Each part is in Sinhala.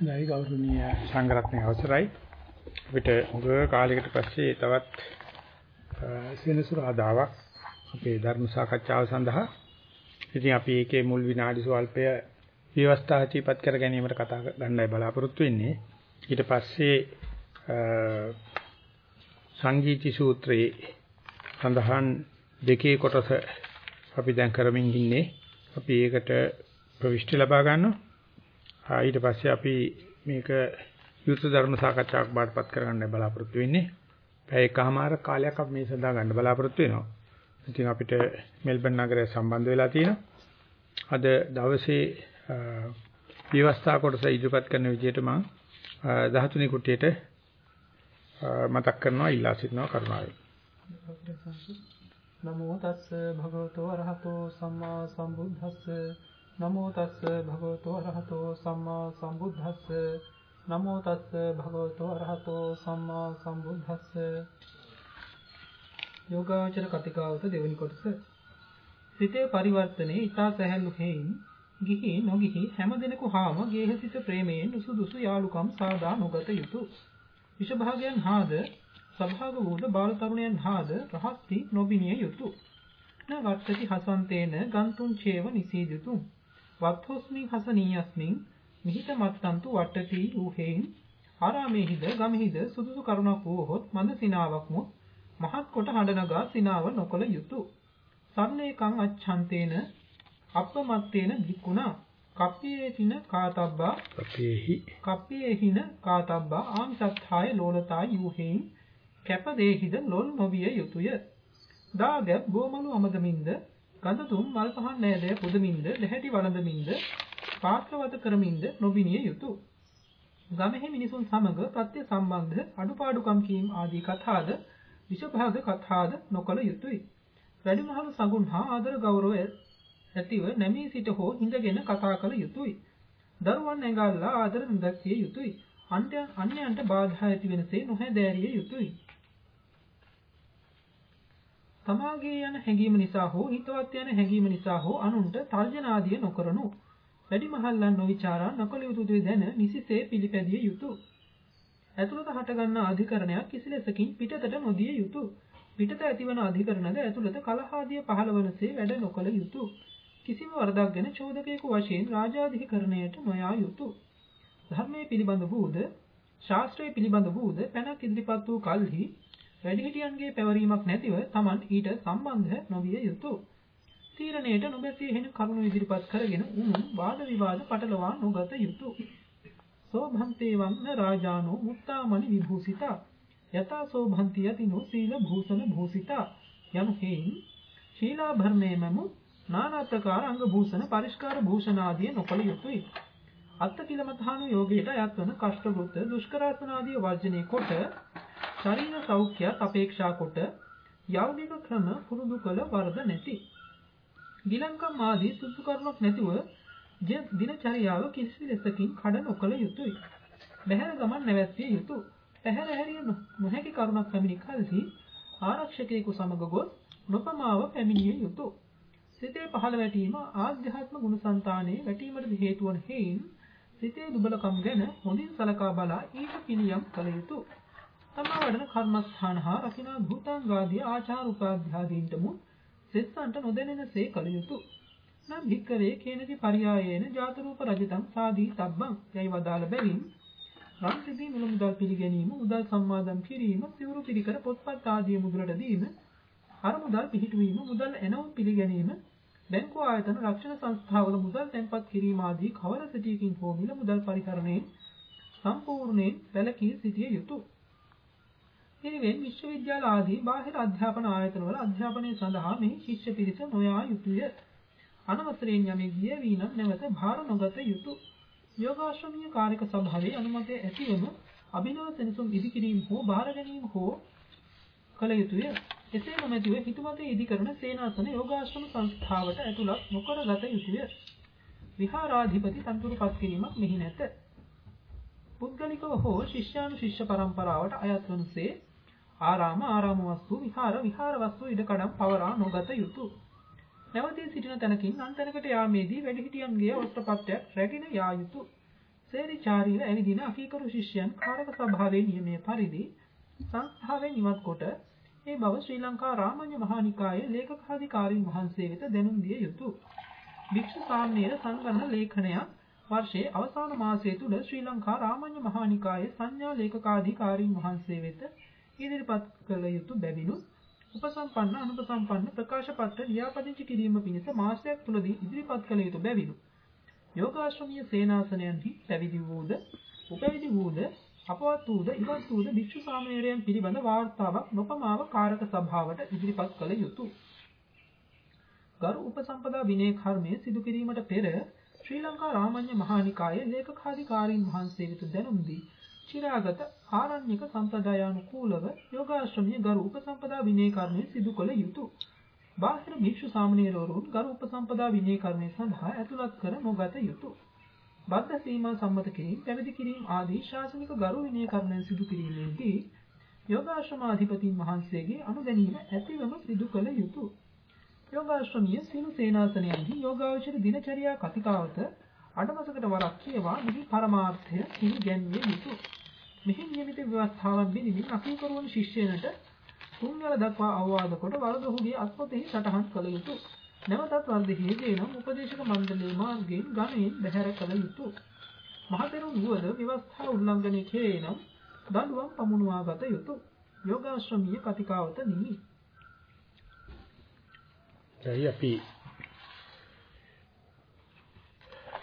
දැයි ගෞරවනීය සංඝරත්නයේ අවසරයි. අපිට උග කාලයකට පස්සේ තවත් සෙනසුරාදාවක් අපේ ධර්ම සාකච්ඡාව සඳහා. ඉතින් අපි ඒකේ මුල් විනාඩි සල්පය විවස්ථා හිතපත් කර ගැනීමට කතා ගන්නයි බලාපොරොත්තු වෙන්නේ. ඊට පස්සේ සංගීති සූත්‍රයේ සඳහන් දෙකේ කොටස අපි දැන් කරමින් ඉන්නේ. අපි ඒකට ප්‍රවිෂ්ටි ලබා ගන්නවා. ඊට පස්සේ අපි මේක යුත් ධර්ම සාකච්ඡාවක් බාටපත් කරගන්න බලාපොරොත්තු වෙන්නේ. පැය එකමාර කාලයක් අපි මේ සඳහා ගන්න බලාපොරොත්තු වෙනවා. ඉතින් අපිට මෙල්බන් නගරය සම්බන්ධ වෙලා තියෙනවා. අද දවසේ විවස්ථා කොටස ඉදිරිපත් කරන විදිහට මම 13 කුටියට මතක් කරනවා ඉල්ලා සිටිනවා කරුණාවෙන්. නමෝ තස්ස භගවතෝ අරහතෝ සම්මා සම්බුද්දස්ස නමෝ තස්ස භගවතෝ අරහතෝ සම්මා සම්බුද්දස්ස. නමෝ තස්ස භගවතෝ අරහතෝ සම්මා සම්බුද්දස්ස. යෝගාචර කතිකාවත දෙවෙනි කොටස. සිතේ පරිවර්තනයේ ඊතා සැහැල්ලු හේයින් ගිහි නොගිහි හැම දිනක හාම ගේහසිත ප්‍රේමයෙන් උසුදුසු යාලුකම් සාදා නොගත යුතුය විෂභාගයන් හාද සභාග වූද බාල තරුණයන් හාද රහස්ති නොබිනිය යුතුය න වත්තති හසන්තේන ගන්තුන් චේව නිසීදිතුම් වත්හොස්මින් හසනීයස්මින් මිහිත මත්තන්තු වට්ටටි ඌහෙයින් ආරාමේහිද ගමෙහිද සුදුසු කරුණක් වූහොත් මන්ද සිනාවක් මුත් මහත් කොට හඬ නගා සිනාව නොකල යුතුය. සම්නේකං අච්ඡන්තේන අප්පමත්තේන විකුණා කප්පියේතින කාතබ්බා කප්පියේහි කප්පියේහින කාතබ්බා ආංසත්ථාය ලෝලතාය යූහෙයින් කැප දේහිද ලොල් නොවිය යුතුය. දාගැබ් ගෝමලු අමදමින්ද ගඳ තුම් මල් පහන් නෑදය පුදමින්ද දැහැටි වළඳමින්ද පාත්‍රවත කරමින්ද නොබිනිය යුතුය. ගමෙහි මිනිසුන් සමග ප්‍රත්‍ය සම්බන්ධ අඩුපාඩුකම් කීම් ආදී කතාද විෂභාග කතාද නොකළ යුතුය. වැඩිමහල් සඟුන් හා ආදර ගෞරවය ඇතිව නැමී සිට හෝ හිඳගෙන කතා කළ යුතුය. දරුවන් ඇඟල්ලා ආදර නොදැක්විය යුතුය. අන්‍යයන් අන්‍යයන්ට බාධා ඇති වෙනසේ නොහැදෑරිය යුතුය. තමාගේ යන හැඟීම නිසා හෝ හිතවත් යන හැඟීම නිසා හෝ අනුන්ට තර්ජන ආදිය නොකරනු වැඩිමහල්ලන් නොවිචාරා නොකළ යුතු දේ දැන නිසිසේ පිළිපැදිය යුතුය. ඇතුළත හටගන්නා අධිකරණයක් කිසිලෙසකින් පිටතට නොදිය යුතුය. පිටත ඇතිවන අධිකරණද ඇතුළත කලහාදිය පහළවනසේ වැඩ නොකළ යුතුය. කිසිම වරදක් ගැන චෝදකයෙකු වශයෙන් රාජාධිකරණයට නොයා යුතුය. ධර්මයේ පිළිබඳ වූද ශාස්ත්‍රයේ පිළිබඳ වූද පැනක් ඉදිරිපත් වූ කල්හි වැඩිහිටියන්ගේ පැවරීමක් නැතිව Taman ඊට සම්බන්ධ නොවිය යුතුය. තීරණයට නොබැසී හෙන කරුණු ඉදිරිපත් කරගෙන උණු වාද විවාද පටලවා නොගත යුතුය. සෝභන්තේ වන්න රාජානෝ මුත්තාමණි විභූසිතා යතා සෝභන්ති යතිනෝ සීල භූෂණ භූසිතා යනු හේයින් ශීලාභරණයමමු නානා ප්‍රකාර අංග භූෂණ පරිස්කාර භූෂණ ආදී නොකළ යුතුය. අත්ති කිලමතාණු යෝගයට අයත් වන කෂ්ඨ වෘත්ත දුෂ්කරාසන ආදී වර්ජනය කොට ශරීර සෞඛ්‍යත් අපේක්ෂා කොට යෞගික ක්‍රම පුරුදු කළ වරද නැති ගිලංකම් ආදී සුසු කරුණක් නැතිව දිනචරියාව කිසි ලෙසකින් කඩ නොකළ යුතුය. බහැර ගමන් නැවැත්විය යුතුය. පැහැර හැරිය නොහැකි කරුණක් පැමිණි කලදී ආරක්ෂකයෙකු සමග ගොස් නොපමාව පැමිණිය යුතුය. සිතේ පහළ වැටීම ආධ්‍යාත්ම ගුණසංතානයේ වැටීමට හේතු වන හේයින් සිතේ දුබලකම් ගැන හොඳින් සලකා බලා ඊට පිළියම් කළ යුතුය. තමා වඩන කර්මස්ථාන හා රකිනා භූතාංගාදී ආචාර උපාධ්‍යාදීන්ට මුත් සෙස්සන්ට නොදැනෙනසේ කළ යුතුය. නම් භික්කවේ කේනති පරියායේන ජාතරූප රජතං සාදී තබ්බං යයි වදාළ බැවින් රන්සිදී මුල මුදල් පිළිගැනීම මුදල් සම්මාදම් කිරීම සිවුරු පිළිකර පොත්පත් ආදී මුදලට දීම අර මුදල් පිහිටුවීම මුදල් එනවුම් පිළිගැනීම බැංකු ආයතන රක්ෂණ සංස්ථාවල මුදල් තැන්පත් කිරීම ආදී කවර සිටියකින් හෝ මිල මුදල් පරිහරණයෙන් සම්පූර්ණයෙන් වැළකී සිටිය යුතුය. එනිවෙන් විශ්වවිද්‍යාල ආදී බාහිර අධ්‍යාපන ආයතනවල අධ්‍යාපනය සඳහා මෙහි ශිෂ්‍ය පිරිස නොයා යුතුය. අනවසරයෙන් යමෙක් ගිය වී නම් නැවත භාර නොගත යුතුය. යෝගාශ්‍රමීය කාර්යක සභාවේ අනුමැතිය ඇතිවම අභිනව සෙනසුන් ඉදිකිරීම හෝ බාර ගැනීම හෝ කළ යුතුය. එසේ නොමැතිව හිතුමතේ ඉදිකරන සේනාසන යෝගාශ්‍රම සංස්ථාවට ඇතුළත් නොකර ගත යුතුය. විහාරාධිපති තන්තුරුපත් කිරීමක් මෙහි නැත. පුද්ගලිකව හෝ ශිෂ්‍යානුශිෂ්‍ය පරම්පරාවට අයත් වනුසේ ආරාම ආරාම වස්තු විහාර විහාර වස්තු ඉඩකඩම් පවරා නොගත යුතුය. නැවතී සිටින තැනකින් අන් තැනකට යාමේදී වැඩිහිටියන්ගේ ඔට්ටපත්යක් රැගෙන යා යුතුය. සේරිචාරීව ඇවිදින අකීකරු ශිෂ්‍යයන් කාරක සභාවේ නියමයේ පරිදි සංස්ථාවෙන් ඉවත් කොට ඒ බව ශ්‍රී ලංකා රාමඤ්ඤ මහානිකායේ ලේකකාධිකාරීන් වහන්සේ වෙත දැනුම් දිය යුතුය. භික්ෂු සාමණේර සංගණන ලේඛනයක් වර්ෂයේ අවසාන මාසයේ තුල ශ්‍රී ලංකා රාමඤ්ඤ මහානිකායේ සංඥා ලේකකාධිකාරීන් වහන්සේ වෙත ඉදිරිපත් කළ යුතු බැවිනුත් උපසම්පන්න අනුපසම්පන්න ප්‍රකාශ පත්‍ර ලියාපදිංචි කිරීම පිණිස මාසයක් තුලදී ඉදිරිපත් කළ යුතු බැවිනුත් යෝගාශ්‍රමීය සේනාසනයන්හි පැවිදි වූද උපවිදි වූද අපවත් වූද ඉවත් වූද භික්ෂු සාමණේරයන් පිළිබඳ වාර්තාවක් නොපමාව කාරක සභාවට ඉදිරිපත් කළ යුතුය. ගරු උපසම්පදා විනය කර්මය සිදු කිරීමට පෙර ශ්‍රී ලංකා රාමඤ්ඤ මහානිකායේ ලේකකාධිකාරීන් වහන්සේ වෙත දැනුම් දී චිරාගත ආරණ්‍යක සම්ප්‍රදායානුකූලව යෝගාශ්‍රමීය ගරු උපසම්පදා විනය කර්මය සිදු කළ යුතුය. බාහිර භික්ෂු සාමණේරවරුන් ගරු උපසම්පදා විනය කර්මය සඳහා ඇතුළත් කර නොගත යුතුය. බද්ධ සීමා සම්මත කිරීම, පැවිදි කිරීම ආදී ශාසනික ගරු විනය කර්මයන් සිදු කිරීමේදී යෝගාශ්‍රමාධිපතීන් වහන්සේගේ අනුගැනීම ඇතිවම සිදු කළ යුතුය. යෝගාශ්‍රමීය සීල සේනාසනයන්හි යෝගාවචර දිනචරියා කතිකාවත අඩමසකට වරක් කියවා මෙහි පරමාර්ථය සිහි ගැන්විය යුතුය. මෙහි නියමිත ව්‍යවස්ථාවන් බිඳින් අකීකරුවන් ශිෂ්‍යයනට තුන්වර දක්වා අවවාද කොට වරද ඔහුගේ අත්පොතෙහි සටහන් කළ යුතුය. නැවතත් වර්ධිහියේදී නම් උපදේශක මණ්ඩලයේ මාර්ගයෙන් ගණයෙන් බැහැර කළ යුතුය. මහතෙරුන් වුවද ව්‍යවස්ථා උල්ලංඝනය කෙරේ නම් දඬුවම් පමුණුවා ගත යුතුය. යෝගාශ්‍රමීය කතිකාවත නිමි. දැයි අපි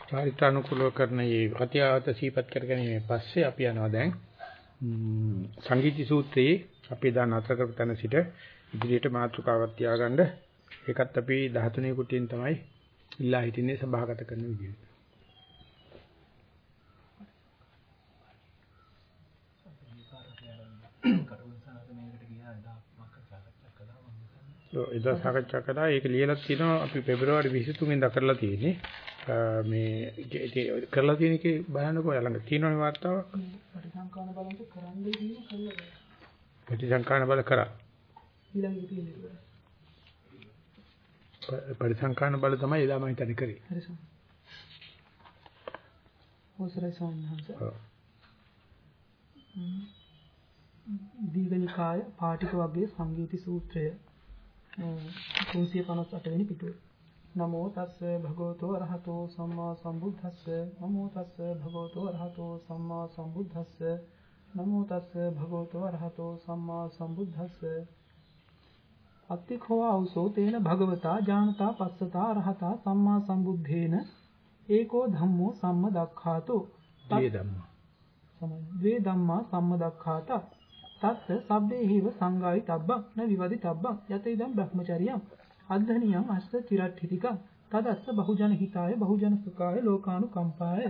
චාරිත්‍රානුකූලව කරන මේ අතිආත සීපත් කරගැනීමේ පස්සේ අපි යනවා දැන් සංගීති සූත්‍රයේ අපි දැන් අතර කරපු තැන සිට ඉදිරියට මාතෘකාවක් තියාගන්න. ඒකත් අපි 13 කුටියෙන් තමයි ඉල්ලා හිටින්නේ සභාගත කරන විදිහට එදා සාකච්ඡා කළා. ඒක ලියලා තියෙනවා. අපි පෙබරවාරි 23 වෙනිදා කරලා තියෙන්නේ මේ කරලා තියෙන එකේ බලන්නකෝ ළඟ තියෙනවනේ වාර්තාවක් පරිසංකාන බලන්ට කරන්නේ කියන කල්ලා පරිසංකාන බල කරා. පරිසංකාන බල තමයි එදා මම හිතන්නේ කරේ. හරි සම් ඔසරයි සම්හංස දීඝනිකාය පාටික වර්ගයේ සංගීති සූත්‍රය 358 වෙනි පිටුව. නමෝ තස්ස භගවතෝ අරහතෝ සම්මා සම්බුද්දස්ස. නමෝ තස්ස භගවතෝ අරහතෝ සම්මා සම්බුද්දස්ස. නමෝ තස්ස භගවතෝ අරහතෝ සම්මා සම්බුද්දස්ස. අත්තිඛෝ ආවසෝ තේන භගවතා ඥානතා පස්සතා අරහතා සම්මා සම්බුද්ධේන. ඒකෝ ධම්මෝ සම්මදක්ඛාතෝ. ද්වේ ධම්මා. සමයි. ද්වේ ධම්මා සම්මදක්ඛාතා. තස්ස සබ්බේහිව සංගායි තබ්බං න විවදි තබ්බං යත ඉදම් බ්‍රහ්මචරියං අද්ධනියං අස්ස චිරට්ඨිතිකං තදස්ස බහුජන හිතාය බහුජන සුඛාය ලෝකානුකම්පාය.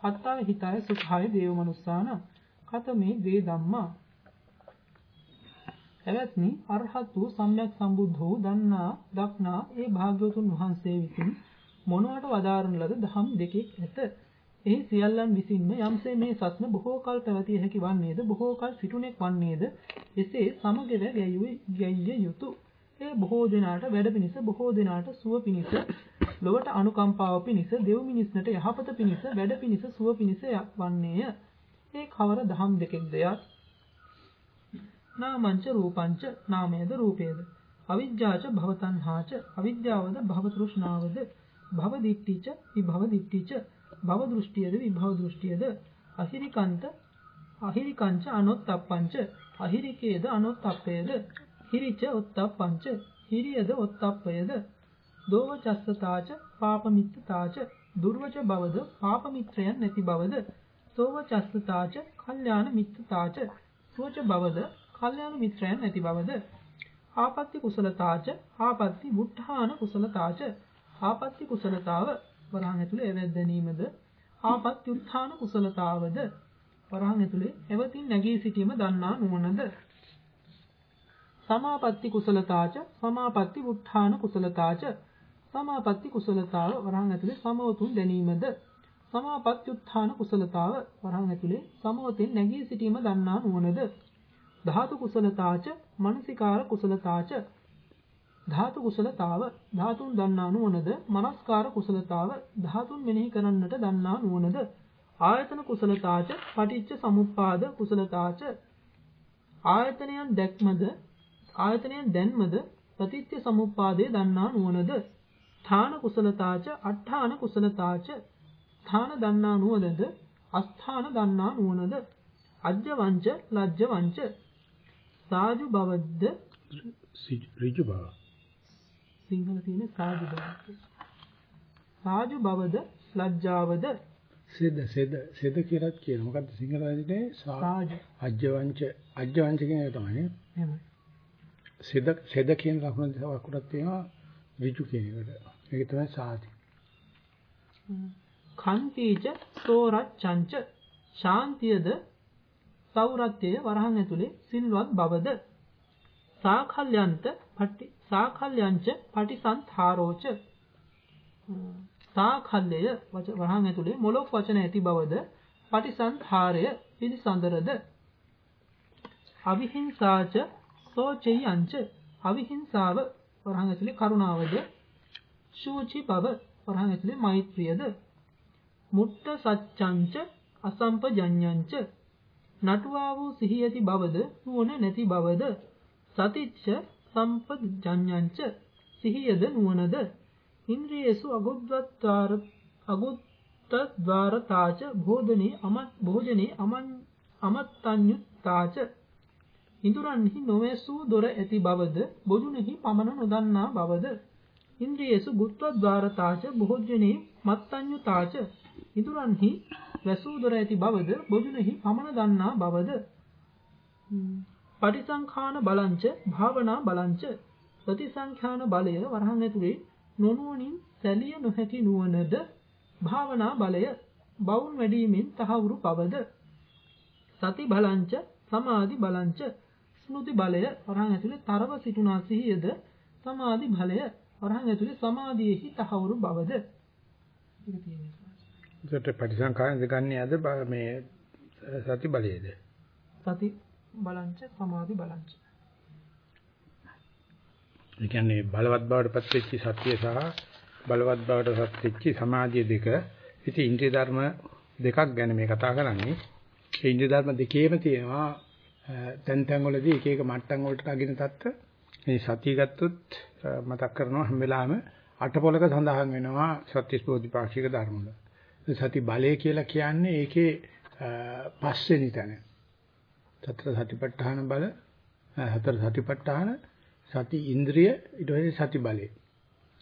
අත්තාය හිතාය සුඛාය දේව මනුස්සාන කතමේ වේ ධම්මා. එවත්නි අරහත් වූ සම්්‍යක් සම්බුද්ධෝ දන්නා දක්නා ඒ භාග්‍යවතුන් වහන්සේ විසින් මොනවට වදාරන ලද දහම් දෙකෙක් ඇත. එහි සියල්ලන් විසින්ම යම්සේ මේ සත්න බොහෝ කල් පැවතිය හැකි වන්නේද? බොහෝ කල් සිටුනෙක් වන්නේද? එසේ සමගෙව ගැයුවේ ගැයිය යුතුය. ඒ බොහෝ දිනාට වැඩ පිණිස බොහෝ දිනාට සුව පිණිස ලොවට අනුකම්පාව පිණිස දෙව් මිනිස්නට යහපත පිණිස වැඩ පිණිස සුව පිණිස වන්නේය. ඒ කවර දහම් දෙකෙක්ද යත්? නාමංච රූපංච නාමයේද රූපයේද? අවිජ්ජාච භවතණ්හාච අවිද්‍යාවද භව තෘෂ්ණාවද භව දිට්ඨිච විභව දිට්ඨිච භව දෘෂ්ටියද විභව දෘෂ්ටියද අහිරිකන්ත අහිරිකංච අනොත්තප්පංච අහිරිකේද අනොත්තප්පයද? හිරිච ඔත්තප්පංච හිරියද ඔත්තප්පයද දෝවචස්සතාච පාපමිත්තතාච දුර්වච බවද පාපමිත්‍රයන් නැති බවද සෝවචස්සතාච කල්යාණ මිත්තතාච සෝච බවද කල්යාණ මිත්‍රයන් නැති බවද ආපත්‍ති කුසලතාච ආපත්‍ති මුත්තාන කුසලතාච ආපත්‍ති කුසලතාව වරහන් ඇතුලේ එවැත් දැනීමද ආපත්‍ය උත්ථාන කුසලතාවද වරහන් ඇතුලේ එවතින් නැගී සිටීම දන්නා නුවණද සමාපatti කුසලතාච සමාපatti උත්ථාන කුසලතාච. සමාපatti කුසලතාව වරහන් ඇතුලේ සමවතුන් දැනීමද? සමාපatti උත්ථාන කුසලතාව වරහන් ඇතුලේ සමවතෙන් නැගී සිටීම දන්නා නුවණද? ධාතු කුසලතාච මනසිකාර කුසලතාච. ධාතු කුසලතාව ධාතුන් දන්නා නුවණද? මනස්කාර කුසලතාව ධාතුන් මෙනෙහි කරන්නට දන්නා නුවණද? ආයතන කුසලතාච පටිච්ච සමුප්පාද කුසලතාච. ආයතනයන් දැක්මද? ආයතනයන් දැන්මද ප්‍රතිත්‍ය සමුප්පාදයේ දන්නා නුවණද ථාන කුසලතාච අට්ඨාන කුසලතාච ථාන දන්නා නුවණද අස්ථාන දන්නා නුවණද අජ්ජ වංච ලජ්ජ වංච සාජු බවද්ද ඍජු බව. සිංහල තියෙන සාජු බව. සාජු බවද ලැජ්ජාවද? සෙද සෙද සෙද කියලාත් කියන මොකද්ද සිංහල වචනේ සාජු. අජ්ජවංච. අජ්ජවංච කියන එක තමයි එහෙමයි සෙද සෙද කියන ලකුණ වකුරක් තියෙනවා ඍජු කියන එකට. ඒක තමයි සාති. කන්තිච සෝරච්ඡංච ශාන්තියද සෞරත්‍යය වරහන් ඇතුලේ සිල්වත් බවද? සාඛල්යන්ත පටි සාඛල්යංච පටිසන්තරෝච සාඛල්‍යය වරහන් ඇතුලේ මොලොක් වචන ඇති බවද? පටිසන්තරය පිළිසඳරද? අවිහිංසාච සෝචයංච අවිහිංසාව වරහන් ඇතුලේ කරුණාවද? ශූචි බව වරහන් ඇතුලේ මෛත්‍රියද? මුට්ට සච්ඡංච අසම්පජඤ්ඤංච නටුවා වූ සිහි ඇති බවද නුවණ නැති බවද සතිච්ඡ සම්පජඤ්ඤංච සිහියද? නුවණද? ඉන්ද්‍රියසු අගුද්වත්තාර අගුත්තද්වාරතාච භෝධනේ අමත් භෝජනේ අමන් අමත්තඤ්ඤුත්තාච ඉඳුරන්හි නොවැසූ දොර ඇති බවද බොදුනෙහි පමන නොදන්නා බවද? ඉන්ද්‍රියසු ගුත්වද්වාරතාච භෝජනේ මත්තඤ්ඤුතාච ඉඳුරන්හි වැසූ දොර ඇති බවද බොදුනෙහි පමන දන්නා බවද? පටිසංඛාන බලංච භාවනා බලංච ප්‍රතිසංඛාන බලය වරහන් ඇතුලේ නොනුවණින් සැලිය නොහැකි නුවණද භාවනා බලය බවුන් වැඩිමින් තහවුරු පවද? සති බලංච සමාධි බලංච ස්මෘති බලය වරහන් ඇතුලේ තරව සිටුනා සිහියද සමාධි බලය වරහන් ඇතුලේ සමාධියෙහි තහවුරු බවද ඒක තියෙනවා. ඒකට පටිසංඛාන දෙකන්නේ අද මේ සති බලයේද? සති බලංච සමාධි බලංච. ඒ කියන්නේ බලවත් බවට පත් වෙච්ච සතිය සහ බලවත් බවට පත් වෙච්ච සමාධිය දෙක. ඉතින් ඉන්ද්‍රිය ධර්ම දෙකක් ගැන මේ කතා කරන්නේ. ඒ ඉන්ද්‍රිය ධර්ම දෙකේම තියෙනවා තැන් තැන් වලදී එක එක මට්ටම් වලට අගින තත්ත්ව. මේ සතිය ගත්තොත් මතක් කරනවා හැම වෙලාවෙම අටපොලක සඳහන් වෙනවා සත්‍විස් බෝධිපාක්ෂික ධර්ම වල. සති බලය කියලා කියන්නේ ඒකේ පස්වෙනි තැන. සතර සතිපට්ඨාන බල හතර සතිපට්ඨාන සති ඉන්ද්‍රිය ඊට පස්සේ සති බලය.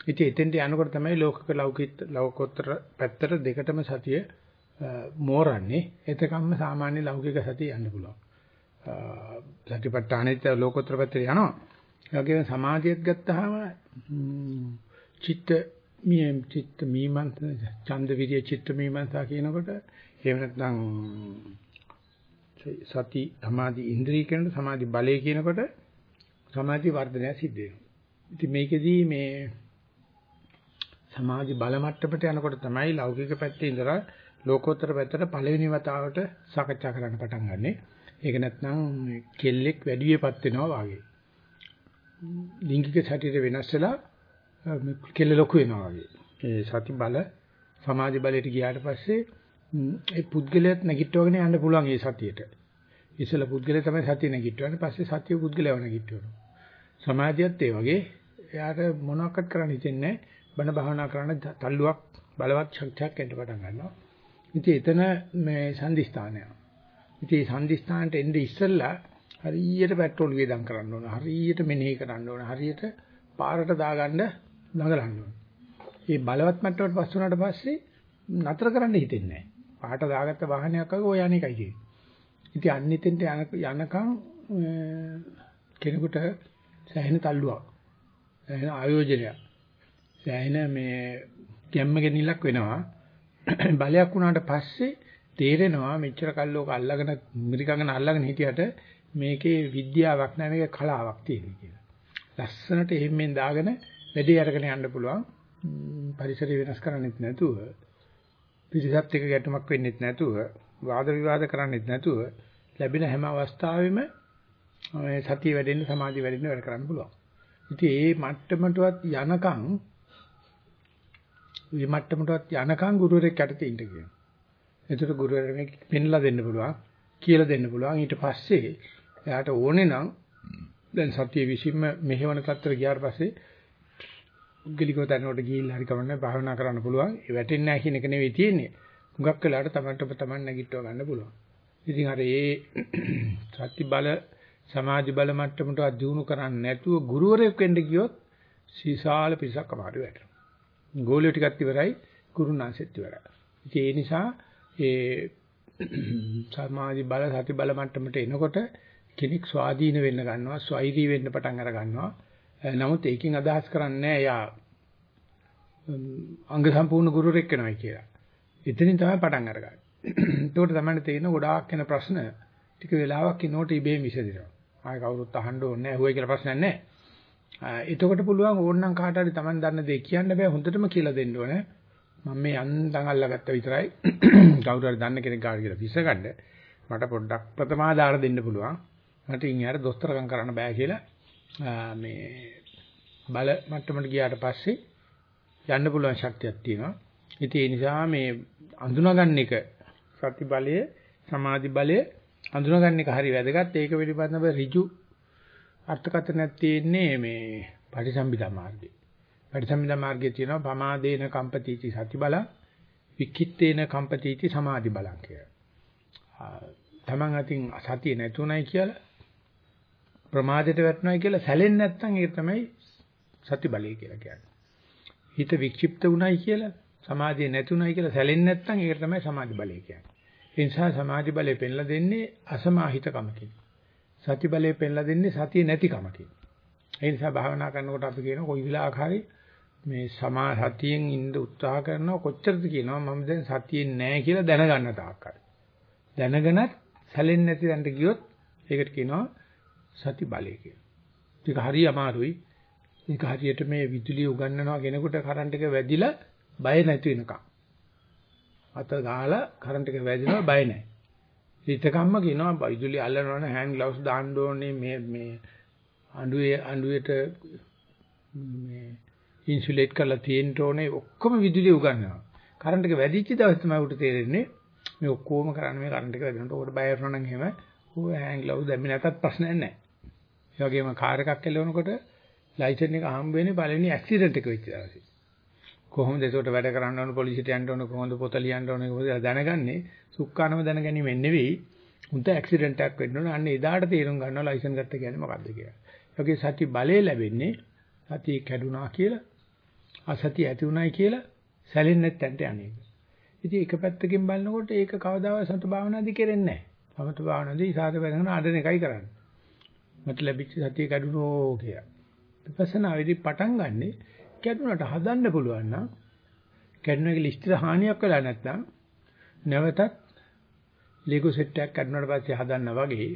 ඉතින් එතෙන්ට යනකොට තමයි ලෝකක ලෞකික ලෞකෝත්තර පැත්තට දෙකටම සතිය මෝරන්නේ. එතකම්ම සාමාන්‍ය ලෞකික සතිය යන්න පුළුවන්. සතිපට්ඨානෙත් ලෝකෝත්තර පැත්තට යනවා. ඒ වගේම සමාධියත් ගත්තාම චිත්ත මිය චිත්ත මීමන්ත ඡන්ද විරිය චිත්ත මීමන්තා කියනකොට එහෙම නැත්නම් සති සමාධි ඉන්ද්‍රිය කියනකොට සමාධි බලය කියනකොට සමාධි වර්ධනය සිද්ධ වෙනවා. ඉතින් මේකෙදී මේ සමාධි බල මට්ටමට යනකොට තමයි ලෞකික පැත්තේ ඉඳලා ලෝකෝත්තර පැත්තට පළවෙනි වතාවට සාකච්ඡා කරන්න පටන් ගන්නෙ. ඒක නැත්නම් කෙල්ලෙක් වැඩිවියපත් වෙනවා වගේ. ලිංගික ශරීර වෙනස් වෙලා කෙල්ල ලොකු වෙනවා වගේ. ඒ සති බල සමාධි බලයට ගියාට පස්සේ ඒ පුද්ගලයාත් නැගිටවගෙන යන්න පුළුවන් ඒ සතියට. ඉස්සෙල්ල පුද්ගලයා තමයි සතිය නැගිටවන්නේ පස්සේ සතිය පුද්ගලයාව නැගිටවනවා. සමාධියත් ඒ වගේ එයාට මොනවක්වත් කරන්න හිතෙන්නේ නැහැ. බණ භාවනා කරන්න තල්ලුවක් බලවත් ශක්තියක් එන්න පටන් ගන්නවා. ඉතින් එතන මේ සංදිස්ථානය. ඉතින් සංදිස්ථානට එන්නේ ඉස්සෙල්ලා හරියට පෙට්‍රෝල් වේදම් කරන්න ඕන. හරියට මෙනෙහි කරන්න ඕන. හරියට පාරට දාගන්න ළඟලන්න ඕන. මේ බලවත් මට්ටමට පස් වුණාට පස්සේ නතර කරන්න හිතෙන්නේ නැහැ. පාට දාගත්ත වාහනයක් අග ඔය අනේකයි කියන්නේ. ඉතින් අන්නිතෙන්ට යනකම් කෙනෙකුට සෑහෙන තල්ලුවක්. සෑහෙන ආයෝජනයක්. සෑහෙන මේ ගැම්ම ගෙනිලක් වෙනවා. බලයක් වුණාට පස්සේ තේරෙනවා මෙච්චර කල්ලෝක අල්ලගෙන මිරිකගෙන අල්ලගෙන හිටියට මේකේ විද්‍යාවක් නෑ මේක කලාවක් තියෙන කියලා. ලස්සනට එහෙම්ෙන් දාගෙන වැඩේ අරගෙන යන්න පුළුවන්. පරිසරය වෙනස් කරන්නෙත් නැතුව පිරිසත් එක්ක ගැටුමක් වෙන්නෙත් නැතුව වාද විවාද කරන්නෙත් නැතුව ලැබෙන හැම අවස්ථාවෙම මේ සතිය වැඩෙන්න සමාධිය වැඩෙන්න වැඩ කරන්න පුළුවන්. ඉතින් ඒ මට්ටමටවත් යනකම් මේ මට්ටමටවත් යනකම් ගුරුවරයෙක් යටතේ ඉන්න කියනවා. ඒතර ගුරුවරයා මේක පෙන්ලා දෙන්න පුළුවන්, කියලා දෙන්න පුළුවන්. ඊට පස්සේ එයාට ඕනේ නම් දැන් සතිය විසින්ම මෙහෙවන තත්ත්වයට ගියාට පස්සේ උග්ගලිකව තැනකට ගිහිල්ලා හරි කමන්නේ භාවනා කරන්න පුළුවන්. ඒ වැටෙන්නේ නැහැ කියන එක නෙවෙයි තියෙන්නේ. හුඟක් වෙලාවට Tamanටම Taman නැගිටව ගන්න පුළුවන්. ඉතින් අර ඒ සති බල සමාධි බල මට්ටමට අධ්‍යයනු කරන්නේ නැතුව ගුරුවරයෙක් වෙන්න ගියොත් සීසාල පිසක් අමාරු වෙනවා. ගෝලිය ටිකක් ඉවරයි, ගුරුනාංශෙත් ඉවරයි. ඉතින් ඒ නිසා ඒ සමාධි බල සති බල මට්ටමට එනකොට කෙනෙක් ස්වාධීන වෙන්න ගන්නවා, ස්වෛරී වෙන්න පටන් අර ගන්නවා. නමුත් ඒකෙන් අදහස් කරන්නේ එයා අංග සම්පූර්ණ ගුරුවරයෙක් වෙනවයි කියලා. එතනින් තමයි පටන් අරගන්නේ. ඒකට තමයි තේරෙන ගොඩාක් වෙන ප්‍රශ්න ටික වෙලාවක් ඉන්නකොට ඉබේම විසඳෙනවා. ආය කවුරුත් අහන්න ඕනේ නැහැ. හුවයි කියලා ප්‍රශ්නයක් නැහැ. එතකොට පුළුවන් ඕනනම් කාට හරි Taman දන්න දේ කියන්න බෑ හොඳටම කියලා දෙන්න ඕනේ. මම මේ යන්තම් අල්ලගත්ත විතරයි. කවුරු හරි දන්න කෙනෙක් ගාඩ කියලා විසගන්න. මට පොඩ්ඩක් ප්‍රථමාදාර දෙන්න පුළුවන්. මට ඉන් යාර දොස්තරකම් කරන්න බෑ කියලා මේ බල මට්ටමට ගියාට පස්සේ යන්න පුළුවන් ශක්තියක් තියෙනවා. ඉතින් ඒ නිසා මේ අඳුනගන්න එක සති බලය, සමාධි බලය අඳුනගන්න එක හරි වැදගත්. ඒක පිළිබඳව ඍජු අර්ථකථනයක් තියෙන්නේ මේ පටිසම්භිදා මාර්ගයේ. පටිසම්භිදා මාර්ගයේ තියෙනවා පමාදේන කම්පතිචි සති බල වික්කිත්තේන කම්පතිචි සමාධි බලං කියලා. තමන් අතින් සතිය නැතුණයි කියලා ප්‍රමාදයට වැටෙනවයි කියලා සැලෙන්නේ නැත්නම් ඒක තමයි සති බලය කියලා කියන්නේ. හිත වික්ෂිප්ත වුණයි කියලා සමාධිය නැතුණයි කියලා සැලෙන්නේ නැත්නම් ඒක තමයි සමාධි බලය කියන්නේ. ඒ නිසා සමාධි බලය පෙන්ලා දෙන්නේ අසමාහිතකමකින්. සති බලය පෙන්ලා දෙන්නේ සතිය නැතිකමකින්. ඒ නිසා භාවනා කරනකොට අපි කියන කොයි විලාක හරි මේ සමා සතියෙන් ඉන්න උත්සාහ කරනවා කොච්චරද කියනවා මම දැන් සතියෙන් නැහැ කියලා දැනගන්න තාක්කයි. දැනගෙනත් සැලෙන්නේ නැති දන්ට ගියොත් ඒකට කියනවා සති බලය කියලා. ඒක හරි අමාරුයි. ඒක හරියට මේ විදුලිය උගන්වනවා කෙනෙකුට කරන්ට් එක වැදිලා බය නැති වෙනකම්. අත ගාලා කරන්ට් එක වැදිනවා බය නැහැ. හිතකම්ම කියනවා විදුලිය අල්ලනවනේ හෑන්ඩ් ග්ලව්ස් දාන්න ඕනේ මේ මේ අඬුවේ අඬුවේට මේ ඉන්සුලේට් කරලා තියෙන්න ඕනේ. ඔක්කොම විදුලිය උගන්වනවා. කරන්ට් එක වැදිච්ච දවස් තමයි උට තේරෙන්නේ. මේ ඔක්කොම කරන්නේ මේ කරන්ට් එක වැදිනකොට උකට බය වෙනවා නම් එහෙම. ඌ හෑන්ඩ් ග්ලව්ස් දැම්මේ නැතත් ප්‍රශ්නයක් නැහැ. ඒ වගේම කාර් එකක් එලවනකොට ලයිසන් එක හම්බ වෙන්නේ පළවෙනි ඇක්සිඩන්ට් එක වෙච්ච දවසේ. කොහොමද ඒකට වැඩ කරන්න ඕන? පොලිසියට යන්න ඕන? කොහොමද පොත ලියන්න ඕන? කොහොමද දැනගන්නේ. සුක්කානම දැනගැනීමෙන් නෙවෙයි උන්ට ඇක්සිඩන්ට් එකක් වෙන්න ඕන. අන්න එදාට තේරුම් ගන්නවා ලයිසන් ගත්ත කියන්නේ මොකද්ද කියලා. ඒකේ සති බලය ලැබෙන්නේ සතිය කැඩුනා කියලා අසතිය ඇති උනායි කියලා සැලෙන්නේ නැත්නම් යන්නේ. ඉතින් එක පැත්තකින් බලනකොට ඒක කවදාවත් සතු භාවනාදී කෙරෙන්නේ නැහැ. සමත භාවනාදී ඉසాత වෙනකන් ආඩන එකයි කරන්නේ. මට ලැබිච්ච සතිය කැඩුනෝ කියලා. විපස්සනාවේදී පටන් ගන්නෙ කැඩුනට හදන්න පුළුවන් නම් කැඩුන එක ලිස්ටර හානියක් වෙලා නැත්නම් නැවතත් ලීගෝ සෙට් එකක් කැඩුනට පස්සේ හදන්න වගේ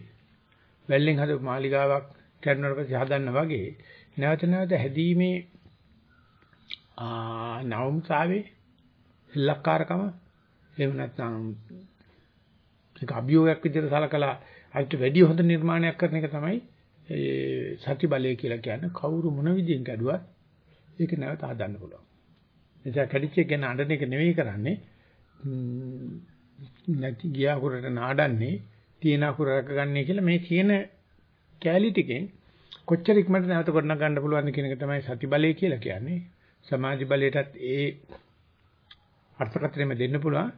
වැල්ලෙන් හදපු මාලිගාවක් කැඩුනට පස්සේ හදන්න වගේ නැවත නැවත හැදීමේ ආ නවම්තාවේ ලක්කාරකම එහෙම නැත්නම් ඒක අභියෝගයක් විදිහට සලකලා අයිට වැඩි හොඳ නිර්මාණයක් කරන එක තමයි ඒ සති බලය කියලා කියන්නේ කවුරු මොන විදිහෙන් කැඩුවත් ඒක නැවත හදන්න පුළුවන්. එනිසා කැඩිච්ච එක ගැන අඬන එක නෙවෙයි කරන්නේ. නැති ගියා කුරට නාඩන්නේ තියෙන අකුර රැකගන්නේ කියලා මේ කියන කැලි ටිකෙන් කොච්චර ඉක්මනට නැවත ගොඩනග ගන්න පුළුවන්ද කියන එක තමයි සති බලය කියලා කියන්නේ. සමාධි බලයටත් ඒ අර්ථකථනය දෙන්න පුළුවන්.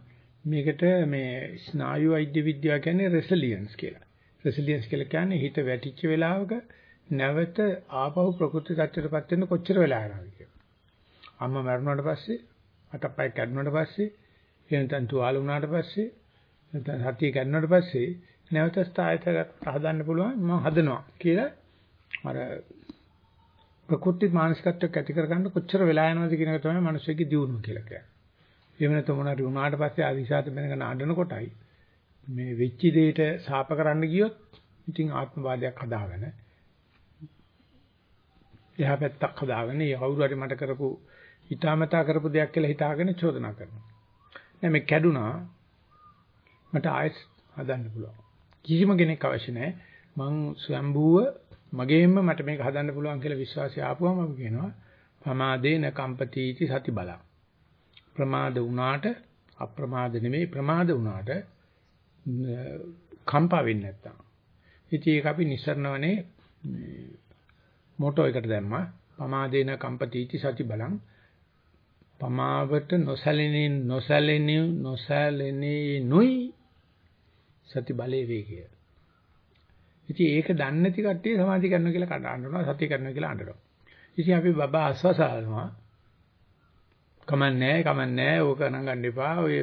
මේකට මේ ස්නායු වෛද්‍ය විද්‍යාව කියන්නේ රෙසිලියන්ස් කියලා. රෙසිලියන්ස් කියලා කියන්නේ හිත වැටිච්ච වෙලාවක නැවත ආපහු ප්‍රකෘති tattරපත් වෙන්න කොච්චර වෙලා යනවද කියලා. අම්මා මැරුණාට පස්සේ අතපය කැඩුණාට පස්සේ එනතන් තුවාල වුණාට පස්සේ නැත්නම් සතිය කැඩුණාට පස්සේ නැවත ස්ථායත හදන්න පුළුවන් මම හදනවා කියලා අර ප්‍රකෘති මානසිකත්වයක් ඇති කරගන්න කොච්චර වෙලා යනවද කියන එක තමයි මිනිස්සුගේ දියුණුව කියලා කියන්නේ. එහෙම නැත්නම් මොනාරි වුණාට පස්සේ ආදිශාත වෙනකන් අඬන කොටයි මේ වෙච්ච දෙයට සාප කරන්න ගියොත් ඉතින් ආත්මවාදයක් හදාගෙන එහා පැත්තක් හදාගෙන ඒ කවුරු හරි මට කරපු හිතාමතා කරපු දෙයක් කියලා හිතාගෙන චෝදනා කරනවා. නෑ මේ කැඩුනා මට ආයෙත් හදන්න පුළුවන්. කිසිම කෙනෙක් අවශ්‍ය නැහැ. මං ස්වයම්බූව මගේම මට මේක හදන්න පුළුවන් කියලා විශ්වාසය ආපුවම අපි කියනවා පමාදේන කම්පතිටි සති බලං. ප්‍රමාද වුණාට අප්‍රමාද නෙමෙයි ප්‍රමාද වුණාට කම්පා වෙන්නේ නැත්තම්. ඉතින් ඒක අපි නිසරණවනේ මොටෝ එකට දැම්මා. පමාදේන කම්පතිටි සති බලං පමාවට නොසැලෙනේ නොසැලෙනේ නොසැලෙනේ නොයි සති බලේ වේගය. ඉතින් ඒක දන්නේ නැති කට්ටිය සමාධි කරනවා කියලා කඩ අඬනවා සතිය කරනවා කියලා අඬනවා. ඉතින් අපි බබා අස්වසාලනවා. කමන්නේ කමන්නේ ඕක නංගන්න එපා. ඔය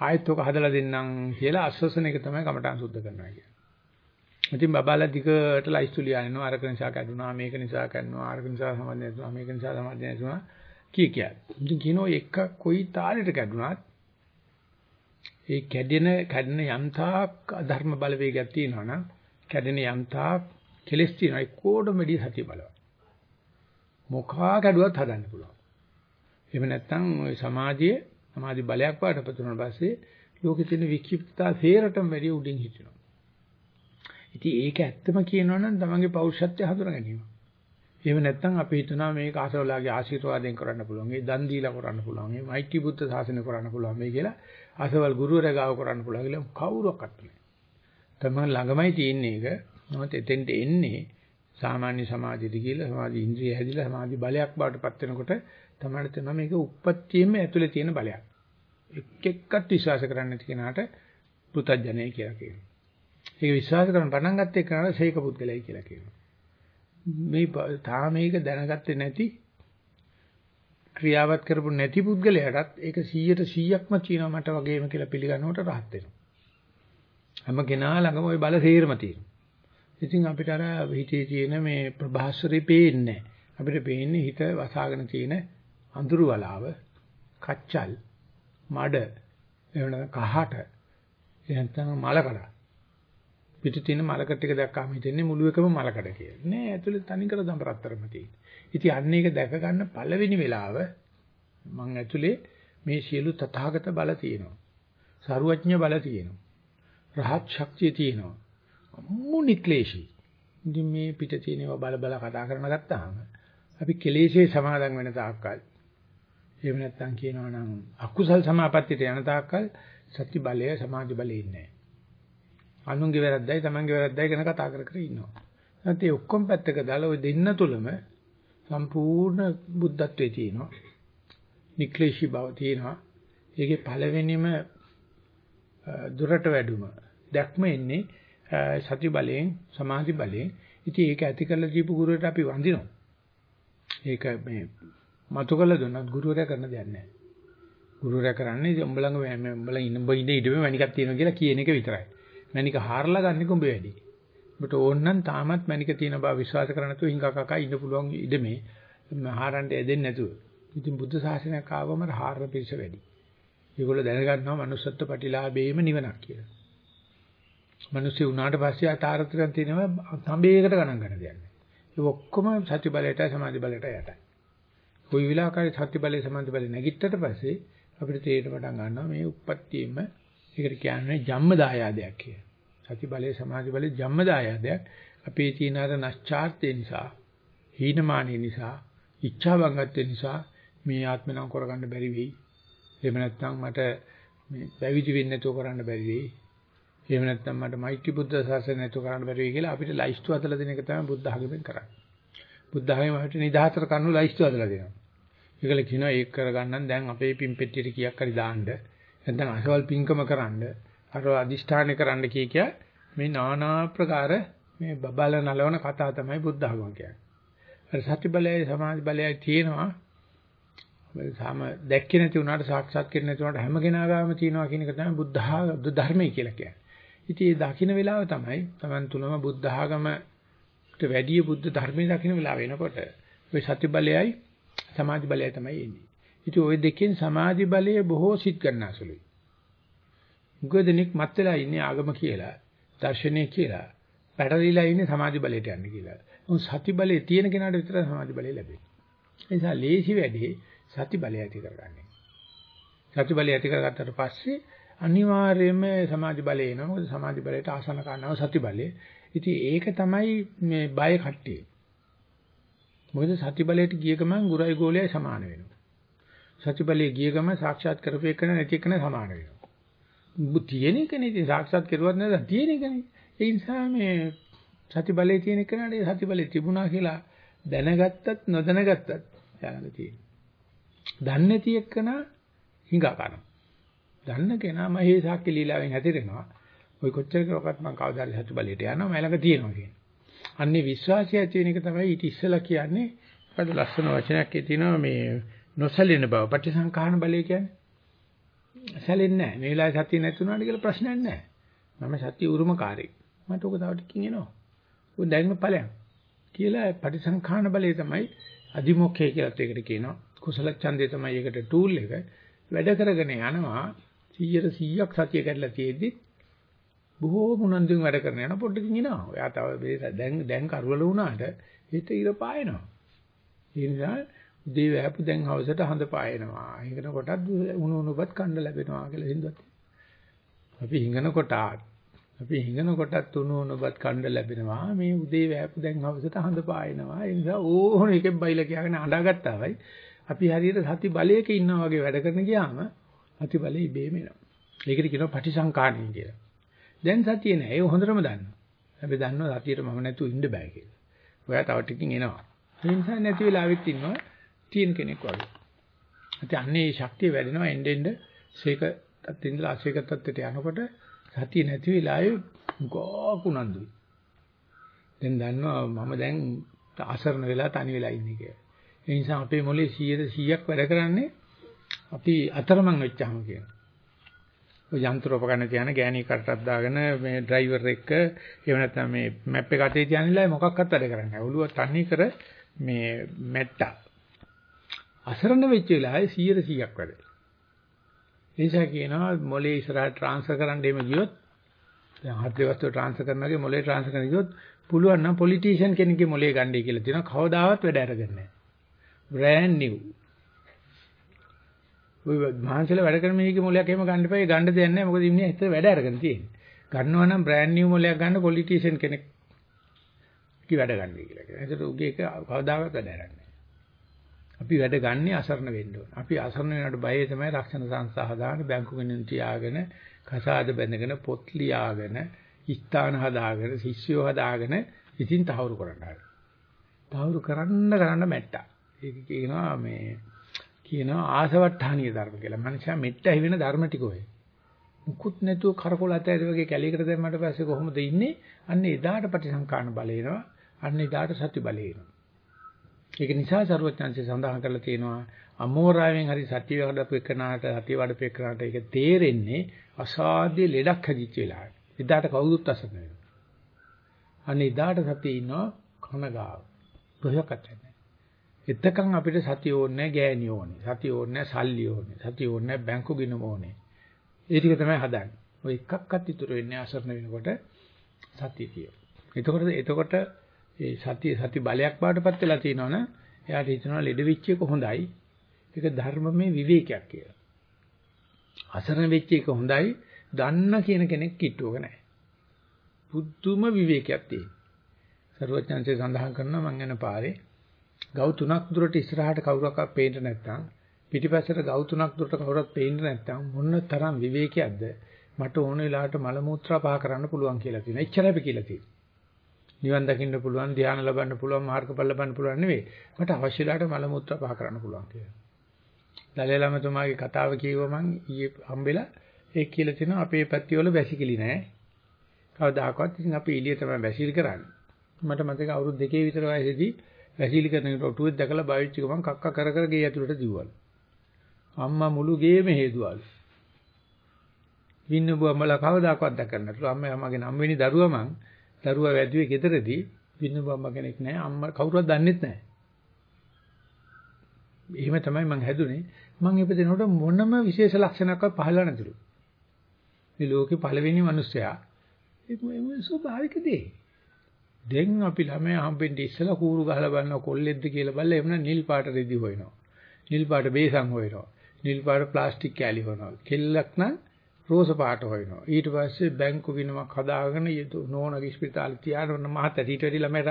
ආයෙත් ඔක හදලා දෙන්නම් කියලා අස්වසන එක තමයි කමටහන් සුද්ධ කරනවා කියන්නේ. ඉතින් බබාලා දිගට ලයිස්තු ලියනවා අරක නිසා කැඩුනා මේක නිසා කැඩුනා අරක නිසා සමාධිය නැතුණා මේක නිසා සමාධිය නැතුණා කී කිය. ඉතින් කියනවා එක කොයි තාලෙට කැඩුනත් ඒ කැඩෙන කැඩෙන යම්තාක් අධර්ම බලවේගයක් තියෙනවා නම් කැඩෙන යම්තාක් කෙලස් තියෙනවා ඒකෝඩම වැඩි සතිය බලවත්. මොකා කැඩුවත් හදන්න පුළුවන්. එහෙම නැත්නම් ওই සමාධියේ සමාධි බලයක් වඩපත් වුණාට පස්සේ ලෝකෙ තියෙන වික්ෂිප්තතා සේරටම වැඩි උඩින් හිටිනවා. ඉතින් ඒක ඇත්තම කියනවනම් තමන්ගේ පෞරුෂත්වය හඳුනා ගැනීම. එහෙම නැත්නම් අපි හිතනවා මේක ආසවලාගේ ආශිර්වාදයෙන් කරන්න පුළුවන්. ඒ දන් දීලා කරන්න පුළුවන්. මේ මෛත්‍රී බුද්ධ ශාසනය කරන්න පුළුවන් මේ කියලා ආසවල් ගුරුවරයා ගාව කරන්න පුළුවන් කියලා කවුරක්වත් නැහැ. තමන් ළඟමයි තියෙන්නේ ඒක. මොකද එතෙන්ට එන්නේ සාමාන්‍ය සමාධියද කියලා සමාධි ඉන්ද්‍රිය හැදිලා සමාධි බලයක් බවට පත් වෙනකොට තමයි තේරෙනවා මේක උප්පත්තියෙම ඇතුලේ තියෙන බලයක්. එක් එක්කත් විශ්වාස කරන්නේ නැති කෙනාට පුතඥය කියලා කියනවා. ඒක විශ්වාස කරන පටන් ගත්ත එක්කනට ශේක පුද්ගලයි කියලා කියනවා. මේ තාම මේක දැනගත්තේ නැති ක්‍රියාවත් කරපු නැති පුද්ගලයාටත් ඒක 100ට 100ක්ම කියනවා මට වගේම කියලා පිළිගන්නවට rahat වෙනවා. හැම කෙනා ළඟම ওই බල තේරම තියෙනවා. ඉතින් අපිට අර හිතේ තියෙන මේ ප්‍රභාස්වරේ පේන්නේ අපිට පේන්නේ හිත වසාගෙන තියෙන අඳුරු වලාව, කච්චල්, මඩ, එහෙම කහට, එහෙනම් මලකඩ. පිටු තියෙන මලකඩ ටික දැක්කාම හිතෙන්නේ මුළු එකම මලකඩ කියලා. නෑ ඇතුලේ තනිකර දඹරත්තරම තියෙන. ඉතින් අන්න ඒක දැක ගන්න පළවෙනි වෙලාව මං ඇතුලේ මේ සියලු තථාගත බල තියෙනවා. සරුවඥ බල තියෙනවා. රහත් ශක්තිය තියෙනවා. මුනික්ලේශී. ඉතින් මේ පිට තියෙනවා බල බල කතා කරන ගත්තාම අපි කෙලෙසේ සමාදන් වෙන තාක්කල් එහෙම නැත්නම් කියනවා නම් අකුසල් සමාපත්තියට යන තාක්කල් සති බලය සමාධි බලය ඉන්නේ අනුන්ගේ වැරද්දයි තමන්ගේ වැරද්දයි ගැන කතා කර කර ඉන්නවා. නැත්නම් ඒ ඔක්කොම පැත්තක දාලා ওই දෙන්න තුලම සම්පූර්ණ බුද්ධත්වයේ තියෙනවා. නික්ලේශී බව තියෙනවා. ඒකේ පළවෙනිම දුරට වැඩුම දැක්ම එන්නේ සති බලයෙන් සමාධි බලයෙන්. ඉතින් ඒක ඇති කරලා දීපු ගුරුවරට අපි වඳිනවා. ඒක මේ මතු කළ දුන්නත් ගුරුවරයා කරන දෙයක් නැහැ. ගුරුවරයා කරන්නේ උඹ ළඟ උඹලා ඉන්න උඹ ඉඳ ඉඩමේ මණිකක් තියෙනවා කියලා කියන එක විතරයි. මණික හාරලා ගන්න කුඹ වැඩි. ඔබට ඕන නම් තාමත් මණික තියෙන බව විශ්වාස කරන නැතුව හිඟා කකා ඉන්න පුළුවන් ඉඩමේ හාරන්න එදෙන්නේ නැතුව. ඉතින් බුද්ධ ශාසනයක් ආවම හාරන පිරිස වැඩි. ඒගොල්ලෝ දැනගන්නවා manussත්ත්ව ප්‍රතිලාභේම නිවනක් කියලා. මිනිස්සු උනාට පස්සේ අතාරතරන් තියෙනවා සම්බේයකට ගණන් ගන්න දෙයක් නෑ. ඒ ඔක්කොම සත්‍ය බලයට සමාධි බලයට යටයි. කොයි විලාකාරී සත්‍ය බලයේ සමාධි බලය නැගිට්ටට පස්සේ අපිට තේරෙන්න පටන් ගන්නවා මේ උප්පත්තියෙම ඒකට කියන්නේ ජම්ම දායාදයක් කියලා. සති බලයේ සමාධි බලයේ ජම්ම දායාදයක් අපේ තියෙන අර නැස්චාර්ත්‍ය නිසා, හීනමානී නිසා, ඉච්ඡා බංගත්‍ය නිසා මේ ආත්ම නම් කරගන්න බැරි වෙයි. එහෙම නැත්නම් මට මේ පැවිදි වෙන්න නැතුව කරන්න බැරි වෙයි. එහෙම නැත්නම් මට මෛත්‍රී බුද්ධ ශාසනය නැතුව කරන්න බැරි වෙයි කියලා අපිට ලයිස්තු හදලා දෙන එක තමයි බුද්ධ ධර්මයෙන් කරන්නේ. බුද්ධ ධර්මයෙන් අපිට නිදහතර කරනු ලයිස්තු හදලා දෙනවා. ඒකල කියනවා ඒක කරගන්න දැන් අපේ පින් පෙට්ටියට කීයක් හරි දාන්න. නැත්නම් අසවල් පින්කම කරන්න. අර අදිෂ්ඨානය කරන්න කිය කිය මේ নানা ප්‍රකාර මේ බබල නලවන කතා තමයි බුද්ධ ධර්ම කියන්නේ. අර සත්‍ය බලයයි සමාධි බලයයි තියෙනවා. සාම දැක්කේ නැති වුණාට සාක්ෂාත් කරන්නේ නැති වුණාට හැම කෙනා ගාම තියෙනවා කියන එක තමයි බුද්ධ ධර්මය කියලා කියන්නේ. ඉතින් මේ දකින්න වෙලාව තමයි Taman තුනම බුද්ධ ආගමට වැඩි බුද්ධ ධර්මයේ දකින්න වෙලාව වෙනකොට ওই සති බලයයි සමාධි බලයයි තමයි එන්නේ. ඉතින් ওই දෙකෙන් සමාධි බලය බොහෝ සිත් ගන්නසුළුයි. මුගදෙනෙක් මත් වෙලා ඉන්නේ ආගම කියලා, දර්ශනය කියලා, පැටලිලා ඉන්නේ සමාධි බලයට යන්න කියලා. මොකද සති බලයේ තියෙන කෙනාට විතර සමාධි බලය ලැබෙන්නේ. ඒ නිසා ලේසි වැඩේ සති බලය ඇති කරගන්නේ. සති බලය ඇති කරගත්තට පස්සේ අනිවාර්යයෙන්ම සමාධි බලය එනවා. මොකද සමාධි බලයට ආසන කරනවා සති බලය. ඉතින් ඒක තමයි මේ බය කට්ටිය. මොකද සති බලයට ගිය ගමන් ගුරයි ගෝලයයි සමාන වෙනවා. සතිපලයේ ගිය ගම සාක්ෂාත් කරපු එකන නැති එකන සමාන වෙනවා. තියෙන එකනේ ඉතින් සාක්ෂාත් කරුවත් නැත්නම් තියෙන එකනේ. ඒ නිසා මේ සතිපලයේ තියෙන එකනට සතිපලයේ තිබුණා කියලා දැනගත්තත් නොදැනගත්තත් යාළඟ තියෙනවා. දන්නේ නැති එක්කන හිඟා කරනවා. දන්න කෙනා මහේ සාක්‍ය ලීලාවෙන් හැතිරෙනවා. ඔය කොච්චර කරවත් මම කවදා හරි සතිපලයට යනවා මම ළඟ තියෙනවා කියන්නේ. අන්නේ විශ්වාසය ඇති වෙන එක තමයි ඊට ඉස්සලා කියන්නේ. අද ලස්සන වචනයක් තියෙනවා මේ නොසැලෙන බව. පටිසංකාන බලය කියන්නේ. සැලෙන්නේ නැහැ. මේ වෙලාවේ සතිය නැතුණාට කියලා ප්‍රශ්නයක් නැහැ. මම සතිය උරුමකාරී. මට ඔක තව ටිකකින් එනවා. ඔය දැන්ම ඵලයන්. කියලා පටිසංඛාන බලය තමයි අදිමොක්ඛය කියලාත් ඒකට කියනවා. කුසල ඡන්දය තමයි ඒකට ටූල් එක. වැඩ කරගෙන යනවා 100 100ක් සතිය කැඩලා තියෙද්දි බොහෝ මුණන්දුන් වැඩ කරන යන පොඩ්ඩකින් එනවා. ඔයා තව දැන් දැන් කරවල වුණාට හිත ඉර පායනවා. ඒ නිසා උදේ වැහපු දැන් හවසට හඳ පායනවා. හිඟන කොටත් උණු උණුපත් කන්න ලැබෙනවා කියලා හින්දුවත්. අපි හිඟන කොටත් අපි හිඟන කොටත් උණු උණුපත් කන්න ලැබෙනවා. මේ උදේ වැහපු දැන් හවසට හඳ පායනවා. ඒ නිසා ඕන එකෙන් බයිලා කියගෙන අඬාගත්තා වයි. අපි හරියට සති බලයක ඉන්නා වගේ වැඩ කරන ගියාම සති බලය ඉබේම එනවා. ඒකට කියනවා පටිසංකාණී කියලා. දැන් සතිය නෑ. ඒක හොඳටම දන්නවා. හැබැයි දන්නවා සතියට මම නැතුව ඉන්න බෑ කියලා. ඔයා තව ටිකකින් එනවා. ඒ නිසා නැති වෙලාවෙත් ඉන්නවා තියෙන කෙනෙක් වගේ. ඉතින් අන්නේ ශක්තිය වැඩෙනවා එන්න එන්න සීක තත්ත්වෙ ඉඳලා අසීක තත්ත්වයට යනකොට සතිය නැති වෙලාවේ ගෝකුණන්දුයි. දැන් දන්නවා මම දැන් අසරණ වෙලා තනි වෙලා ඉන්නේ කියලා. ඒ නිසා අපේ මොලේ 100ක් වැඩ කරන්නේ අපි අතරමං වෙච්චාම කියන. ඔය යන්ත්‍රෝපකරණ තියන ගෑණී කටටක් දාගෙන මේ ඩ්‍රයිවර් එක්ක එහෙම නැත්නම් මේ මැප් එක අතේ තියන්නලා මොකක්වත් වැඩ කරන්නේ නැහැ. ඔළුව තන්නේ කර මේ මැට්ටා. අසරණ වෙච්ච වෙලාවේ 100 100ක් වැඩ. ඒ නිසා කියනවා මොලේ ඉස්සරහට ට්‍රාන්ස්ෆර් කරන්න එම ගියොත් දැන් හෘද වස්තුව ට්‍රාන්ස්ෆර් කරනවාගේ මොලේ ට්‍රාන්ස්ෆර් කරන්න ගියොත් පුළුවන් නම් පොලිටිෂියන් කෙනෙක්ගේ මොලේ ගන්නයි කියලා තියෙනවා. කවදාවත් වැඩ අරගන්නේ නැහැ. Brand new. ඔය මහන්සියල වැඩ කරන මේකේ මොලයක් එහෙම ගන්න එපා. ඒ ගන්න දෙයක් නැහැ. මොකද ඉන්නේ ඇත්තට වැඩ අරගෙන තියෙන්නේ. ගන්නවා නම් brand new මොලයක් ගන්න පොලිටිෂියන් කෙනෙක් කි වැඩ ගන්නයි කියලා කියනවා. ඒකට උගේ එක කවදාවත් වැඩ අරන්නේ අපි වැඩ ගන්නේ අසරණ වෙන්න ඕන. අපි අසරණ වෙනකොට බයය තමයි රක්ෂණ සංස්ථා හදාගෙන බැංකු ගණන් තියාගෙන කසාද බැඳගෙන පොත් ලියාගෙන ස්ථාන හදාගෙන ශිෂ්‍යයෝ හදාගෙන ඉතින් තහවුරු කරන්න තහවුරු කරන්න කරන්න මැට්ටා. ඒක කියනවා මේ කියනවා ආසවට්ටානීය ධර්ම කියලා. මනුෂයා මෙට්ට හිවෙන ධර්ම ටික ඔය. මුකුත් නැතුව කරකොල ඇතැරි වගේ කැලේකට දැම්මට පස්සේ කොහොමද ඉන්නේ? අන්න එදාට ප්‍රතිසංකාන බලය එනවා. අන්න එදාට සති බලය එනවා. ඒක නිසා සරුවචාන්සේ සඳහන් කරලා තියෙනවා අමෝරාවෙන් හරි සත්‍ය වඩපු එකනට සත්‍ය වඩපු එකනට ඒක තේරෙන්නේ අසාධ්‍ය ලෙඩක් හැදිච්ච වෙලාවට. එදාට කවුරුත් අසන්න වෙනවා. අනේ එදාට සතිය ඉන්නවා කනගාව. ප්‍රයෝගකත් නැහැ. එතකන් අපිට සතිය ඕනේ ගෑණි ඕනේ. සතිය ඕනේ සල්ලි ඕනේ. සතිය ඕනේ බැංකු ගිණුම ඕනේ. ඒ ටික තමයි හදන්නේ. ඔය එකක්වත් ඉතුරු වෙන්නේ අසරණ වෙනකොට සතිය කියන. එතකොට එතකොට ඒ සතිය සති බලයක් බාටපත් වෙලා තියෙනවනේ එයාට හිතනවා ලෙඩ වෙච්ච එක හොඳයි. ඒක ධර්මමේ විවේකයක් කියලා. අසරණ වෙච්ච එක හොඳයි. දන්න කියන කෙනෙක් කිට්ටුවක නැහැ. බුද්ධුම විවේකයක් තියෙනවා. සරුවචන්සේ සඳහන් කරනවා මං යන පාරේ ගව් තුනක් දුරට ඉස්සරහට කවුරක්වත් පේන්න නැත්නම් පිටිපස්සට ගව් තුනක් දුරට කවුරුත් පේන්න නැත්නම් මොන තරම් විවේකයක්ද මට ඕන වෙලාවට මල මුත්‍රා පහ කරන්න පුළුවන් කියලා තියෙනවා. එච්චරයි අපි කියලා තියෙන්නේ. නිවන් දකින්න පුළුවන්, ධ්‍යාන ලබන්න පුළුවන්, මාර්ගඵල ලබන්න පුළුවන් නෙවෙයි. මට අවශ්‍ය වෙලාවට මල මුත්‍රා පහ කරන්න පුළුවන් කියලා. දලේලමතුමාගේ කතාව කියුවා මං ඊයේ හම්බෙලා ඒක කියලා තිනවා අපේ පැති වල වැසිකිලි නැහැ. කවදාකවත් ඉතින් අපි එළිය තමයි වැසිලි කරන්නේ. මට මතක අවුරුදු දෙකේ විතර වයසේදී වැසිලි කරනකොට ඔටුවෙත් දැකලා බයිච් එක මං කක්ක කර කර ගේ ඇතුළට දිව්වලු. අම්මා මුළු ගේම හේදුවලු. වින්නබු අම්මලා කවදාකවත් දැකන්නේ නැතුළු අම්මා මගේ නම් වෙනි දරුවා මං දරුවා වැදුවේ ගෙදරදී වින්නබු අම්මා කෙනෙක් නැහැ අම්මා කවුරුවත් දන්නෙත් නැහැ. එහෙම තමයි මං හැදුනේ. මං ඉපදෙනකොට මොනම විශේෂ ලක්ෂණයක්වත් පහළ නැතිලු. මේ ලෝකේ පළවෙනි මිනිස්සයා ඒක මේ ස්වභාවික දේ. දැන් අපි ළමයා හම්බෙන්න ඉස්සලා කූරු ගහලා බලන කොල්ලෙක්ද කියලා බලලා එමුන නිල් පාට රෙදි හොයනවා. නිල් පාට බේසන් හොයනවා. නිල් පාට ප්ලාස්ටික් කෑලි හොයනවා. කෙල්ලක් නම් රෝස පාට හොයනවා. ඊට පස්සේ බැංකු ගිණුමක් හදාගෙන නෝනගේ ස්පිතාලේ තියාගෙන මහත්තයා ඊට වැඩි ළමයට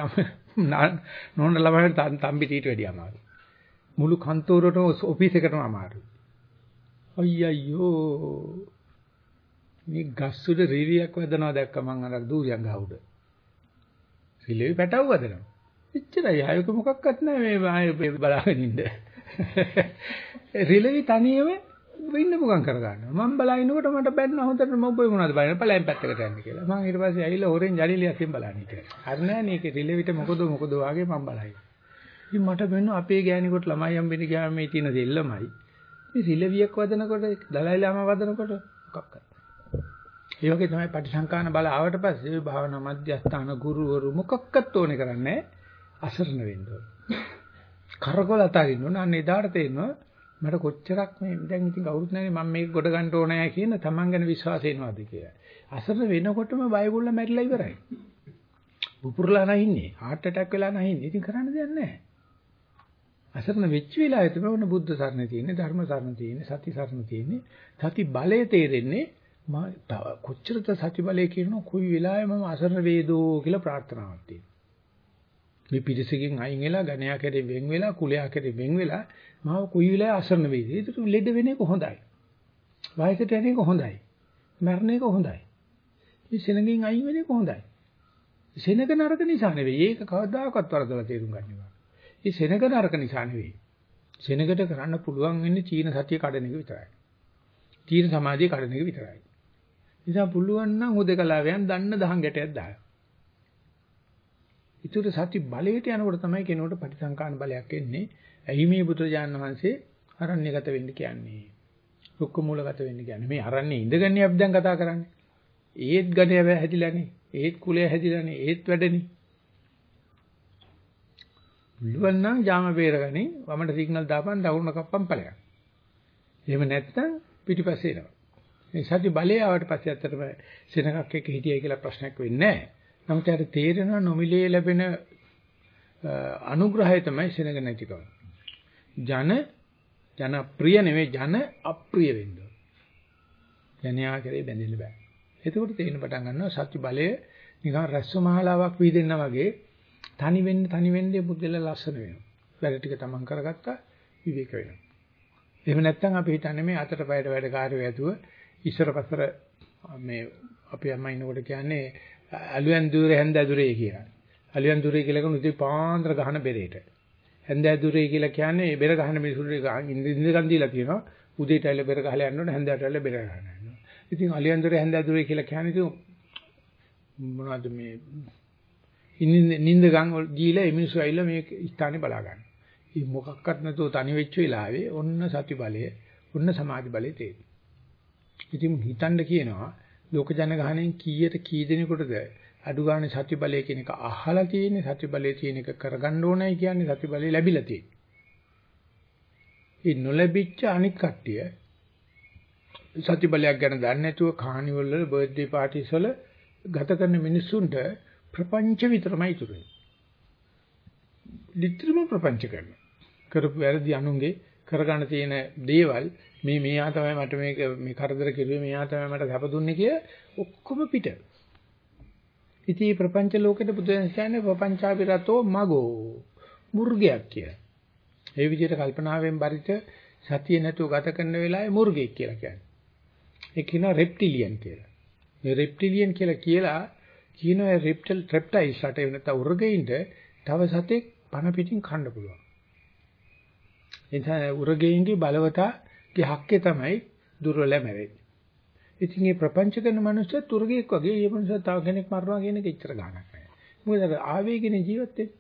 නෝන ළමයට තම්බි ඊට වැඩි අමාරුයි. මුළු කන්තෝරේටම ඔෆිස් එකටම අමාරුයි. අයියෝ මේ ගස්සුඩ රිරියක් වදනවා දැක්ක මං අර දූරියන් ගහුඩ. රිලෙවි පැටව වදනවා. එච්චරයි ආයක මොකක්වත් නැහැ මේ ආයේ බලාගෙන ඉන්න. රිලෙවි තනියම වෙන්න මොකම් කරගන්නවා. මම බලනකොට මට බැන්න හොඳට මොබ්බේ මොනවද බලන්න පළයන් පැත්තකට යන්න කියලා. මම ඊට පස්සේ ඇවිල්ලා හොරෙන් ජලිලියක්ෙන් බලන්න හිටියා. හරි නෑ මේක රිලෙවිට මොකද මොකද වාගේ මම බලයි. ඉතින් මට වෙන්න අපේ ගෑණිකොට ළමයි හම්බෙන්න ගියාම මේ තියෙන දෙල්ලමයි. මේ රිලෙවියක් වදනකොට දලයි ලාම වදනකොට මොකක්ද? ඒ වගේ තමයි පටිසංකාන බල ආවට පස්සේ ඒ භාවනා මධ්‍යස්ථාන ගුරුවරු මොකක්වත් ඕනේ කරන්නේ අසරණ වෙන්න ඕන. කරකොල අතාරින්න ඕන. අන්න එදාට තේරෙනවා මට කොච්චරක් මේ දැන් ඉතින් කවුරුත් නැහැ මම මේක ගොඩ ගන්න ඕනෑ කියන තමන් ගැන විශ්වාසය එනවාද කියලා. අසරණ වෙනකොටම බයගොල්ල මැරිලා ඉවරයි. පුපුරලා නැහින්නේ, heart attack වෙලා නැහින්නේ. ඉතින් කරන්න දෙයක් නැහැ. අසරණ වෙච්ච වෙලාවේ තමයි ඔන්න බුද්ධ සරණ තියෙන්නේ, ධර්ම සරණ තියෙන්නේ, සති සරණ තියෙන්නේ. සති බලය තේරෙන්නේ මා කොච්චරද සති බලය කියනවා කොයි වෙලාවෙ මම අසරණ වේදෝ කියලා ප්‍රාර්ථනාවක් තියෙනවා. මේ පිරිසකින් අයින් වෙලා ගණයා කෙරේ වෙන් වෙලා කුලයා කෙරේ වෙන් වෙලා මාව කුයි වෙලාව අසරණ වෙයිද? ඒක ලෙඩ වෙන එක හොඳයි. වයසට යන එක හොඳයි. මරණ එක හොඳයි. මේ සෙනගින් අයින් වෙන එක හොඳයි. සෙනග නරක නිසා නෙවෙයි. ඒක කවදාකවත් වරදලා තේරුම් ගන්න එපා. මේ සෙනග නරක නිසා නෙවෙයි. සෙනගට කරන්න පුළුවන් වෙන්නේ චීන සතිය කඩන එක විතරයි. චීන සමාධිය කඩන එක විතරයි. නිසා පුළුවන් නම් හුදකලාවයන් දන්න දහං ගැටයක් දාන්න. ඊටු සති බලයට යනකොට තමයි කෙනෙකුට පටිසංකාන බලයක් එන්නේ. ඇයි මේ බුදුරජාණන් වහන්සේ අරණ්‍යගත වෙන්න කියන්නේ? රුක්ක මූලගත වෙන්න කියන්නේ. මේ අරණ්‍යේ ඉඳගන්නේ අපි දැන් කතා කරන්නේ. ඒත් ගණය හැදිලානේ. ඒත් කුලය හැදිලානේ. ඒත් වැඩනේ. පුළුවන් නම් ජාම බේරගනි වමට සිග්නල් දාපන් දකුණ කප්පම් ඵලයක්. එහෙම නැත්නම් පිටිපස්සේ එනවා. මේ සති බලය ආවට පස්සේ ඇත්තටම සෙනඟක් එක්ක හිටියයි කියලා ප්‍රශ්නයක් වෙන්නේ නැහැ. නමුත් යාට තේරෙනවා නොමිලේ ලැබෙන අනුග්‍රහය තමයි සෙනඟ නැතිකම. ජන ජන ප්‍රිය නෙවෙයි ජන අප්‍රිය වෙන්න ඕන. ජනයා කරේ බැඳෙන්න බෑ. එතකොට තේින්න පටන් ගන්නවා සත්‍ය බලය නිකන් රැස්ව මහලාවක් වීදෙන්නා වගේ තනි වෙන්න තනි වෙන්නේ පුද්ගල ලස්සන වෙනවා. වැඩ ටික තමන් කරගත්තා විවේක වෙනවා. එහෙම නැත්නම් අපි හිතන්නේ මේ අතට පයට වැඩ කාර්යය ඇතුව ඉස්සර පස්සර මේ අපි අම්මා ඉන්නකොට කියන්නේ අලුයන් දුරේ හැන්ද දුරේ කියලා. අලුයන් දුරේ කියලා කියන උදේ පාන්දර ගහන බෙරේට. හැන්ද දුරේ කියලා කියන්නේ බෙර ගහන මිනිසුන්ට ඉන්ද්‍රගන් දීලා තියෙනවා. උදේට ඇවිල්ලා බෙර ගහලා යන්න ඕනේ හැන්දට ඇවිල්ලා බෙර ගහන්න යනවා. ඉතින් අලුයන් දුරේ හැන්ද දුරේ කියලා කියන්නේ ඉතින් මොනවද මේ නින්ද ගම් දීලා මේ මිනිස්සු ඇවිල්ලා මේ ස්ථානේ බලා ගන්න. ඉතින් මොකක්වත් නැතුව තනි වෙච්ච වෙලාවේ ඔන්න සති බලය, ඔන්න සමාධි බලය තේරෙනවා. ඉතින් හිතන්න කියනවා ලෝක ජනගහණයෙන් කීයට කී දෙනෙකුටද අඩු ගන්න සත්‍ය බලය කියන එක අහලා තියෙන්නේ සත්‍ය බලය තියෙන එක කරගන්න ඕනයි කියන්නේ සත්‍ය බලය ලැබිලා තියෙන්නේ. ඒ නොලැබිච්ච අනික් කට්ටිය සත්‍ය බලයක් ගැන දන්නේ නැතුව කානිවල් වල බර්ත්ඩේ පාටිස් වල ගත කරන මිනිස්සුන්ට ප්‍රපංච විතරමයි ඉතුරු වෙන්නේ. ලිත්‍රම ප්‍රපංච කරනවා. කරපු වැරදි අනුන්ගේ කරගන්න තියෙන දේවල් මේ මෙයා තමයි මට මේක මේ කරදර කෙරුවේ මෙයා තමයි මට සැප දුන්නේ කිය ඔක්කොම පිට. ඉතින් මේ ප්‍රපංච ලෝකෙට බුදුන් කියන්නේ ප්‍රපංචාපිරතෝ මගෝ මුර්ගයක් කියලා. ඒ විදිහට කල්පනාවෙන් බරිත සතිය නැතුව ගත කරන වෙලාවේ මුර්ගෙක් කියලා කියන්නේ. ඒ කියනවා රෙප්ටිලියන් කියලා. මේ රෙප්ටිලියන් කියලා කියලා කියනවා රෙප්ටල් රෙප්ටයිල්ස් රට වෙනත උර්ගෙයින්ට තව සතෙක් පණ පිටින් කන්න පුළුවන්. එතන උර්ගෙයින්ගේ බලවතාගේ හක්කේ තමයි දුර්වල මැරෙන්නේ. ඉතින් මේ ප්‍රපංච කරන මනුස්සය තුර්ගයක් වගේ මේ මනුස්සය තව කෙනෙක් මරනවා කියන එක ඉච්චර ගන්නක් නැහැ. මොකද අර ආවේගනේ ජීවත් වෙන්නේ.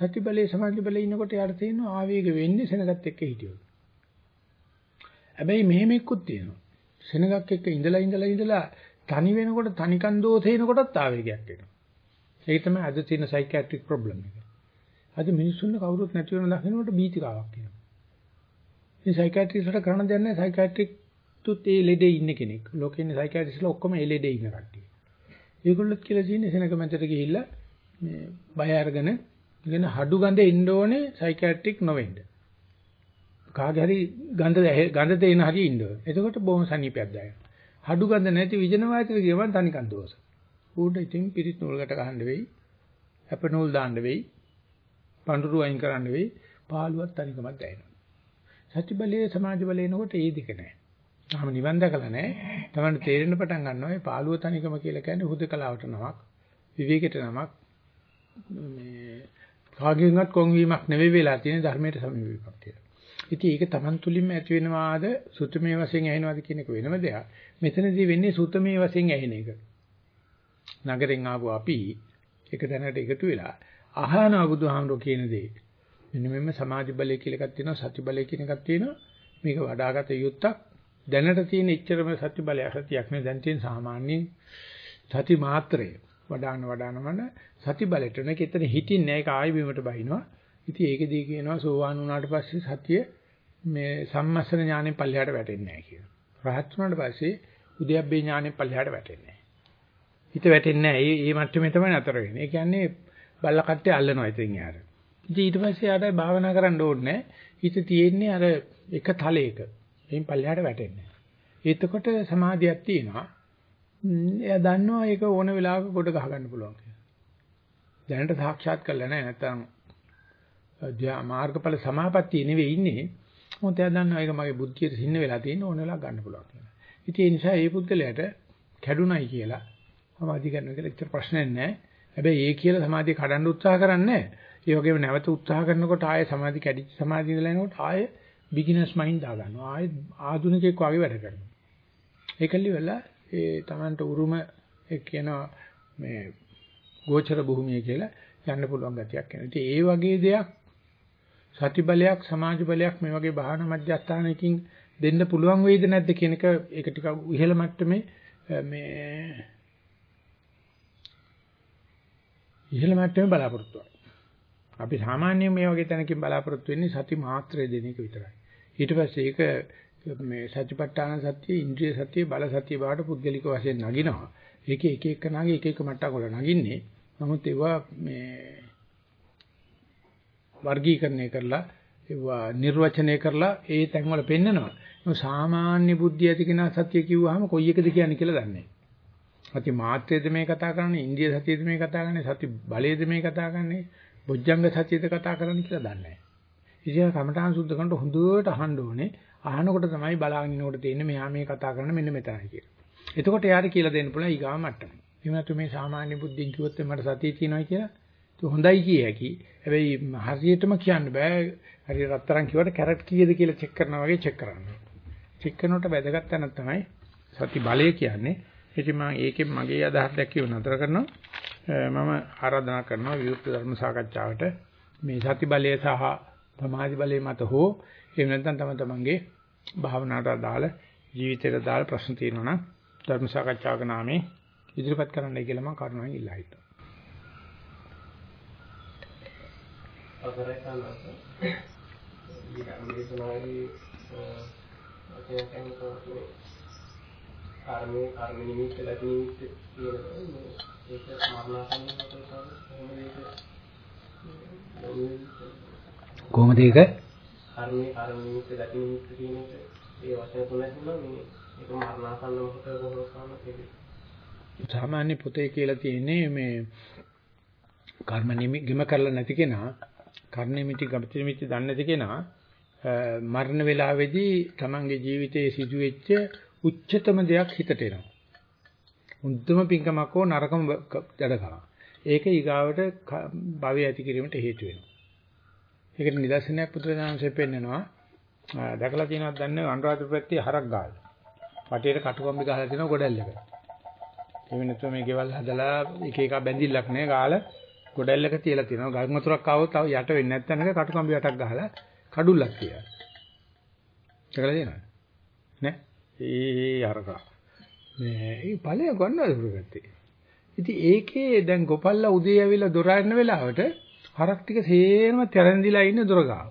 සති බලේ සමාධි බලේ ඉන්නකොට යාට තියෙනවා ආවේග වෙන්නේ සෙනගත් එක්ක හිටියොත්. හැබැයි මෙහෙම එක්කුත් තියෙනවා. සෙනගක් එක්ක ඉඳලා ඉඳලා ඉඳලා තනි වෙනකොට තනිකන් දෝතේනකොටත් ආවේගයක් එනවා. ඒක තමයි අද තියෙන සයිකියාට්‍රික් ප්‍රොබ්ලම් එක. අද මිනිස්සුන්ට කවුරුත් නැති වෙන දකින්නකොට බීතිකාවක් එනවා. මේ සයිකියාට්‍රිස්ට්ට කරන්න දෙයක් නැහැ සයිකියාට්‍රික් තුත් ඒ ලෙඩේ ඉන්න කෙනෙක්. ලෝකේ ඉන්න සයිකියාට්‍රිස්ට්ලා ඔක්කොම ඒ ලෙඩේ ඉන්න කට්ටිය. ඒගොල්ලොත් කියලා තියෙන්නේ සෙනග මැදට ගිහිල්ලා මේ බය අරගෙන ඉගෙන හඩු ගඳ එන්න ඕනේ සයිකියාට්‍රික් නොවෙන්න. කාගේ හරි ගඳ ගඳ දෙන හරි ඉන්න ඕනේ. එතකොට බොහොම සනීපයක් දැනෙනවා. හඩු ගඳ නැති විජන වාතයට ගියම තනිකන් දෝෂ. ඌට ඉතින් පිරිත් නූලකට ගහන්න වෙයි. අප නූල් දාන්න වෙයි. පඳුරු අයින් කරන්න වෙයි. පාළුවක් තනිකමක් දැනෙනවා. සති බලයේ සමාධි බලයේ එනකොට ඒ දෙක නැහැ. තාම නිවන් දැකලා නැහැ. තමයි තේරෙන්න පටන් ගන්නවා මේ පාළුව තනිකම කියලා කියන්නේ හුදකලාවට නමක්, විවේකයට නමක්. මේ කාගෙන්වත් කොන්වීමක් නෙවෙයි වෙලා තියෙන ධර්මයට සමීපයක් කියලා. ඉතින් ඒක Taman තුලින්ම ඇති වෙනවාද සුතමේ වශයෙන් ඇහෙනවාද කියන එක වෙනම දෙයක්. මෙතනදී වෙන්නේ සුතමේ වශයෙන් ඇහෙන එක. නගරෙන් ආපු අපි එක තැනකට එකතු වෙලා අහනවා බුදුහාමුදුරුවෝ කියන දේ. මෙන්න මෙන්න සමාධි බලය කියලා එකක් තියෙනවා සති බලය කියන එකක් තියෙනවා. මේක වඩාගත යුත්තක්. දැනට තියෙන ඉච්ඡරම සති බලය සතියක් නේ දැන් තියෙන සාමාන්‍ය සති මාත්‍රය. වඩාන වඩානමන සති බලයට නෙක එතන හිටින්නේ නැහැ ඒක ආයෙ බීමට බහිනවා. ඉතින් ඒකෙදී කියනවා සෝවාන් වුණාට පස්සේ සතිය මේ සම්මස්සන ඥාණයෙන් පල්ලෙහාට වැටෙන්නේ නැහැ කියලා. රහත් වුණාට පස්සේ උද්‍යප්පේ ඥාණයෙන් පල්ලෙහාට වැටෙන්නේ නැහැ. හිත වැටෙන්නේ නැහැ. මේ මේ මට්ටමේ තමයි නතර වෙන්නේ. ඒ කියන්නේ බල්ල කට්ටේ අල්ලනවා ඉතින් යාර. ඉතින් ඊට පස්සේ ආඩ භාවනා කරන්න ඕනේ හිත තියෙන්නේ අර එක තලයක. එයින් පල්ලෙහාට වැටෙන්නේ නැහැ. එතකොට සමාධියක් තියෙනවා. එයා දන්නවා ඒක ඕන වෙලාවක කොට ගහ ගන්න පුළුවන් කියලා. දැනට සාක්ෂාත් කරලා නැහැ නැත්නම් මාර්ගඵල සමාපත්තිය නෙවෙයි ඉන්නේ. මොකද එයා දන්නවා ඒක මගේ බුද්ධියට සින්න වෙලා තියෙන ඕන වෙලාවක ගන්න පුළුවන් කියලා. ඉතින් ඒ නිසා මේ පුද්ගලයාට කැඩුනයි කියලා සමාධිය ගන්න කියලා ඉච්ච ප්‍රශ්නයක් නැහැ. හැබැයි ඒ කියලා සමාධිය කඩන්න උත්සාහ කරන්නේ ඒ වගේම නැවත උත්සාහ කරනකොට ආයෙ සමාධි කැඩිච්ච සමාධිය ඉඳලා එනකොට ආයෙ බිග්ිනර්ස් මයින්ඩ් දා ගන්නවා. ආයෙ ආධුනිකයෙක් වගේ වැඩ කරනවා. ඒකලි වෙලා ඒ Tamanට උරුම ඒ කියනවා මේ ගෝචර භූමිය කියලා යන්න පුළුවන් ගතියක් එනවා. ඉතින් ඒ වගේ දෙයක් සති බලයක් සමාජ බලයක් මේ වගේ භාවනා මධ්‍යස්ථානයකින් දෙන්න පුළුවන් වෙයිද නැද්ද කියන එක ඒක ටිකක් ඉහළ මට්ටමේ මේ ඉහළ මට්ටමේ බලාපොරොත්තු අපි සාමාන්‍යයෙන් මේ වගේ තැනකින් බලාපොරොත්තු වෙන්නේ සති මාත්‍රය දෙන එක විතරයි. ඊට පස්සේ ඒක මේ සතිපට්ඨාන සතිය, ඉන්ද්‍රිය සතිය, බල සතිය බවට පුද්ගලික වශයෙන් නගිනවා. ඒක එක එක නාගේ එක එක මට්ටම් වල නගින්නේ. නමුත් ඒවා මේ වර්ගීකරණය කරලා ඒවා නිර්වචනය කරලා ඒ තැන් වල පෙන්නනවා. සාමාන්‍ය බුද්ධිය ඇති කෙනා සත්‍ය කිව්වහම කොයි එකද කියන්නේ කියලා දන්නේ නැහැ. සති මාත්‍රයේද මේ කතා කරන්නේ ඉන්දිය සතියේද මේ කතා කරන්නේ සති බලයේද මේ කතා කරන්නේ බොජ්ජංග සතියේද කතා කරන්නේ කියලා දන්නේ නැහැ. ඉතින් කමඨාන් සුද්ධ කරනකොට හොඳට අහන්න ඕනේ. අහනකොට තමයි බලාගෙන ඉනකොට තේින්නේ මෙහා මේ කතා කරන මෙන්න මෙතනයි කියලා. එතකොට යාට කියලා දෙන්න පුළුවන් ඊගාව මට්ටම. එහෙම නැත්නම් මේ සාමාන්‍ය බුද්ධියෙන් කිව්වොත් මට සතිය තියෙනවා කියලා ඒක හොඳයි කිය හැකි. හැබැයි හරියටම කියන්න බෑ. හරිය රත්තරන් කිව්වට කැරට් කීයද කියලා චෙක් කරනවා වගේ චෙක් කරන්න. චෙක් කරනකොට වැදගත් තැනක් තමයි සති බලය කියන්නේ. ඉතින් මම ඒකෙන් මගේ අදහස් දැක්විව නතර කරනවා. මම ආරාධනා කරනවා විවෘත ධර්ම සාකච්ඡාවට මේ සති බලය සහ සමාධි බලය මත හෝ එහෙම නැත්නම් තම තමන්ගේ භාවනාවට අදාළ ජීවිතයට අදාළ ප්‍රශ්න තියෙනවා නම් ධර්ම සාකච්ඡාවක නාමයෙන් ඉදිරිපත් කරන්නයි කියලා මම කරුණාවෙන් ඉල්ලා හිටියා. අවසරයි සම්මාස. ඊට සමාධි අධ්‍යයනය කරනකොට කර්මයේ කර්ම නිමිත්ත ලැබි නිමිත්ත ඒක මරණාසන්නකට කොහොමද ඒක? කර්මයේ කර්ම නිමිත්ත ලැබි නිමිත්ත කියන එක. ඒ වචන තුනක් නෙමෙයි මේ ඒක මරණාසන්න මොහොත කොහොමද සාමකේ සාමාන්‍ය පොතේ කියලා තියෙන්නේ මේ කර්ම නිමිගම කරලා නැති කෙනා කර්ම නිමිති ගමති නිමිති දන්නේ නැති කෙනා මරණ වේලාවේදී තමන්ගේ ජීවිතයේ සිදුවෙච්ච උච්චතම දෙයක් හිතට එනවා. මුද්දම පිංකමක් හෝ නරකම ජඩකම. ඒක ඊගාවට භවය ඇති කිරීමට හේතු වෙනවා. ඒකට නිදර්ශනයක් පුත්‍රයන්න්සේ පෙන්නනවා. දැකලා තියෙනවද දන්නේ අනුරාධපුර පැත්තේ හරක් ගාල්. වටේට කටුකම්බි ගහලා තියෙනවා ගොඩැල්ලක. ඒ වෙනතු මේ ගෙවල් හදලා එක එක බැඳිල්ලක් නෑ ගාල ගොඩැල්ලක තියලා තියෙනවා. ගල් වතුරක් ආවොත් තව යට වෙන්නේ නැත්නම් කටුකම්බි යටක් ගහලා කඩුල්ලක් තියලා. දැකලා තියෙනවද? නෑ. ඒ අරකා. මේ ඒ ඵලය ගන්නවද පුරගත්තේ. ඉතින් ඒකේ දැන් ගොපල්ලා උදේ ඇවිල්ලා දොර අරන වෙලාවට හරක් ටික සේරම තැරඳිලා ඉන්නේ දොර ගාව.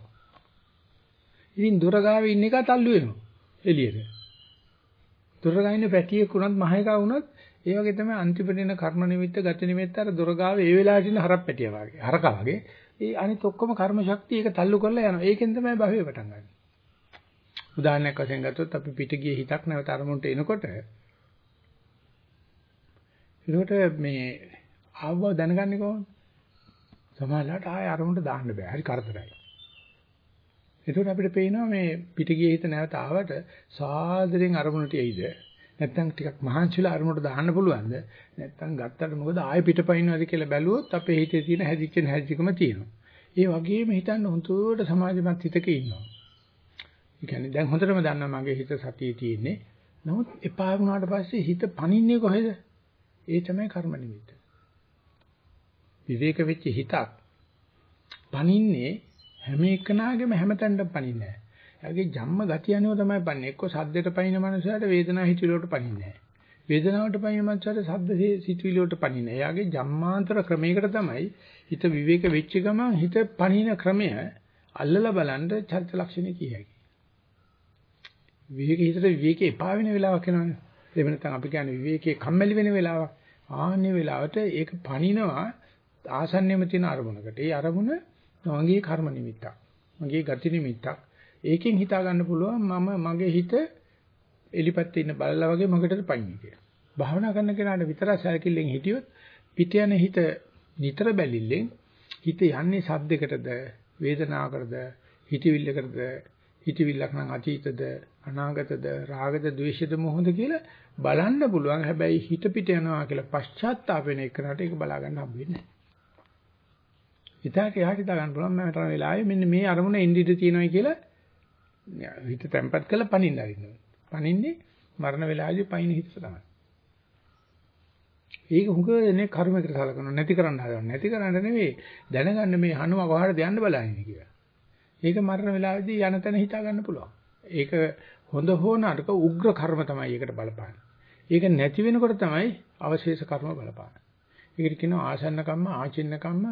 ඉතින් දොර ගාවේ ඉන්න එක තල්ලු වෙනවා එළියට. දොර ගාවේ ඉන්න පැටියෙක් වුණත් මහේකා වුණත් ඒ වගේ තමයි අන්තිමට එන කර්ම නිමිත්ත ගති නිමිත්ත අර දොර ගාවේ ඒ වෙලාවට ඉන්න හරක් පැටියා වගේ. හරකා වගේ. ඒ අනිත් ඔක්කොම කර්ම ශක්තිය ඒක තල්ලු කරලා යනවා. ඒකෙන් තමයි භවය පටන් ගන්නේ. උදාහරණයක් වශයෙන් ගත්තොත් අපි පිට ගියේ හිතක් නැවත අරමුණට එනකොට ඒකට මේ ආවව දැනගන්නේ කොහොමද? සමහරවිට ආය අරමුණට දාන්න බෑ. හරි කරදරයි. එතකොට අපිට පේනවා මේ පිටිගියේ හිත නැවත ආවට සාදරෙන් අරමුණට එයිද නැත්නම් ටිකක් මහන්සිලා අරමුණට දාන්න පුළුවන්ද නැත්නම් ගත්තට මොකද ආයෙ පිටපයින්නවද කියලා බැලුවොත් අපේ හිතේ තියෙන හැදිච්ච නැහැදිකම තියෙනවා. ඒ වගේම හිතන්න හොඳට සමාජමත් හිතක ඉන්නවා. ඒ කියන්නේ දැන් හොඳටම දන්නවා මගේ හිත සතියේ තියෙන්නේ. නමුත් එපා වුණාට පස්සේ හිත පනින්නේ කොහෙද? ඒ තමයි කර්ම නිමිත්ත. විවේක වෙච්ච හිතක් පනින්නේ හැම එකනාගෙම හැමතැනටම පනින්නේ නැහැ. එයාගේ ජම්ම ගතිය අනුව තමයි පන්නේ. එක්ක සද්දයට පනින මනුස්සයාට වේදනාව හිතිලට පනින්නේ නැහැ. වේදනාවට පනින මනුස්සයාට සද්ද සිතුවිලට පනින්නේ. එයාගේ ජම්මාන්තර ක්‍රමයකට තමයි හිත විවේක වෙච්ච ගමන් හිත පනින ක්‍රමය අල්ලලා බලන්න චරිත ලක්ෂණ කිය හැකියි. විවේක හිතට විවේකේ එපා වෙන වෙලාවක් එනවනේ. එහෙම නැත්නම් අපි කියන්නේ විවේකේ කම්මැලි වෙන වෙලාවක්. ආන්නේ වෙලාවට ඒක පනිනවා ආසන්නෙම තියෙන අරමුණකට. ඒ අරමුණ මගේ කර්ම නිමිත්තක්. මගේ ගති නිමිත්තක්. ඒකෙන් හිතා ගන්න පුළුවන් මම මගේ හිත එලිපැත්තේ ඉන්න බල්ලා වගේ මකටද පයින්නේ කියලා. භාවනා කරන කෙනාට විතර සැලකිල්ලෙන් හිටියොත් පිට යන හිත නිතර බැලිල්ලෙන් හිත යන්නේ සද්දයකටද වේදනාවකටද හිතවිල්ලකටද හිතවිල්ලක් නම් අතීතද අනාගතද රාගද ද්වේෂද මොහොද කියලා බලන්න පුළුවන් හැබැයි හිත පිට යනවා කියලා පශ්චාත්තාප වෙන එකනට ඒක බලා ගන්න හම්බ වෙන්නේ නැහැ. හිතට එහාට හිතා ගන්න පුළුවන් මම තරම වෙලාවේ මෙන්න මේ අරමුණ ඉන්දිට තියෙනවා කියලා හිත තැම්පත් කරලා පනින්න අරින්න. පනින්නේ මරණ වෙලාවේදී පයින් හිතට තමයි. ඒක හුඟනේ කර්මයකට සලකනවා නැති කරන්න හදනවා. නැති කරන්න නෙවෙයි දැනගන්න මේ හනුම කොහාටද යන්න බලන්නේ කියලා. ඒක මරණ වෙලාවේදී යන තැන හිතා ගන්න පුළුවන්. ඒක හොඳ හෝ නරක උග්‍ර කර්ම තමයි ඒකට බලපාන්නේ. ඒක නැති වෙනකොට තමයි අවශේෂ කර්ම බලපාන්නේ. ඒකට කියනවා ආසන්න කම්ම, ආචින්න කම්ම,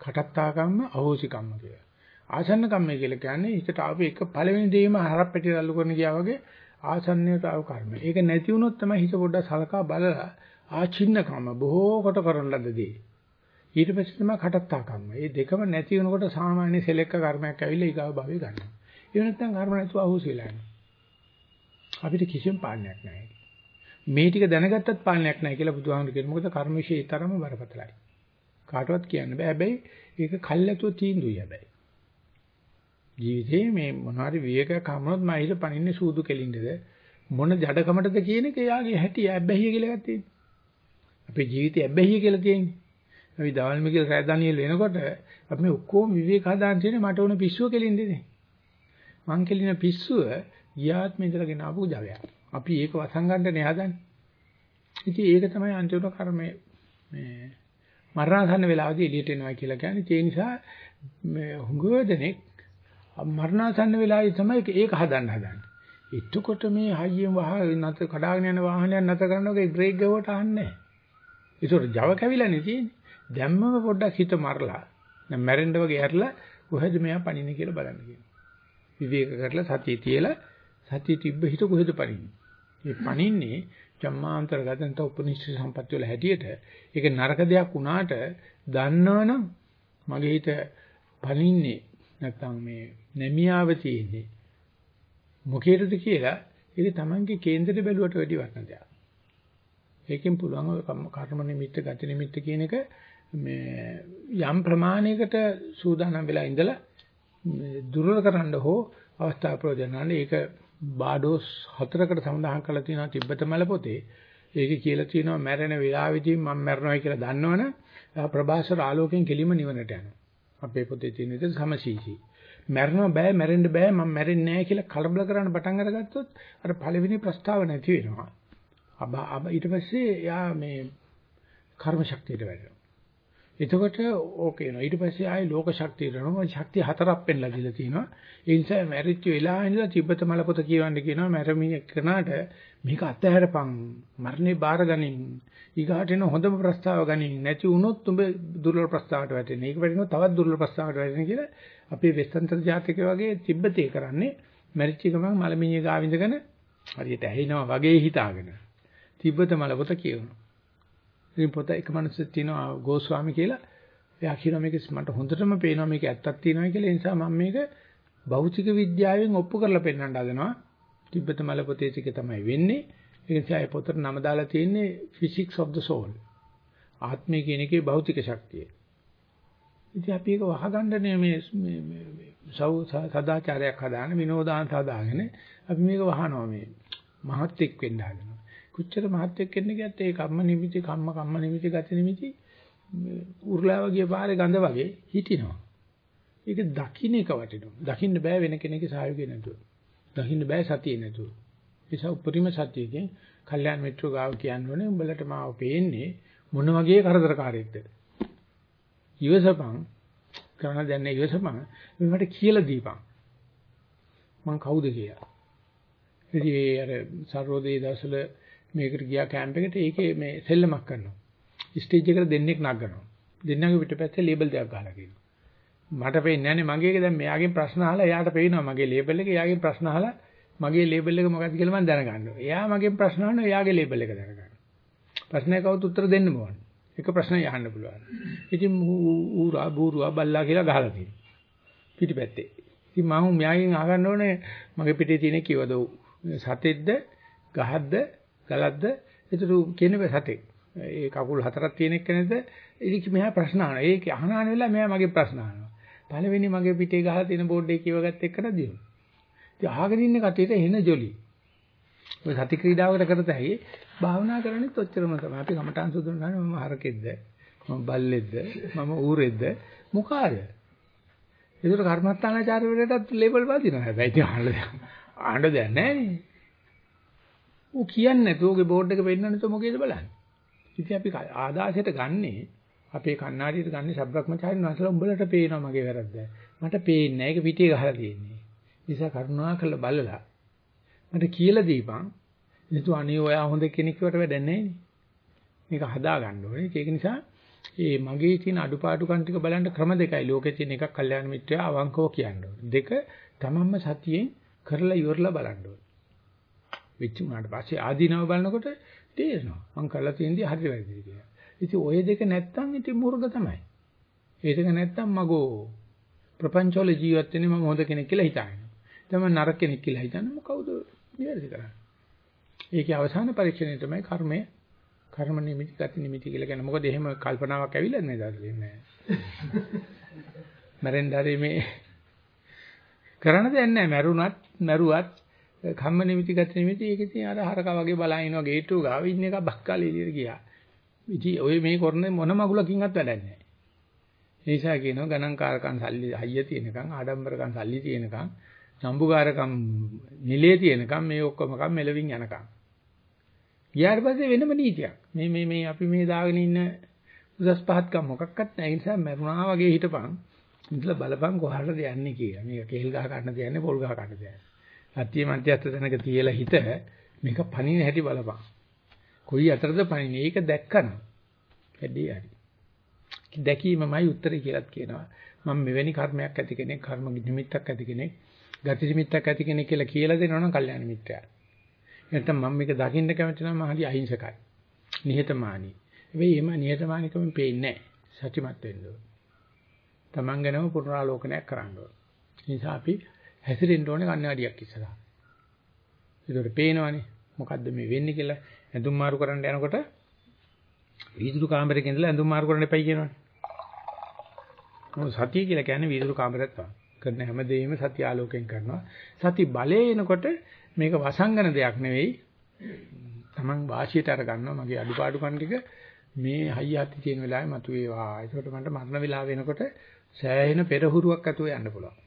කටත්තා කම්ම, අහෝසි කම්ම කියලා. ආසන්න කම්මයි කියලා කියන්නේ හිතට ආපු එක පළවෙනි දෙයම හරප්පැටි රල්ලු කරන ගියා වගේ ආසන්නයට ආව කර්ම. ඒක නැති වුණොත් තමයි හිත පොඩ්ඩක් සලකා බලලා ආචින්න කම්ම බොහෝ කොට කරන ලද දේ. ඊට පස්සේ තමයි කටත්තා කම්ම. මේ දෙකම නැති වෙනකොට සාමාන්‍ය සෙලෙක්ක කර්මයක් ඇවිල්ලා ඊගාව භවය ගන්නවා. ඒ නැත්තම් කර්ම නැතුව අහුස් වෙලා යනවා. අපිට කිසිම පාලනයක් නැහැ. මේ ටික දැනගත්තත් පාලනයක් නැහැ කියලා බුදුහාමුදුරු කියනවා. මොකද කර්ම විශ්ේ තරම බරපතලයි. කාටවත් කියන්න බෑ. හැබැයි ඒක කල්ැතුව තීන්දුවයි හැබැයි. ජීවිතේ මේ මොනවාරි විවේකයක් හමුනොත් මම හිත පනින්නේ සූදු කෙලින්දද මොන ජඩකමටද කියන එක යාගේ හැටි ඇබ්බැහිය කියලා ගත්තේ. අපේ ජීවිතේ ඇබ්බැහිය කියලා තියෙන්නේ. අපි දවල් මිගිල් රෑ දානියෙල් වෙනකොට අපි මේ ඔක්කොම විවේක හදාන් තියෙන්නේ මට උන පිස්සුව කෙලින්දනේ. මං කෙලින පිස්සුව ගියාත්ම ඉඳලා ගෙන ආපු ජවයක්. අපි ඒක වසංගණ්ඩනේ හදන්නේ. ඉතින් ඒක තමයි අන්තිම කර්මය මේ මරණසන්න වෙලාවදී එළියට එනවා කියලා කියන්නේ. ඒ නිසා මේ හුඟව දෙනෙක් මරණසන්න වෙලාවේ තමයි ඒක හදන්න හදන්නේ. එතකොට මේ හයියෙන් වහ නැත කඩාගෙන යන වාහනයක් නැත කරනකොට බ්‍රේක් ගවුවට අහන්නේ නැහැ. ඒසොර Java කැවිලානේ තියෙන්නේ. දැම්මම පොඩ්ඩක් හිත මරලා දැන් මැරෙන්න වගේ ඇරලා කොහෙද මෙයා පණින්නේ කියලා බලන්න කියනවා. විවේක කරලා සතිය තියලා සතිය තිබ්බ හිත කොහෙද පණින්නේ? මේ පණින්නේ ජම්මාන්තර ගතන්ත උපනිෂ්ඨ සම්පත්‍ය වල හැටියට ඒක නරක දෙයක් වුණාට දන්නවනම් මගේ හිත පණින්නේ නැත්තම් මේ නැමියාව තියෙන්නේ මොකේද කියලා ඒක තමන්ගේ කේන්දරේ බැලුවට වැඩි වටින දෙයක්. ඒකෙන් පුළුවන් කර්ම නිමිත්ත ගති නිමිත්ත කියන එක මේ යම් ප්‍රමාණයකට සූදානම් වෙලා ඉඳලා දුර්වල කරන්න හෝ අවස්ථා ප්‍රයෝජනන්නේ ඒක බාඩෝස් හතරකට සඳහන් කරලා තියෙනවා තිබ්බත මල පොතේ. ඒකේ කියලා තියෙනවා මැරෙන වෙලාවෙදී මම මැරෙනවා කියලා දන්නවනම් ප්‍රභාසර ආලෝකයෙන් කෙලිම නිවනට යනවා. අපේ පොතේ තියෙන විදිහට සමසීසී. මැරෙනවා බෑ මැරෙන්න බෑ මම මැරෙන්නේ නැහැ කියලා කලබල කරන්න පටන් අරගත්තොත් අර පළවෙනි ප්‍රස්තාව නැති වෙනවා. අබ අබ ඊට පස්සේ යා මේ කර්ම ශක්තියට වැඩෙනවා. එතකොට ඕකේ නෝ ඊට පස්සේ ආයේ ලෝක ශක්තිය කරනවා ශක්තිය හතරක් පෙන්ලා දීලා තිනවා ඒ නිසා මැරිච්ච වෙලාව ඉඳලා තිබ්බත මලපොත කියවන්න කියනවා. මැරමිය කනට මේක අතහැරපන්. මරණේ බාර ගනින්. ඊගාට එන හොඳම ප්‍රස්තාව ගනින්. නැති වුණොත් උඹ දුර්වල ප්‍රස්තාවකට වැටෙන්නේ. ඒක වැටෙනවා තවත් දුර්වල ප්‍රස්තාවකට වැටෙන කියලා අපේ වෙස්තන්තර ජාතකය වගේ තිබ්බතේ කරන්නේ මැරිච්ච ගමන් මලමිණිය ගාව ඉඳගෙන හරියට ඇහිනවා වගේ හිතාගෙන. තිබ්බත මලපොත කියවනවා. ඉතින් පොත එක මිනිස්සෙක් තියෙනවා ගෝස්වාමි කියලා. එයා කියනවා මේක මට හොඳටම පේනවා මේක ඇත්තක් තියෙනවා කියලා. ඒ නිසා මම මේක භෞතික විද්‍යාවෙන් ඔප්පු කරලා පෙන්නන්න හදනවා. තිබ්බත මල පොතේ ටික තමයි වෙන්නේ. ඒ නිසා ඒ පොතට නම දාලා තියෙන්නේ physics of the soul. ආත්මය කියන එකේ භෞතික ශක්තිය. ඉතින් අපි ඒක වහගන්නනේ මේ මේ සෞ සදාචාරයක් හදාගෙන විනෝදාන්ත හදාගෙන අපි මේක වහනවා මේ මහත්ෙක් වෙන්න හදනවා. කොච්චර මහත්ෙක් වෙන්න ගියත් ඒ කම්ම නිමිති කම්ම කම්ම නිමිති ගති නිමිති උර්ලා වගේ පාරේ ගඳ වගේ හිටිනවා. ඒක දකින්න එක වටිනවා. දකින්න බෑ වෙන කෙනෙකුගේ සහයෝගය නැතුව. දකින්න බෑ සතිය නැතුව. ඒස උපරිම සතියකින් කල්යාණ මිත්‍ර ගාව කියන්නේ උඹලට මාව පේන්නේ මොන වගේ කරදරකාරයෙක්ද? ඉවසපන් කරන දැන් ඉවසපන් මට කියලා දීපන්. මං කවුද කියලා. ඉතින් ඒ අර සර්වෝදේ දවසල මේකට ගියා කැම්ප් එකට ඒකේ මේ සෙල්ලමක් කරනවා. ස්ටේජ් එකට දෙන්නෙක් නගනවා. දෙන්නගේ පිටපැත්තේ ලේබල් දෙකක් ගහලා කියනවා. මට පේන්නේ නැහැ මගේ එක දැන් මෙයාගෙන් ප්‍රශ්න අහලා එයාට පේනවා මගේ ලේබල් එක එයාගෙන් ප්‍රශ්න අහලා මගේ ලේබල් එක මොකක්ද කියලා මම දැනගන්නවා. එයා මගෙන් ප්‍රශ්න අහනවා එයාගේ ලේබල් එක දැනගන්නවා. ප්‍රශ්නයකට උත්තර දෙන්න ඕන. එක ප්‍රශ්නයක් අහන්න පුළුවන්. ඉතින් ඌරා බූරුවා බල්ලා කියලා ගහලා තියෙනවා. පිටිපැත්තේ. ඉතින් මම මෙයාගෙන් අහගන්න ඕනේ මගේ පිටේ තියෙන කිව්වද සතෙක්ද ගහක්ද ගලක්ද ඒතර කියන්නේ සතෙක්. ඒ කකුල් හතරක් තියෙන එක නේද? ඉතින් මෙයා ප්‍රශ්න අහනවා. ඒක අහනාන වෙලා මෙයා මගේ ප්‍රශ්න අහනවා. පළවෙනි මගේ පිටේ ගහලා තියෙන බෝඩ් එක කියවගත්ත එක්කන දිනු. ඉතින් අහගෙන ඉන්න කටියට එන ජොලි. ඔය සති ක්‍රීඩාවකට කරත හැකි භාවනා කරන්නේත් ඔච්චරම තමයි. අපි කමටහන් සුදුන ගන්න මම හරකෙද්ද මම බල්ලෙද්ද මම ඌරෙද්ද මොකාද? ඒකට කර්මස්ථානාචාර්යවරයාටත් ලේබල් වදිනවා. හැබැයි ඉතින් අහන්න අහන්න දෙයක් නැහැ නේ. ඌ කියන්නේ නැතුව ඔගේ බෝඩ් එක පෙන්නන්න නැතුව මොකේද බලන්නේ? ඉතින් අපි ආදාසයට ගන්නේ අපේ කණ්ණාඩියට ගන්නේ සබ්‍රක්‍මචාරින් වහන්සේලා උඹලට පේනවා මගේ වැරද්ද. මට පේන්නේ නැහැ. ඒක පිටේ ගහලා තියෙන්නේ. නිසා කරුණා කරලා බලලා මට කියලා දීපන්. එතකොට අනේ ඔයා හොඳ කෙනෙක් වට වැඩක් නැහැ මේක හදා ගන්න ඕනේ. ඒක නිසා ඒ මගේ තියෙන අඩුපාඩුකම් ටික බලන්න ක්‍රම දෙකයි. ලෝකේ තියෙන එකක් කල්යාණ මිත්‍රයා අවංකව කියන්න ඕනේ. දෙක තමන්ම සතියෙන් කරලා ඉවරලා බලන්න ඕනේ. වෙච්ච උනාට පස්සේ ආදීනව බලනකොට තේරෙනවා. මං කරලා තියෙන්නේ හරි වැරදිද කියලා. ඉතින් ওই දෙක නැත්තම් ඉතින් මුර්ග තමයි. ඒ දෙක නැත්තම් මගෝ ප්‍රපංචවල ජීවත් වෙන්නේ මම හොඳ කෙනෙක් කියලා හිතාගෙන. තමයි නරක කෙනෙක් කියලා හිතන්නේ කවුද නිවැරදි කරන්නේ. ඒකේ අවසාන පරීක්ෂණය තමයි කර්මය කර්ම නිමිති ගති නිමිති කියලා කියන්නේ. මොකද එහෙම කල්පනාවක් ඇවිල්ලා නේද දන්නේ. මරෙන්ඩරේ මේ කරන්න දෙයක් නැහැ. මැරුණත් මැරුවත් කම්ම නිමිති ගති නිමිති ඒක ඉතින් අර හරකා වගේ බලා ඉනවා ගේට්ටුව ගාව ඉන්න එක බක්කාලේ එළියට ගියා. ඉතින් ඔය මේ කරන මොන මගුලකින්වත් වැඩක් නැහැ. ඒ නිසා කියනවා ගණන්කාරකම් සල්ලි හයිය තියෙනකම් ආඩම්බරකම් සල්ලි තියෙනකම් සම්බුකාරකම් නිලයේ තියෙනකම් මේ ඔක්කොමකම් මෙලවින් යනකම්. ගියාට පස්සේ වෙනම නීතියක්. මේ මේ මේ අපි මේ දාගෙන ඉන්න උසස් පහත්කම් මොකක්වත් නැහැ. ඒ නිසා මරුණා වගේ හිටපන්. ඉතල බලපන් කොහටද යන්නේ කියලා. මේක කේල් ගහ ගන්න දෙන්නේ පොල් ගහ ගන්න දෙන්නේ. සත්‍ය මධ්‍යස්ථ තැනක තියලා හිත මේක පණින හැටි බලපන්. කොයි අතරද පණින්නේ? ඒක දැක්කම වැඩි හරි. දැකීමමයි උත්තරේ කියලාත් කියනවා. මම මෙවැනි කර්මයක් ඇති කෙනෙක්, කර්ම නිමිත්තක් ඇති කෙනෙක්, ගති නිමිත්තක් ඇති කෙනෙක් කියලා කියලා දෙනවනම් කල්යාණ මිත්‍රයා. නැත්නම් මම මේක දකින්න කැමති නම් මම හරි අහිංසකයි. නිහතමානී. හැබැයි එම නිහතමානීකම පේන්නේ නැහැ. සත්‍යමත් වෙන්න ඕන. Taman ගැනම පුනරාලෝකනයක් කරන්න ඕන. ඒ නිසා අපි හැසිරෙන්න ඕනේ කන්නඩියක් ඉස්සරහා. ඒකට පේනවනේ මොකද්ද මේ වෙන්නේ කියලා ඇඳුම් මාරු කරන්න යනකොට වීදුරු කාමරයක ඉඳලා ඇඳුම් මාරු කරන්න එපයි කියනවනේ. මොකද සතිය කියලා කියන්නේ වීදුරු කාමරයක් තමයි. කරන හැමදේම සතිය ආලෝකයෙන් කරනවා. සති බලය එනකොට මේක වසංගන දෙයක් නෙවෙයි. Taman වාසියට අර ගන්නවා මගේ අඩුපාඩුකම් ටික මේ හයිය හති තියෙන වෙලාවේ මතුවේවා. ඒකට මට මරණ වෙලාව වෙනකොට සෑහෙන පෙරහුරුවක් ඇතුව යන්න පුළුවන්.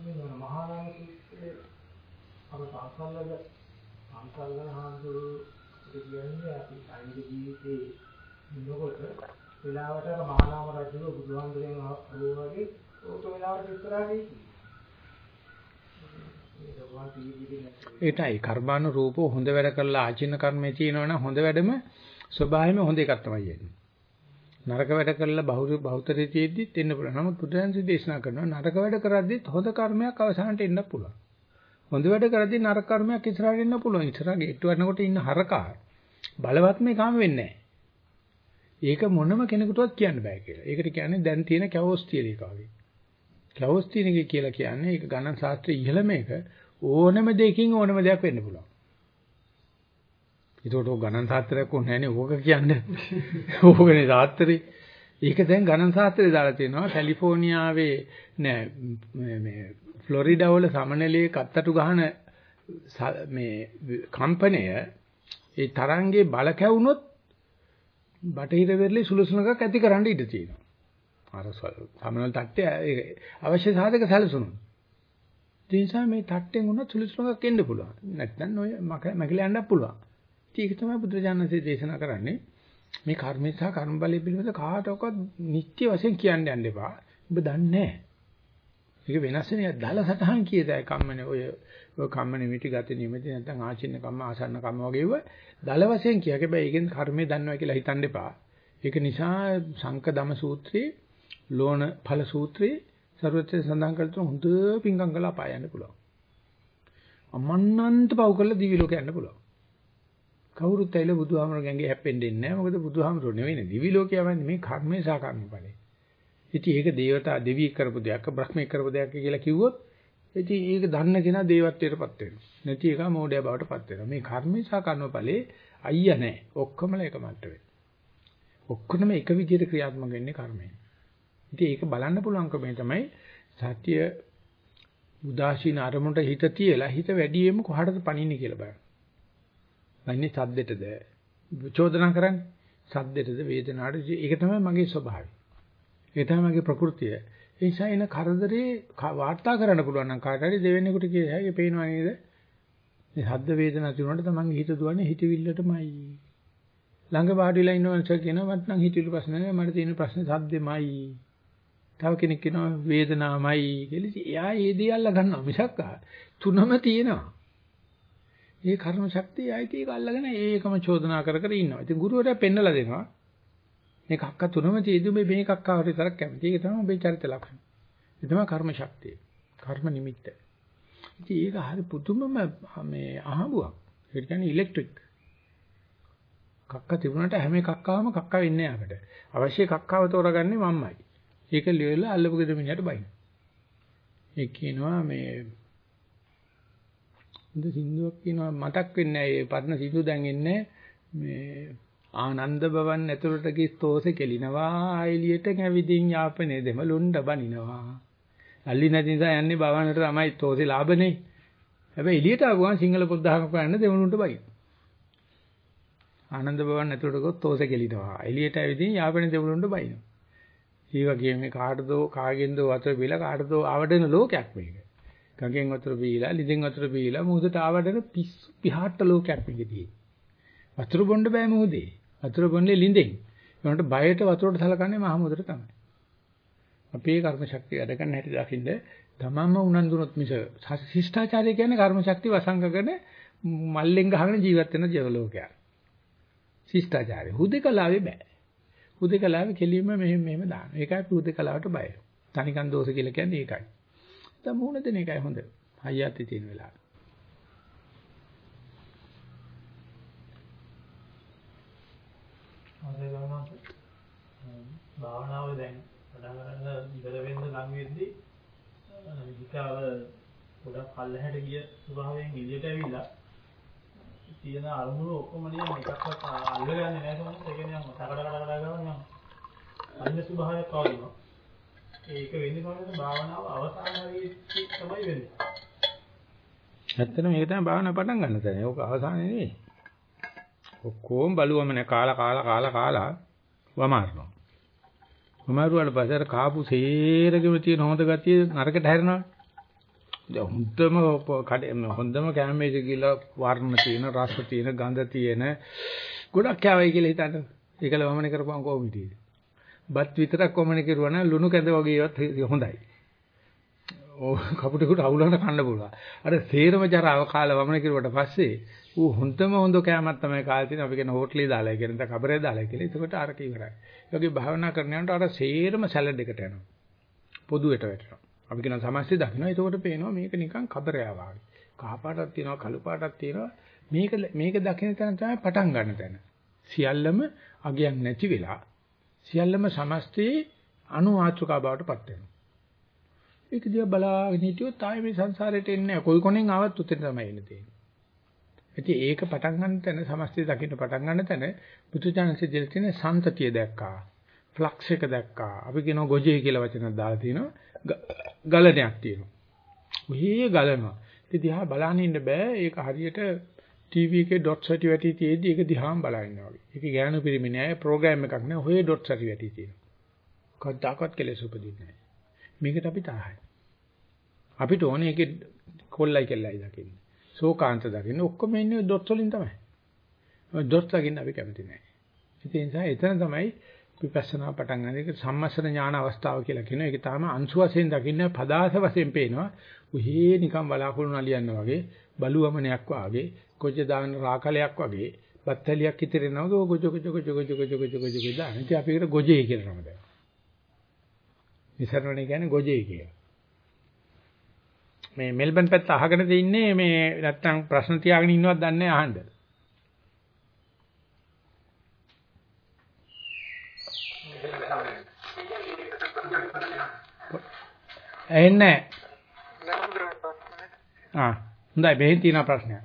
මහානාම සූත්‍රයේ අප සංසල්ලක සංසල්ලන හාමුදුරු කියන්නේ අපි අයිද ජීවිතේ ඉන්නකොට වෙලාවට අර මහානාම රජුගේ බුදුහාමුදුරෙන් අහුව වගේ ඕක වෙලාවට ඉස්සරහට ඒටයි. කර්මානු රූපෝ හොඳ වැඩ කරලා ආචින්න කර්මයේ තියෙනවනම් හොඳ වැඩම ස්වභාවයෙන්ම හොඳ එකක් තමයි යන්නේ. නරක වැඩ කරලා බහුරු බහුතරේ තියෙද්දිත් එන්න පුළුවන්. නමුත් බුදුරජාණන් දේශනා කරනවා නරක වැඩ කරද්දිත් හොඳ කර්මයක් අවසානට එන්න පුළුවන්. හොඳ වැඩ කරද්දී නරක කර්මයක් ඉස්සරහට එන්න පුළුවන්. ඉස්සරහ ගේට්ටු වරනකොට ඉන්න හරකා බලවත් මේ කාම වෙන්නේ ඒක මොනම කෙනෙකුටවත් කියන්න බෑ කියලා. ඒකට කියන්නේ දැන් තියෙන කැවොස් තියෙන එක වගේ. කැවොස් තියෙන එක කියලා කියන්නේ ඒක ගණන් ශාස්ත්‍රයේ ඉහළම එක ඕනම දෙයකින් ඕනම දෙයක් වෙන්න පුළුවන්. ඒකට ඕක ගණන් සාත්‍රයක් ඕනේ නැහනේ ඕක කියන්නේ. ඕකනේ සාත්‍රේ. ඒක දැන් ගණන් සාත්‍රේ දාලා තියෙනවා කැලිෆෝනියාවේ නෑ මේ ෆ්ලොරිඩා වල සමනලයේ කත්තටු ගහන මේ කම්පනය ඒ තරංගේ බල කැවුනොත් බටහිර වෙරළේ සුළුසුණකක් ඇති කරන්න ඉඩ තියෙනවා. අර සමනල තට්ටේ අවශ්‍ය සාධක සැලසුණා. ඒ නිසා මේ තට්ටෙන් උනත් සුළුසුණකක් එන්න පුළුවන්. නැත්නම් ඔය මගල යන්නත් පුළුවන්. ඒක තමයි බුදුරජාණන්සේ දේශනා කරන්නේ. මේ කර්මය සහ කර්ම බලය පිළිබඳ කාටවත් නිත්‍ය වශයෙන් කියන්න යන්න එපා. ඔබ දන්නේ නැහැ. ඒක වෙනස් වෙන දල සටහන් කියදයි කම්මනේ ඔය ඔය කම්ම නිමිටි ගති නිමිටි නැත්නම් ආචින්න කම්ම ආසන්න කම්ම වගේ ඒවා දල වශයෙන් කිය. හැබැයි ඒකෙන් කර්මය දන්නවා කියලා හිතන්න එපා. ඒක නිසා සංක දම සූත්‍රයේ ලෝණ ඵල සූත්‍රයේ සර්වත්‍ය සඳහන් කළ තුන හොඳ පිංගම් කළා පාය යන්න පුළුවන්. අමන්නන්ත පව් කරලා දිවි ලෝක යන්න පුළුවන්. කවුරුත් ඇවිල්ලා බුදුහාමර ගැඟේ හැප්පෙන්න දෙන්නේ නැහැ. මොකද බුදුහාමර නෙවෙයි දිවි ලෝක යවන්නේ මේ කර්මේ සහ කර්මඵලේ. ඉතින් ඒක දේවතා දෙවියෙක් කරපු දෙයක්, බ්‍රහ්මෙක් කරපු දෙයක් කියලා කිව්වොත් ඉතින් ඒක දන්න කෙනා දේවත්වයටපත් වෙනවා. නැති එක මෝඩයා බවටපත් වෙනවා. මේ කර්මේ සහ කර්මඵලේ අයියා නැහැ. ඔක්කොමල එක මට්ටමේ. ඔක්කොම එක විදිහට ක්‍රියාත්මක වෙන්නේ කර්මයෙන්. ඉතින් ඒක බලන්න පුළුවන්කම තමයි සත්‍ය උදාසීන අරමුණට හිත තියලා හිත වැඩියෙන්ම කොහටද පණින්නේ කියලා බලන්න. වන්නේ සද්දෙටද චෝදනා කරන්නේ සද්දෙටද වේදනාවටද ඒක තමයි මගේ ස්වභාවය. ඒක තමයි මගේ ප්‍රകൃතිය. ඒ නිසා එන කරදරේ වාර්තා කරන්න පුළුවන් නම් කාට හරි දෙවෙනෙකුට කියයි ඒක පේනවා නේද? මේ සද්ද වේදනා තිබුණාට තමන්ගේ හිත දුවන්නේ හිතවිල්ලටමයි. ළඟ වාඩිලා ඉන්නවන්ස කියනවා මට නම් හිතවිලි ප්‍රශ්න නෑ මට තියෙන ප්‍රශ්නේ සද්දෙමයි. තව කෙනෙක් කියනවා වේදනාවමයි කියලා. එයා ඒ දේ අල්ල ගන්නවා මිසක් තුනම තියෙනවා. ඒ කර්ම ශක්තිය ආයිති ඒක අල්ලගෙන ඒකම චෝදනා කර කර ඉන්නවා. ඉතින් ගුරුවරයා පෙන්නලා දෙනවා. මේ කක්ක තුනම තියෙදි මේ මේ කක්කාවට විතරක් කැමති. ඒක තමයි මේ චරිත ලක්ෂණ. ඒ තමයි කර්ම ශක්තිය. කර්ම නිමිත්ත. ඉතින් ඒක හරි පුදුමම මේ අහඹුවක්. ඒ කියන්නේ ඉලෙක්ට්‍රික්. කක්ක තිබුණාට හැම කක්කාවම කක්ක වෙන්නේ අපිට. අවශ්‍ය කක්කාව තෝරගන්නේ මම්මයි. ඒක ලියලා අල්ලපු ගෙදර මිනිහට බයින. ඒ කියනවා මේ හොඳ සින්දුවක් කියනවා මතක් වෙන්නේ නැහැ. ඒ පරණ සින්දු දැන් එන්නේ මේ ආනන්ද බවන් ඇතුළට ගිස් තෝසේ කෙලිනවා එළියට කැවිදින් යාපනේ දෙමළුණ්ඩ බනිනවා. අල්ලි නැති නිසා යන්නේ බවන්නට තමයි තෝසේ ලාභනේ. හැබැයි එළියට ආවම සිංහල පොද්දාහක කරන්න දෙමළුණ්ඩ බයි. ආනන්ද බවන් ඇතුළට ගොස් තෝසේ කෙලිනවා. එළියට ඇවිදින් යාපනේ දෙමළුණ්ඩ බයිනවා. ඒ වගේ මේ කාටදෝ කාගෙන්ද වතුර බීලා කාටදෝ ආවඩන ලෝකයක් මේක. ගඟෙන් වතුර බීලා, ලිඳෙන් වතුර බීලා මුහුදට ආවඩන පිස්සු පිහාට්ට ලෝකයක් මේකදී. වතුර බොන්න බෑ මුහුදේ. වතුර බොන්නේ ලිඳෙන්. ඒකට බයට වතුරට සලකන්නේ මහමුදට තමයි. අපේ කර්ම ශක්තිය වැඩ කරන හැටි දකින්න තමන්ම උනන්දුනොත් මිස ශිෂ්ටාචාරය කියන්නේ කර්ම ශක්තිය වසංගකන මල්ලෙන් ගහගෙන ජීවත් වෙන ජීව ලෝකයක්. ශිෂ්ටාචාරය හුදේකලාවේ බෑ. හුදේකලාවේ කෙලින්ම මෙහෙම මෙහෙම දාන. ඒකයි හුදේකලාවට බය. තනිකන් දෝෂ කියලා කියන්නේ ඒකයි. දැන් මුහුණ දෙන එකයි හොඳ. හයියත් තියෙන වෙලාව. හොඳයි ගමනක්. භාවනාව දැන් පටන් ගන්න ඉවර වෙන්න ලඟ වෙද්දී විකාව පොඩක් පල්ලහැට ගිය ස්වභාවයෙන් එළියට ඇවිල්ලා තියෙන අරමුණු ඔක්කොම නියම එකක්වත් අල්ලගන්නේ නැහැ කොහොමද ඒ කියන්නේ යම තකඩ කඩ කඩ ගාන යම අන්න ස්වභාවයක් වගේ ඒක වෙන්නේ කොහොමද භාවනාව අවසාන වෙද්දී තමයි වෙන්නේ ඇත්තටම මේක තමයි භාවනාව පටන් ගන්න තැන. ඒක අවසානේ නෙවෙයි. ඔක්කොම බලුවම නේ කාලා කාලා කාලා කාලා වමාරනවා. වමාරුවාට පස්සේ අර කාපු සේරගෙම තියෙන හොඳ ගතිය නරකට හැරෙනවා. දැන් හොඳම හොඳම කැමේජ් කියලා වර්ණ තියෙන රස තියෙන ගඳ තියෙන ගොඩක් කෑවයි කියලා හිතන්න. ඒකල වමනේ කරපුවම කොහොමද හිටියේ? බත් විතරක් වමනේ කරුවා නම් ලුණු කැඳ වගේ ඒවත් හොඳයි. ඕ කපුටෙකුට අවුලකට කන්න පුළුවන්. අර සේරම ජරාව කාලා වමනේ කරුවට පස්සේ ඌ හොඳම හොඳ කෑමක් තමයි කාලේ තියෙන අපි කියන හෝටලේ දාලා කියන දා කබරේ දාලා කියලා. එතකොට අරක ඉවරයි. ඒ වගේ භාවනා කරන යනකොට අර සේරම සැලඩ් එකට යනවා. පොදුවට වැටෙනවා. අපි කියන සමස්තය දකින්න. එතකොට පේනවා මේක නිකන් කබරයා වගේ. කහ පාටක් තියෙනවා, කළු පාටක් තියෙනවා. මේක මේක දකින්න තැන තමයි පටන් ගන්න තැන. සියල්ලම අගයක් නැති වෙලා සියල්ලම සමස්තයේ අනුආචුකා බවට පත් වෙනවා. ඒක දිහා බලාගෙන හිටියොත් ආයේ මේ සංසාරයට එන්නේ නැහැ. කොයි කොනෙන් ආවත් උතෙන් තමයි එන්නේ තියෙන්නේ. ඉතින් ඒක පටන් ගන්න තැන සමස්තය දකින්න පටන් ගන්න තැන බුදුචානන්සේ දෙල තියෙන සම්තතිය දැක්කා. ෆ්ලක්ස් එක දැක්කා. අපි කියනවා ගොජේ කියලා වචනක් දාලා තිනවා. ගලණයක් තියෙනවා. ඔහේ ගලනවා. ඉතින් දිහා බලන්න ඉන්න බෑ. ඒක හරියට ටීවී එකේ ඩොට්ස් වැටි වැටි තියෙද්දි ඒක දිහාම බලන්න වගේ. ඒක ගෑනු පිරිමි නෑ ප්‍රෝග්‍රෑම් එකක් නෑ. ඔහේ ඩොට්ස් වැටි වැටි තියෙනවා. කවදාකවත් කෙලෙස් උපදින්නේ නෑ. මේකට අපි තරහයි. අපිට ඕනේ ඒකේ කොල්ලයි කෙල්ලයි දකින්න. ශෝකාන්ත දකින්න ඔක්කොම ඉන්නේ ඩොට්ස් වලින් තමයි. ඩොට්ස් දකින්න අපි කැමති නෑ. ඒ නිසා එතන තමයි විපස්සනා පටන් ගන්න. ඒක සම්මස්සන ඥාන අවස්ථාව කියලා කියනවා. ඒක තාම අංශු වශයෙන් දකින්න පදාස වශයෙන් පේනවා. උහේ නිකන් බලාකුළු නලියන්න වගේ බලුවමනයක් වාගේ කොච්ච දාන රාකලයක් වගේ බත්තලියක් ඉතිරෙනවා ගොජ ගොජ ගොජ ගොජ ගොජ ගොජ ගොජ ගොජ ගොජ දාන. ඉතින් අපි ඒකට ගොජේ කියලා නම දෙනවා. ඉස්සරවනේ කියන්නේ ගොජේ කියලා. මේ මෙල්බන් පැත්ත අහගෙන තින්නේ මේ නැත්තම් ප්‍රශ්න තියාගෙන ඉන්නවද දන්නේ අහන්න. ඇහෙන්නේ ආ හොඳයි මෙහෙන් තියෙන ප්‍රශ්නයක්.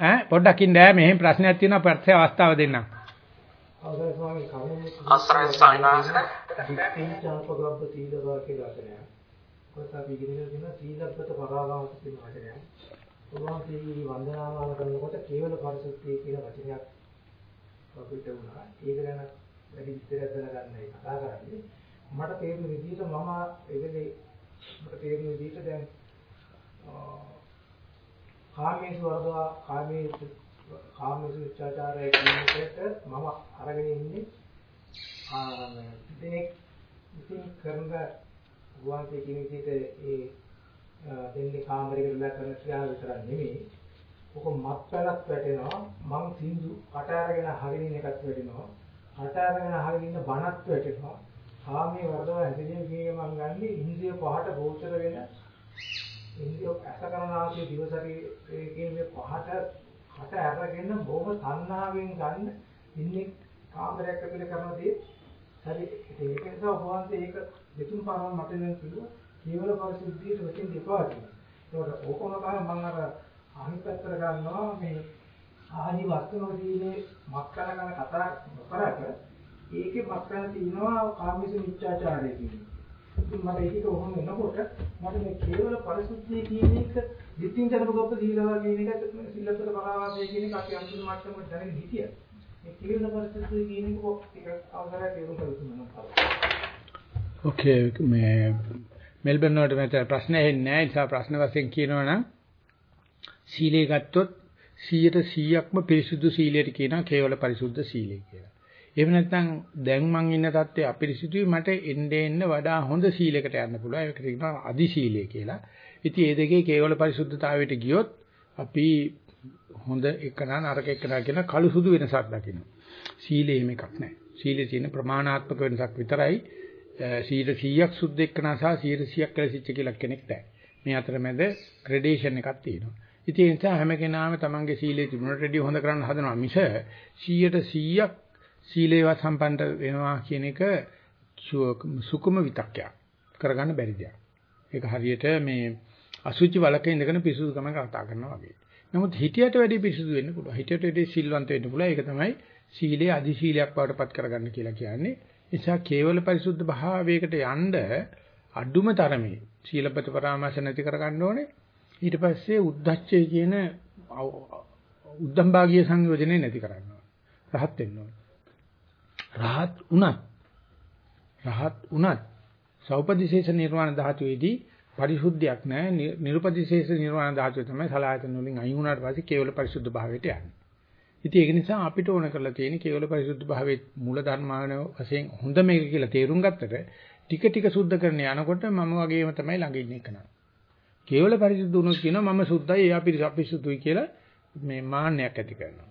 ඈ පොඩ්ඩක් ඉන්න ඈ මෙහෙන් ප්‍රශ්නයක් තියෙනවා ප්‍රත්‍ය අවස්ථාව දෙන්නම්. අස්රයි සයිනාස පිටිචාපගබ්බ සීලවා කියලා වචනයක්. කොහොමද අපි ඉගෙන ගන්න සීලබ්බත පරාගාමත කියන වචනයක්. උන්වහන්සේ වන්දනාමාන කරනකොට කේවල පරිසුද්ධිය කියන වචනයක් අපිට වුණා. ඒක ගැන වැඩි විස්තරයක් දැනගන්නයි කතා කරන්නේ. මට තේරෙන විදිහට මම ඒකේ මට තේරෙන විදිහට දැන් කාමේසු වර්ධවා කාමේසු කාමේසු විචාචාරය කියන එකට මම අරගෙන ඉන්නේ දෙනෙක් ඉතින් කරන ගුවන්සේ කියන විදිහට ඒ දෙන්නේ කාමරයකට ඉලා කරන ක්‍රියාව විතරක් නෙමෙයි. ඔක මත්පැලක් වැටෙනවා මං සින්දු කට අරගෙන අහගෙන ඉන්න එකත් වැටෙනවා. කට අරගෙන අහගෙන ඉන්න බණත් වැටෙනවා. කාමයේ වර්ධව ඇදෙන්නේ ගියේ මං ගන්නේ ඉන්ද්‍රිය පහට ගෝචර වෙන ඉන්ද්‍රිය අසකරනාදී දිවසරි කියන මේ පහට කට අරගෙන බොහොම තණ්හාවෙන් ගන්න ඉන්නේ කාමරයක් ඇතුලේ කරන දේ හරි ඒක නිසා උපවාසයේ ඒක දෙතුන් පාරක් මට දැන් කිව්වා කේවල පරිසුද්ධියට මෙතෙන් දෙපා කියලා. ඒකට ඕකම තමයි මම අර අනිත් පැත්තට ගන්නවා මේ ආදි වස්තුනක තියෙන්නේ මක්කන කරන කතා නොකරට ඒකේ මක්කන තියෙනවා කාමීසු මිච්ඡාචාරය කියන්නේ. ඉතින් මට ඒක කොහොම වෙනකොට මට මේ කේවල පරිසුද්ධිය කියන එක දිටින් ජනක ගොප්ප දීලා කියන එක සිල්ලපත පරාවාසය කියන එක අපි අන්තිම මට්ටමට දැනගෙන හිටියා. මේ කේවල පරිසුද්ධිය කියන එක ටිකක් අවසරයක් තේරුම් ගන්න ඕකේ මේ මෙල්බන් වලට මට ප්‍රශ්න එන්නේ නැහැ. ඒ නිසා ප්‍රශ්න වශයෙන් කියනවනම් සීලය ගත්තොත් 100%ක්ම පිරිසුදු සීලයට කියනවා කේවල පරිසුද්ධ සීලය කියලා. එහෙම නැත්නම් දැන් මං ඉන්න තත්ත්වයේ අපිරිසුදුයි මට එන්නේ එන්න වඩා හොඳ සීලයකට යන්න පුළුවන්. ඒකට කියනවා අදි සීලය කියලා. ඉතින් මේ දෙකේ කේවල පරිසුද්ධතාවයට ගියොත් අපි හොඳ එකනා නරක එකනා කියන කළු සුදු වෙනසක් දකිනවා. සීලේ එහෙම එකක් නැහැ. සීලේ තියෙන ප්‍රමාණාත්මක වෙනසක් විතරයි. සීල 100ක් සුද්ධ එක්කනා සහ 100ක් කළසිච්ච කියලා කෙනෙක් නැහැ. මේ අතරමැද ග්‍රැඩේෂන් එකක් තියෙනවා. ඉතින් ඒ නිසා හැම කෙනාම තමන්ගේ සීලේ තිබුණට රෙඩි හොඳ කරන්න හදනවා මිස 100ට 100ක් සීලේව සම්පන්න වෙනවා කියන එක සුකුම විතක්කයක් කරගන්න බැරි දෙයක්. ඒක හරියට මේ අසුචි වලක ඉඳගෙන පිසුදුකම කතා කරනවා වගේ. නමුත් හිතියට වැඩි පිසුදු වෙන්න පුළුවන්. හිතියට වැඩි සිල්වන්ත වෙන්න පුළුවන්. ඒක තමයි සීලේ අදි සීලයක් බවට පත් කරගන්න කියලා කියන්නේ. නිසා කේවල පරිසුද්ධ භාවයකට යන්න අඩුම තරමේ සීලපත පරාමාස නැති කරගන්න ඕනේ. ඊට පස්සේ උද්දච්චය කියන උද්දම්භාගීය සංයෝජනේ නැති කරන්න ඕනේ. රහත් වෙන්න ඕනේ. රහත් උනත් රහත් උනත් සෞපදිශේෂ නිර්වාණ ධාතුවේදී පරිශුද්ධියක් නැහැ. නිර්පදිශේෂ නිර්වාණ ධාතුව තමයි සලායතන වලින් අයින් වුණාට පස්සේ කේවල පරිශුද්ධ භාවයට යන්නේ. ඉතින් ඒක නිසා අපිට ඕන කරලා තියෙන කේවල පරිසුද්ධ භාවයේ මූල ධර්මාන වශයෙන් හොඳ මේක කියලා තේරුම් ගත්තට ටික ටික සුද්ධ කරන යනකොට මම වගේම තමයි ළඟ ඉන්නේ කන. කේවල පරිසුද්ධ වුණොත් කියනවා මම සුද්ධයි එයා පිරිසපිසුදුයි කියලා මේ මාන්නයක් ඇති කරනවා.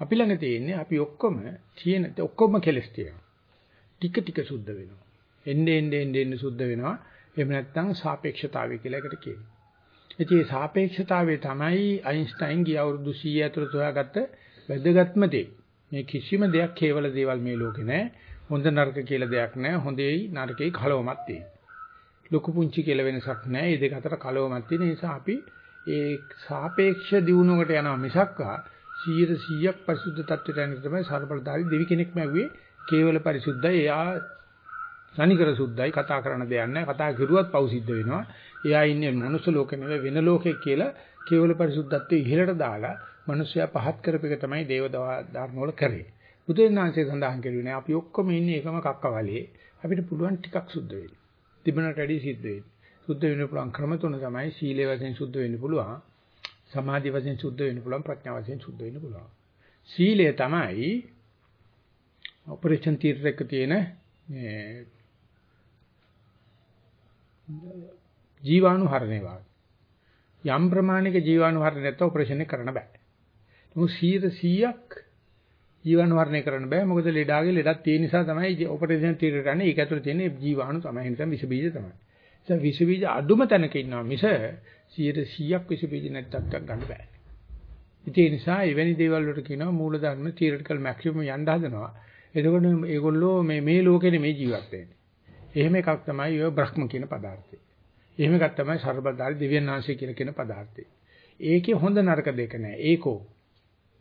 අපි ළඟ තියෙන්නේ අපි ඔක්කොම තියෙන ඔක්කොම කෙලස් තියෙනවා. ටික ටික සුද්ධ වෙනවා. එන්නේ එන්නේ එන්නේ සුද්ධ වෙනවා. එහෙම නැත්නම් සාපේක්ෂතාවය කියලා එකට කියනවා. ඉතින් මේ සාපේක්ෂතාවය තමයි අයින්ස්ටයින් ගිය අවුරුදු 100 ඇතුළත හොයාගත්ත වැදගත්ම දේ. මේ කිසිම දෙයක් කේවල දේවල් මේ ලෝකේ නැහැ. හොඳ නරක කියලා දෙයක් නැහැ. හොඳේයි නරකේ කලවමක් තියෙනවා. ලොකු පුංචි කියලා වෙනසක් නැහැ. මේ දෙක අතර කලවමක් තියෙන නිසා අපි ඒ සාපේක්ෂ දියුණුවකට යනවා මිසක්කා 100ක් පරිසුද්ධ තත්ත්වයට යන තමයි සර්බලදාරි දෙවි කෙනෙක්ම ඇව්වේ කේවල පරිසුද්ධයි. එයා සනිකර සුද්ධයි කතා කරන්න දෙයක් නැහැ. කතා කරුවත් පව් සිද්ධ වෙනවා. එයා ඉන්නේ මනුස්ස ලෝකෙ නෙවෙයි වෙන ලෝකෙක කියලා කේවල පරිසුද්ධත්වයේ ඉහළට දාලා මිනිස්සයා පහත් කරපෙක තමයි දේව ධර්ම වල කරේ. බුදුරජාණන්සේ සඳහන් කරුවේ නෑ අපි ඔක්කොම ඉන්නේ එකම කක්කවලේ. අපිට පුළුවන් ටිකක් සුද්ධ වෙන්න. තිබුණට වැඩි සිද්ධ වෙන්න. සුද්ධ වෙන්න පුළුවන් ක්‍රම තුන තමයි සීලේ වශයෙන් සුද්ධ වෙන්න පුළුවන්. සමාධි වශයෙන් සුද්ධ වෙන්න පුළුවන් ප්‍රඥා වශයෙන් සුද්ධ වෙන්න පුළුවන්. සීලය තමයි ඔපරේෂන් තියටර් එක තියෙන මේ ජීවාණු හරණේ වාගේ. යම් ප්‍රමාණික ජීවාණු හරණේ නැත්නම් ඔපරේෂන් එක කරන්න බෑ. මොකද 100%ක් ජීවාණු හරණය කරන්න බෑ. මොකද ලෙඩාගේ ලෙඩක් තියෙන නිසා තමයි ඔපරේෂන් තියටර් කරන්නේ. ඒක ඇතුළේ තියෙන ජීවාණු තමයි. ඒ නිසා විස බීජ තමයි. ඒ නිසා විස බීජ අඩුම තැනක ඉන්නවා මිස 100%ක් විස බීජ නැත්තක් ගන්න බෑ. ඒ නිසා එවැනි දේවල් වලට කියනවා මූලධර්ම තියරිටිකල් මැක්සිමම් යන්න හදනවා. එතකොට මේගොල්ලෝ මේ මේ ලෝකෙ නෙමේ ජීවත් වෙන්නේ. එහෙම එකක් තමයි ඔය බ්‍රහ්ම කියන පදාර්ථය. එහෙම එකක් තමයි ਸਰබදාරි දෙවියන් වහන්සේ කියලා කියන පදාර්ථය. ඒකේ හොඳ නරක දෙක නෑ. ඒකෝ.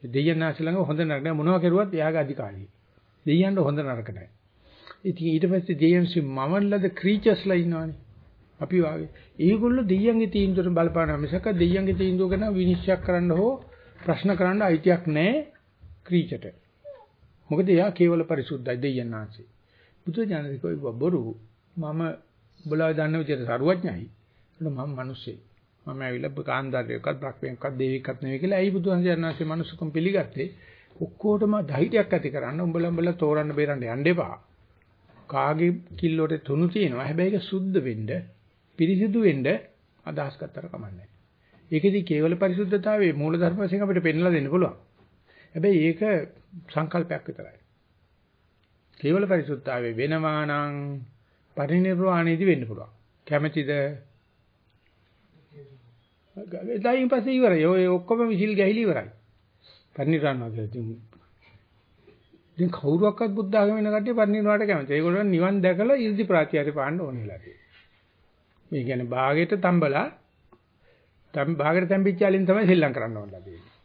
දෙවියන් වහන්සේ ළඟ හොඳ නරක නෑ මොනවා කරුවත් එයාගේ අධිකාරිය. දෙවියන්ට හොඳ නරක නෑ. ඉතින් ඊට පස්සේ දෙවියන්සි මමල්ලද ක්‍රීචර්ස්ලා ඉන්නවනේ. අපි වාගේ. ඒගොල්ලෝ දෙවියන්ගේ තීන්දුවට බලපාන මිසක දෙවියන්ගේ තීන්දුව ගැන විනිශ්චය කරන්න හෝ ප්‍රශ්න කරන්න අයිතියක් නැහැ ක්‍රීචර්ට. මොකද එයා කේවල පරිසුද්ධයි දෙවියන් වහන්සේ. බුදු දානසිකෝ බොරු මම උඹලා දන්න විදිහට සරුවඥයි. ඒක මම මිනිස්සෙක්. මම ඇවිල්ලා කාන්දාරයක්වත් බ්‍රහ්මයක්වත් දෙවියෙක්වත් නෙවෙයි කියලා ඇයි බුදුහන්සේනාසේ මනුස්සකම් පිළිගත්තේ? ඔක්කොටම ධෛර්යයක් ඇති කරන්න උඹලා උඹලා තෝරන්න බේරන්න යන්න එපා. කාගේ කිල්ලෝට තුනු තියෙනවා. හැබැයි ඒක සුද්ධ වෙන්න, පිරිසිදු වෙන්න අදහස් ගන්නතර කමන්නේ. ඒකෙදි කේවල පරිසුද්ධතාවයේ මූලධර්ම වශයෙන් අපිට පෙන්ලා දෙන්න පුළුවන්. හැබැයි ඒක සංකල්පයක් විතරයි. කේවල පරිසුද්ධතාවයේ වෙනවා නම් පරිණිරවාණයේදී වෙන්න පුළුවන්. කැමැතිද? එදායින් පස්සේ ඉවරයි. ඔය ඔක්කොම විසිල් ගහිලි ඉවරයි. පරිණිරවාණ කියලා ඉතින් කවුරුවක්වත් බුද්ධ ආගම වෙන කට්ටිය පරිණිරවාණයට කැමති. ඒගොල්ලෝ නිවන් දැකලා 이르දි ප්‍රාතිහාර්ය පාන්න ඕනේ වෙලා තියෙනවා. මේ කියන්නේ භාගයට තම්බලා තම් භාගයට තම්බිච්චාලින් තමයි සෙල්ලම් කරන්න ඕනලා තියෙන්නේ.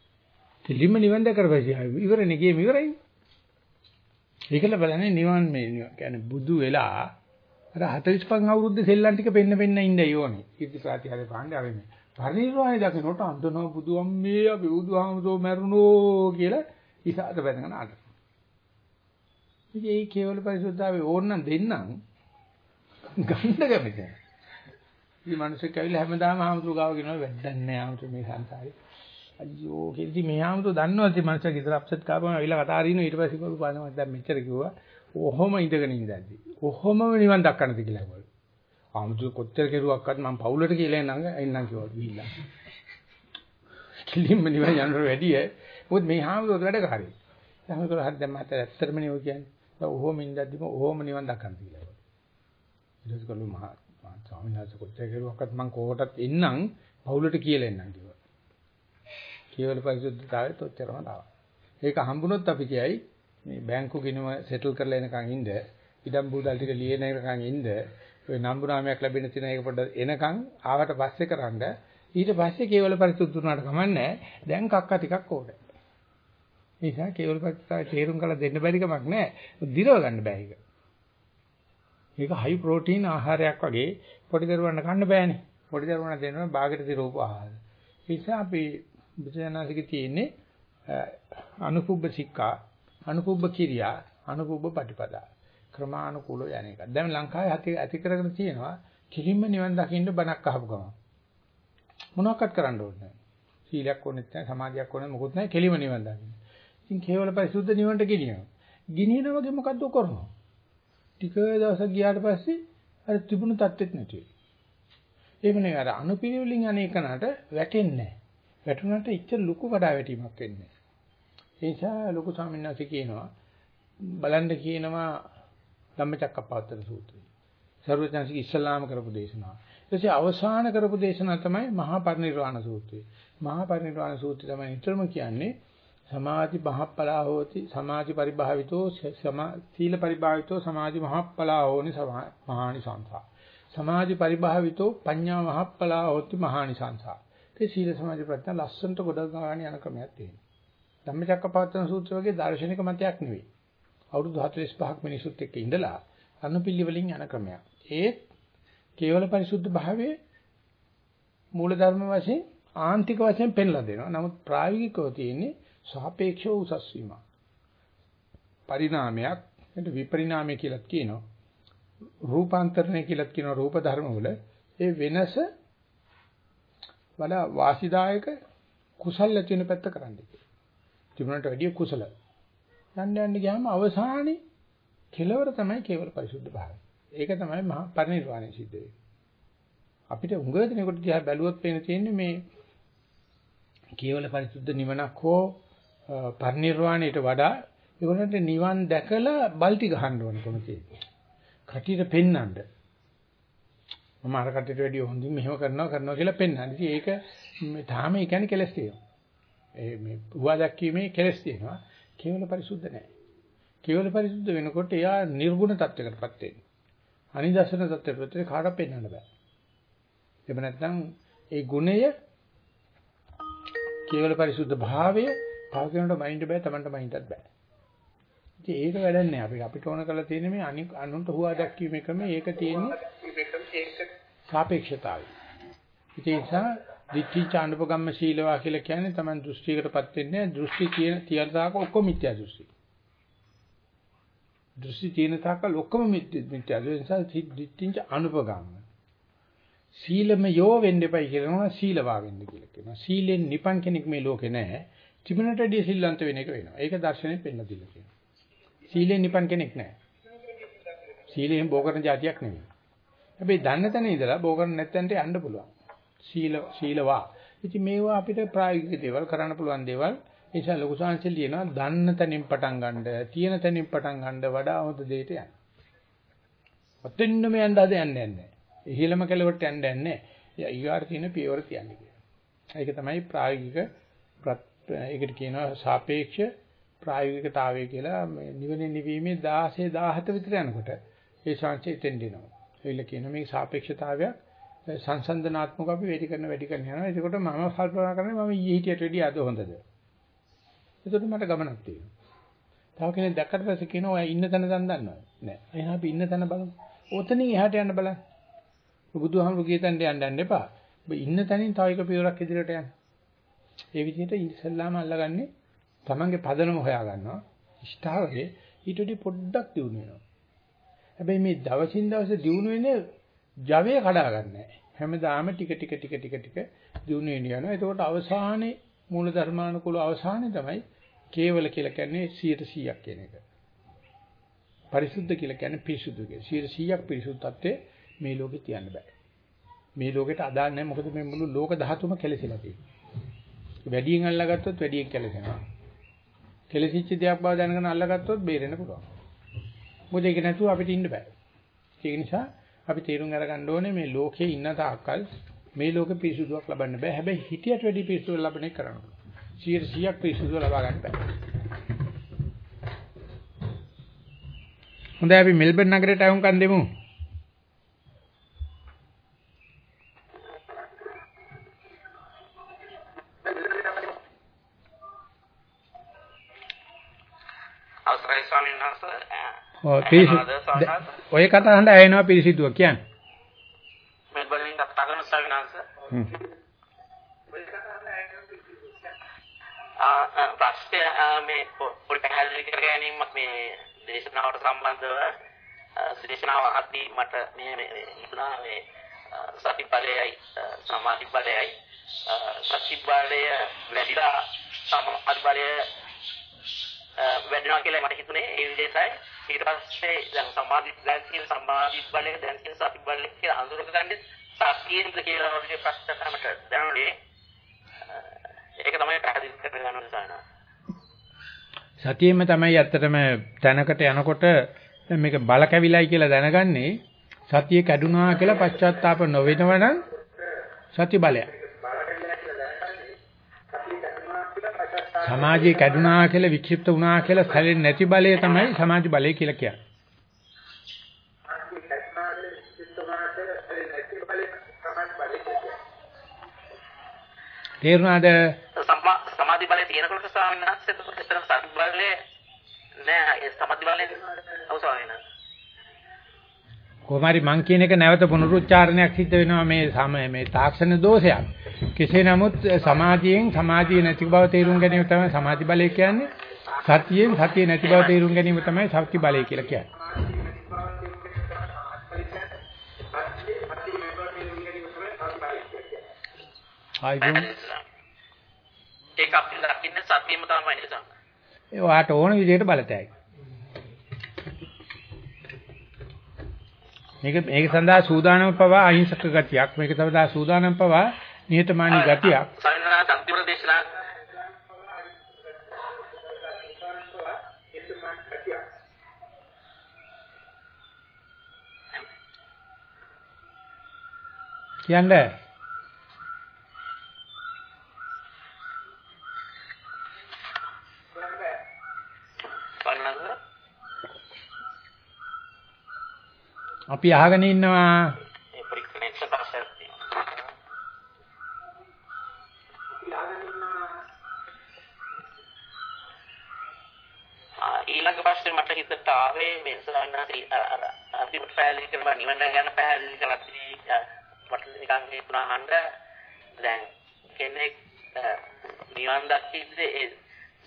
දෙලිම නිවන් දැකලා ඉවරනේ ගියේ ඉවරයි. ඒකල බලන්නේ නිවන් මේ කියන්නේ බුදු වෙලා අර 45 අවුරුද්දේ සෙල්ලම් ටික පෙන්න පෙන්න ඉන්න යෝනේ. ඉති ප්‍රාතිහාර්ය පාන්නේ අර මේ. පරිනිර්වාණය දකින්නට අන්තනෝ බුදුම්මේ අපි බුදුහාමුදුරෝ මැරුණෝ කියලා ඉසాత බැඳගෙන ආද. ඉතින් ඒ කේවල පරිසුද්ධාවේ ඕනනම් දෙන්නම් ගන්න කැමති. ඉතින් මිනිස්සු කැවිලා හැමදාම ආමුතු ගාව කියනවා වැඩක් නැහැ ආමුතු මේ සංසාරේ. අයියෝ කිසි මේ ආමුතු දන්නවා ඉතින් මිනිස්සු ගෙදර අප්සෙට් කාපම ඇවිල්ලා කතා හරිනු ඊට පස්සේ කවුරු පානවා දැන් මෙච්චර කිව්වා. ඔහොම ඉඳගෙන ඉඳද්දි. ඔහොමම නිවන් දක්කන්නද කියලා ඒගොල්ලෝ. ආමුතු කොච්චර කෙරුවක්වත් මම පවුලට කියලා එනං එන්නම් කිව්වා ගිහිල්ලා. කිලින්ම නිවන් යනකොට වැඩිය. මොකද මේ ආමුතුත් වැඩ කරේ. ආමුතු හරි දැන් මට ඇත්තටම නේ ඔය කියන්නේ. ඔහොම ඉඳද්දිම ඔහොම නිවන් දක්කන්න කියලා. ඊට පස්සේ කළු මහා ස්වාමීන් වහන්සේ කොච්චර කෙරුවක්වත් මම කොහොටත් එන්නම් පවුලට කියලා එන්නම් කිව්වා. කේවල පරිසුද්ධතාවයත් ඔච්චරම තාවා. ඒක හම්බුනොත් අපි කියයි මේ බැංකු ගිණුම සෙටල් කරලා එනකන් ඉන්න ඉඩම් බූදල් ටික ලියන එකකන් ඉන්න ඔය නම්බු නාමයක් ලැබෙන තියෙන එක පොඩ්ඩ එනකන් ආවට පස්සේ කරන්ඩ ඊට පස්සේ කේවල පරිසුද්ධ වුණාට කමන්නේ දැන් කක්ක ටිකක් ඕනේ. ඒ නිසා කේවල පරිසුද්ධතාවය තේරුම් කරලා දෙන්න බැරි කමක් නැහැ. දිරව ගන්න බෑ ඒක. මේක හයි ප්‍රෝටීන් ආහාරයක් වගේ පොඩි දරුවන්ට කන්න බෑනේ. පොඩි දරුවන්ට දෙනවා බාගෙට දිරෝප ආහාර. ඒ නිසා අපි බුදුසසුනාසිකේ තියෙන්නේ අනුකුබ්බ සික්කා, අනුකුබ්බ කිරියා, අනුකුබ්බ පටිපදා. ක්‍රමානුකූලව යන එක. දැන් ලංකාවේ ඇති ඇති කරගෙන තියෙනවා කිලින්ම නිවන් දකින්න බණක් අහපු ගමන්. මොනවක්වත් කරන්න ඕනේ නැහැ. සීලයක් ඕනෙත් නැහැ, සමාධියක් ඕනෙත් මොකුත් නැහැ, කෙලිම නිවන් දකින්න. ඉතින් කේවල පරිසුද්ධ නිවන්ට ගෙනියනවා. ගෙනියන වගේ මොකද්ද කරනවා? ටික දවසක් ගියාට පස්සේ අර තිබුණු තත්ත්වෙත් නැති වෙයි. එහෙම නෙවෙයි අර අනුපිළිවෙලින් අනේකනට වැටෙන්නේ නැහැ. වැටුණාට ඉච්ච ලොකු කඩා වැටීමක් වෙන්නේ. ඒ නිසා ලොකු ස්වාමීන් වහන්සේ කියනවා බලන්න කියනවා ධම්මචක්කප්පවත්තන සූත්‍රය. සර්වඥාන්සේ ඉස්ලාම කරපු දේශනාව. ඊටසේ අවසාන කරපු දේශනාව තමයි මහා පරිනිර්වාණ සූත්‍රය. මහා පරිනිර්වාණ සූත්‍රය තමයි නිතරම කියන්නේ සමාධි මහප්පලා හෝති සමාධි පරිභාවිතෝ සීල පරිභාවිතෝ සමාධි මහප්පලා හෝනි මහානි සංසා. සමාධි පරිභාවිතෝ පඤ්ඤා මහප්පලා හොති මහානිසංසා. ඒ සීල සමාධි ප්‍රඥා ලස්සන්ට ගොඩ ගන්න යන ක්‍රමයක් තියෙනවා. ධම්මචක්කපවත්තන සූත්‍ර වගේ දාර්ශනික මතයක් නෙවෙයි. අවුරුදු 45ක් මිනිසුත් එක්ක ඉඳලා අනුපිල්ලි වලින් යන ක්‍රමයක්. ඒ කේවල පරිසුද්ධ භාවයේ මූල ධර්ම වශයෙන් ආන්තික වශයෙන් පෙන්ලා දෙනවා. නමුත් ප්‍රායෝගිකව තියෙන්නේ සාපේක්ෂව උසස් වීම. පරිණාමයක් එතන විපරිණාමය කියලාත් කියනවා. රූපාන්තරණය කියලාත් කියනවා රූප ධර්ම වල ඒ වෙනස වඩා වාසිදායක කුසල ඇති වෙන පැත්ත කරන්නේ. තිබුණට වැඩිය කුසල. යන්න යන්න ගියාම අවසානයේ කෙලවර තමයි කේවල පරිසුද්ධ භාවය. ඒක තමයි මහා පරිනිර්වාණය සිද්ධ වෙන්නේ. අපිට උඟ දෙනකොට දිහා බැලුවොත් පේන තියෙන්නේ මේ කේවල පරිසුද්ධ නිවනක් හෝ පරිනිර්වාණයට වඩා ඒගොල්ලන්ට නිවන් දැකලා බල්ටි ගහන්න ඕන කොහොමද තියෙන්නේ. කටියට පෙන්නන්න. මම අර කටියට වැඩිය හොඳින් මෙහෙම කරනවා කරනවා කියලා පෙන්නන්න. ඉතින් ඒක තාම ඒ කියන්නේ කෙලස් තියෙනවා. ඒ මේ හුවා දැක්වීමේ කෙලස් තියෙනවා. කේවල පරිසුද්ධ නැහැ. කේවල පරිසුද්ධ වෙනකොට එයා නිර්ගුණ තත්වයකටපත් වෙනවා. අනිදර්ශන තත්ත්වයට කාටවත් පෙන්වන්න බෑ. එහෙම නැත්නම් ඒ ගුණය කේවල පරිසුද්ධ භාවය තව කෙනෙකුට මයින්ඩ් බෑ Tamanට මයින්ඩ්ටත් බෑ. ඉතින් ඒක වැඩක් නෑ අපි අපිට ඕන කරලා තියෙන්නේ මේ අනික් අනුන්ට හුවා දැක්වීමේ ක්‍රමය ඒක තියෙන්නේ සාපේක්ෂතාවය. ඉතින් ඒ නිසා දිට්ඨි චාන්දපගම්ම සීලවා කියලා කියන්නේ Taman දෘෂ්ටියකටපත් වෙන්නේ දෘෂ්ටි තියෙන තියරදාක ඔක්කොම මිත්‍යා දෘෂ්ටි. දෘෂ්ටි තියෙන තාක්කල් ඔක්කොම මිත්‍යා දෘෂ්ටි නිසා දිට්ඨිංච අනුපගම්ම. සීලමයෝ වෙන්න එපයි කියනවා සීලවා වෙන්න කියලා කියනවා. සීලෙන් නිපන් කෙනෙක් මේ ලෝකේ නැහැ. ත්‍රිමණටදී සිල්වන්ත වෙන එක වෙනවා. ඒක දර්ශනෙන් පෙන්නලා දීලා කියනවා. සීලෙන් නිපන් කෙනෙක් නැහැ. සීලයෙන් බෝ කරන જાතියක් නෙමෙයි. හැබැයි දන්න තැන ඉඳලා බෝ කරන නැත්ැන්ට යන්න පුළුවන්. සීල සීලවා. ඉතින් මේවා අපිට ප්‍රායෝගික දේවල් කරන්න පුළුවන් දේවල්. ඒ නිසා ලොකු සංසල් කියනවා දන්න තැනින් පටන් ගන්න, තියෙන තැනින් පටන් ගන්න වඩා හොඳ දෙයට යන්න. ඔතෙන්නම යන්න හද යන්නේ නැහැ. ඉහිලම කෙලවට යන්න යන්නේ නැහැ. ඊගාට තියෙන පියවර තියන්නේ කියලා. ඒක තමයි ප්‍රායෝගික ඒකට කියනවා සාපේක්ෂ ප්‍රායෝගිකතාවය කියලා මේ නිවන නිවීමේ 16 17 විතර යනකොට ඒ ශාංශය එතෙන් දෙනවා. ඒල කියන මේ සාපේක්ෂතාවය සංසන්දනාත්මක අපි වැඩි කරන වැඩි කරන යනවා. එතකොට මම කල්පනා කරන්නේ මම ඊයේ හිටියට වැඩිය අද හොඳද? එතකොට මට ගමනක් තියෙනවා. තව කෙනෙක් දැක්කට පස්සේ කියනවා ඔයා ඉන්න තැන දැන් දන්නවද? නෑ. එහෙනම් අපි ඉන්න තැන බලමු. ඔතනින් එහාට යන්න බලන්න. බුදුහාමුදුරු ගිය තැනට යන්න යන්න එපා. ඔබ ඉන්න තැනින් තව එක පියවරක් ඉදිරියට යන්න. ඒ විදිහට ඉස්සල්ලාම අල්ලගන්නේ තමන්ගේ පදනම හොයා ගන්නවා. ඉෂ්ඨාවගේ ඊට වඩා පොඩ්ඩක් දියුණු වෙනවා. හැබැයි මේ දවසින් දවස දියුණු වෙන්නේ ජවය කඩා ගන්නෑ. හැමදාම ටික ටික ටික ටික ටික දියුණු වෙන යනවා. එතකොට අවසානයේ මූල ධර්මානුකූල අවසානයේ තමයි කේවල කියලා කියන්නේ 100%ක් කියන එක. පරිසුද්ධ කියලා කියන්නේ පිරිසුදු කියලා. 100%ක් පිරිසුදු තත්ත්වේ මේ ලෝකේ තියන්න බෑ. මේ ලෝකෙට අදාළ නැහැ මොකද මේ මුළු ලෝක ධාතුම කෙලසිලා තියෙන්නේ. වැඩියෙන් අල්ලගත්තොත් වැඩියෙන් කෙලසෙනවා. කෙලසිච්ච දෙයක් බව දැනගෙන අල්ලගත්තොත් බේරෙන්න පුළුවන්. මොකද ඒක නැතුව අපිට ඉන්න බෑ. ඒක නිසා අපි තීරුම් අරගන්න ඕනේ මේ ලෝකේ ඉන්න තාක්කල් මේ ලෝකෙ පිරිසුදුවක් ලබන්න බෑ. හැබැයි හිතියට වැඩි පිරිසුදුවක් ලබන එක කරන්න ඕනේ. 100ක් පිරිසුදුව ලබා ගන්න බෑ. හොඳයි අපි මෙල්බන් නගරයට අයුම්කන් දෙමු. ඔය කතා හඳ ඇයෙනවා පිරිසිදුව කියන්නේ. කතා කරන ස්වාමීන් වහන්සේ. හ්ම්. ප්‍රශ්නය මේ පොඩි පැහැදිලි කර ගැනීමක් මේ දේශනාවට සම්බන්ධව දේශනාව අහද්දී මට මේ මේ හිතුණා මේ සති බලයයි සමාධි බලයයි සති බලය වැඩිලා සමාධි බලය වැඩිනවා කියලා මට හිතුනේ. ඒ විදිහටයි ඊට පස්සේ දැන් සමාධි දැන් කියන සමාධි බලය දැන් කියන සති බලය කියලා අඳුරගන්නේ සතියෙන්ද කියලා වගේ ප්‍රශ්න තමයි දැනුනේ. ඒක තමයි පැහැදිලි කරගන්න ඕන සානා සතියෙම තමයි ඇත්තටම තැනකට යනකොට මේක බල කැවිලයි කියලා දැනගන්නේ. සතිය කැඩුනා කියලා පශ්චාත්තාප නොවෙනවනම් සති බලයක්. සමාජයේ කැඩුනා කියලා වික්ෂිප්ත වුණා කියලා සැලෙන්නේ නැති බලය තමයි සමාජ බලය කියලා කියන්නේ. තේරුණාද? සමාධි බලය තියෙනකොට ස්වාමීන් වහන්සේ එතකොට සමාධි බලය නෑ සමාධි බලය ඔව් ස්වාමීන් වහන්සේ කොහොමරි මං කියන එක නැවත පුනරුච්චාරණයක් සිද්ධ වෙනවා මේ සම මේ තාක්ෂණ දෝෂයක්. කෙසේ නමුත් සමාධියෙන් සමාධිය නැති බව තේරුම් ගැනීම තමයි සමාධි බලය කියන්නේ. සතියෙන් සතිය නැති බව තේරුම් ගැනීම තමයි සති බලය කියලා කියන්නේ. ආයිබෝන් ඒක අපි දකින්නේ සතියෙම තමයි නේද? ඒ ඔයාට ඕන විදිහට බලතැයි. මේක මේක සඳහා සූදානම් පවා අහිංසක ගතියක්. මේක සඳහා සූදානම් පවා නිහතමානී ගතියක්. කියන්නේ අපි අහගෙන ඉන්නවා ඒ පොඩි කනෙක්ෂන් එකක් තියෙනවා. ආ ඊළඟ ප්‍රශ්නේ මට හිතට ආවේ මේ සවිනාසී අර අන්තිමට පැහැදිලි කරලා නිවන ගැන පැහැදිලි කරලා තිය මට නිකන් හිතුණා හන්ද දැන් කෙනෙක් අ, නිවන් දකින්නේ ඒ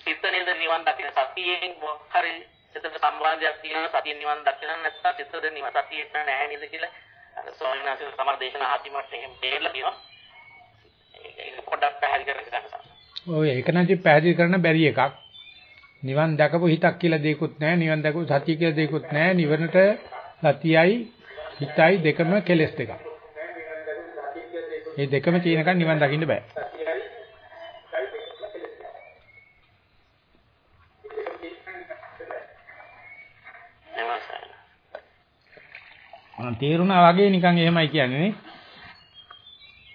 සිත නේද නිවන් දකින සතියෙන් මොකක් හරි සිතට සම්බන්ධයක් තියෙනවා සතිය නිවන් දකින්න නැත්නම් සිතද නිවන් සතියට නැහැ නේද කියලා අර ස්වාමීන් වහන්සේ සමහර දේශනා අහති මට එහෙම තේරලා තියෙනවා ඒක පොඩ්ඩක් පැහැදිලි කරගන්න. ඔය ඒක නැති පැහැදිලි කරන්න බැරි එකක්. නිවන් දැකපු හිතක් කියලා දෙයක්වත් නැහැ. නිවන් දැකපු සතිය කියලා දෙයක්වත් නැහැ. නිවනට සතියයි හිතයි දෙකම කෙලස් දෙකක්. මේ දෙකම තියෙනකන් නිවන් දකින්න බෑ. නමස්කාර. මම තේරුණා වගේ නිකන් එහෙමයි කියන්නේ නේ.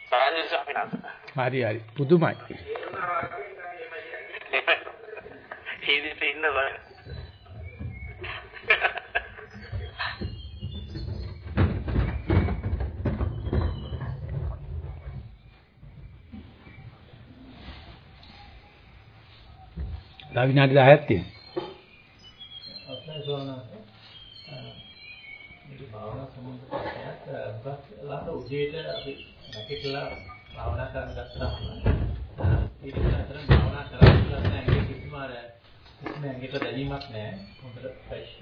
සාරාංශ ස්වාමීන් වහන්සේ. හරි හරි. පුදුමයි. හේදිත ඉන්න බෑ. තව විනාඩි 10ක් තියෙනවා. අපේ සෝනස මේක භාවනා සම්බන්ධ ප්‍රශ්නයක් ලාට උදේට අපි නැගිටලා භාවනා කරන්න ගත්තාම ඊට අතර භාවනා කරලා නැහැ ඒක කිසිම අර කිසිම ඇඟට දැනීමක් නැහැ හොඳට ෆ්‍රෙෂ්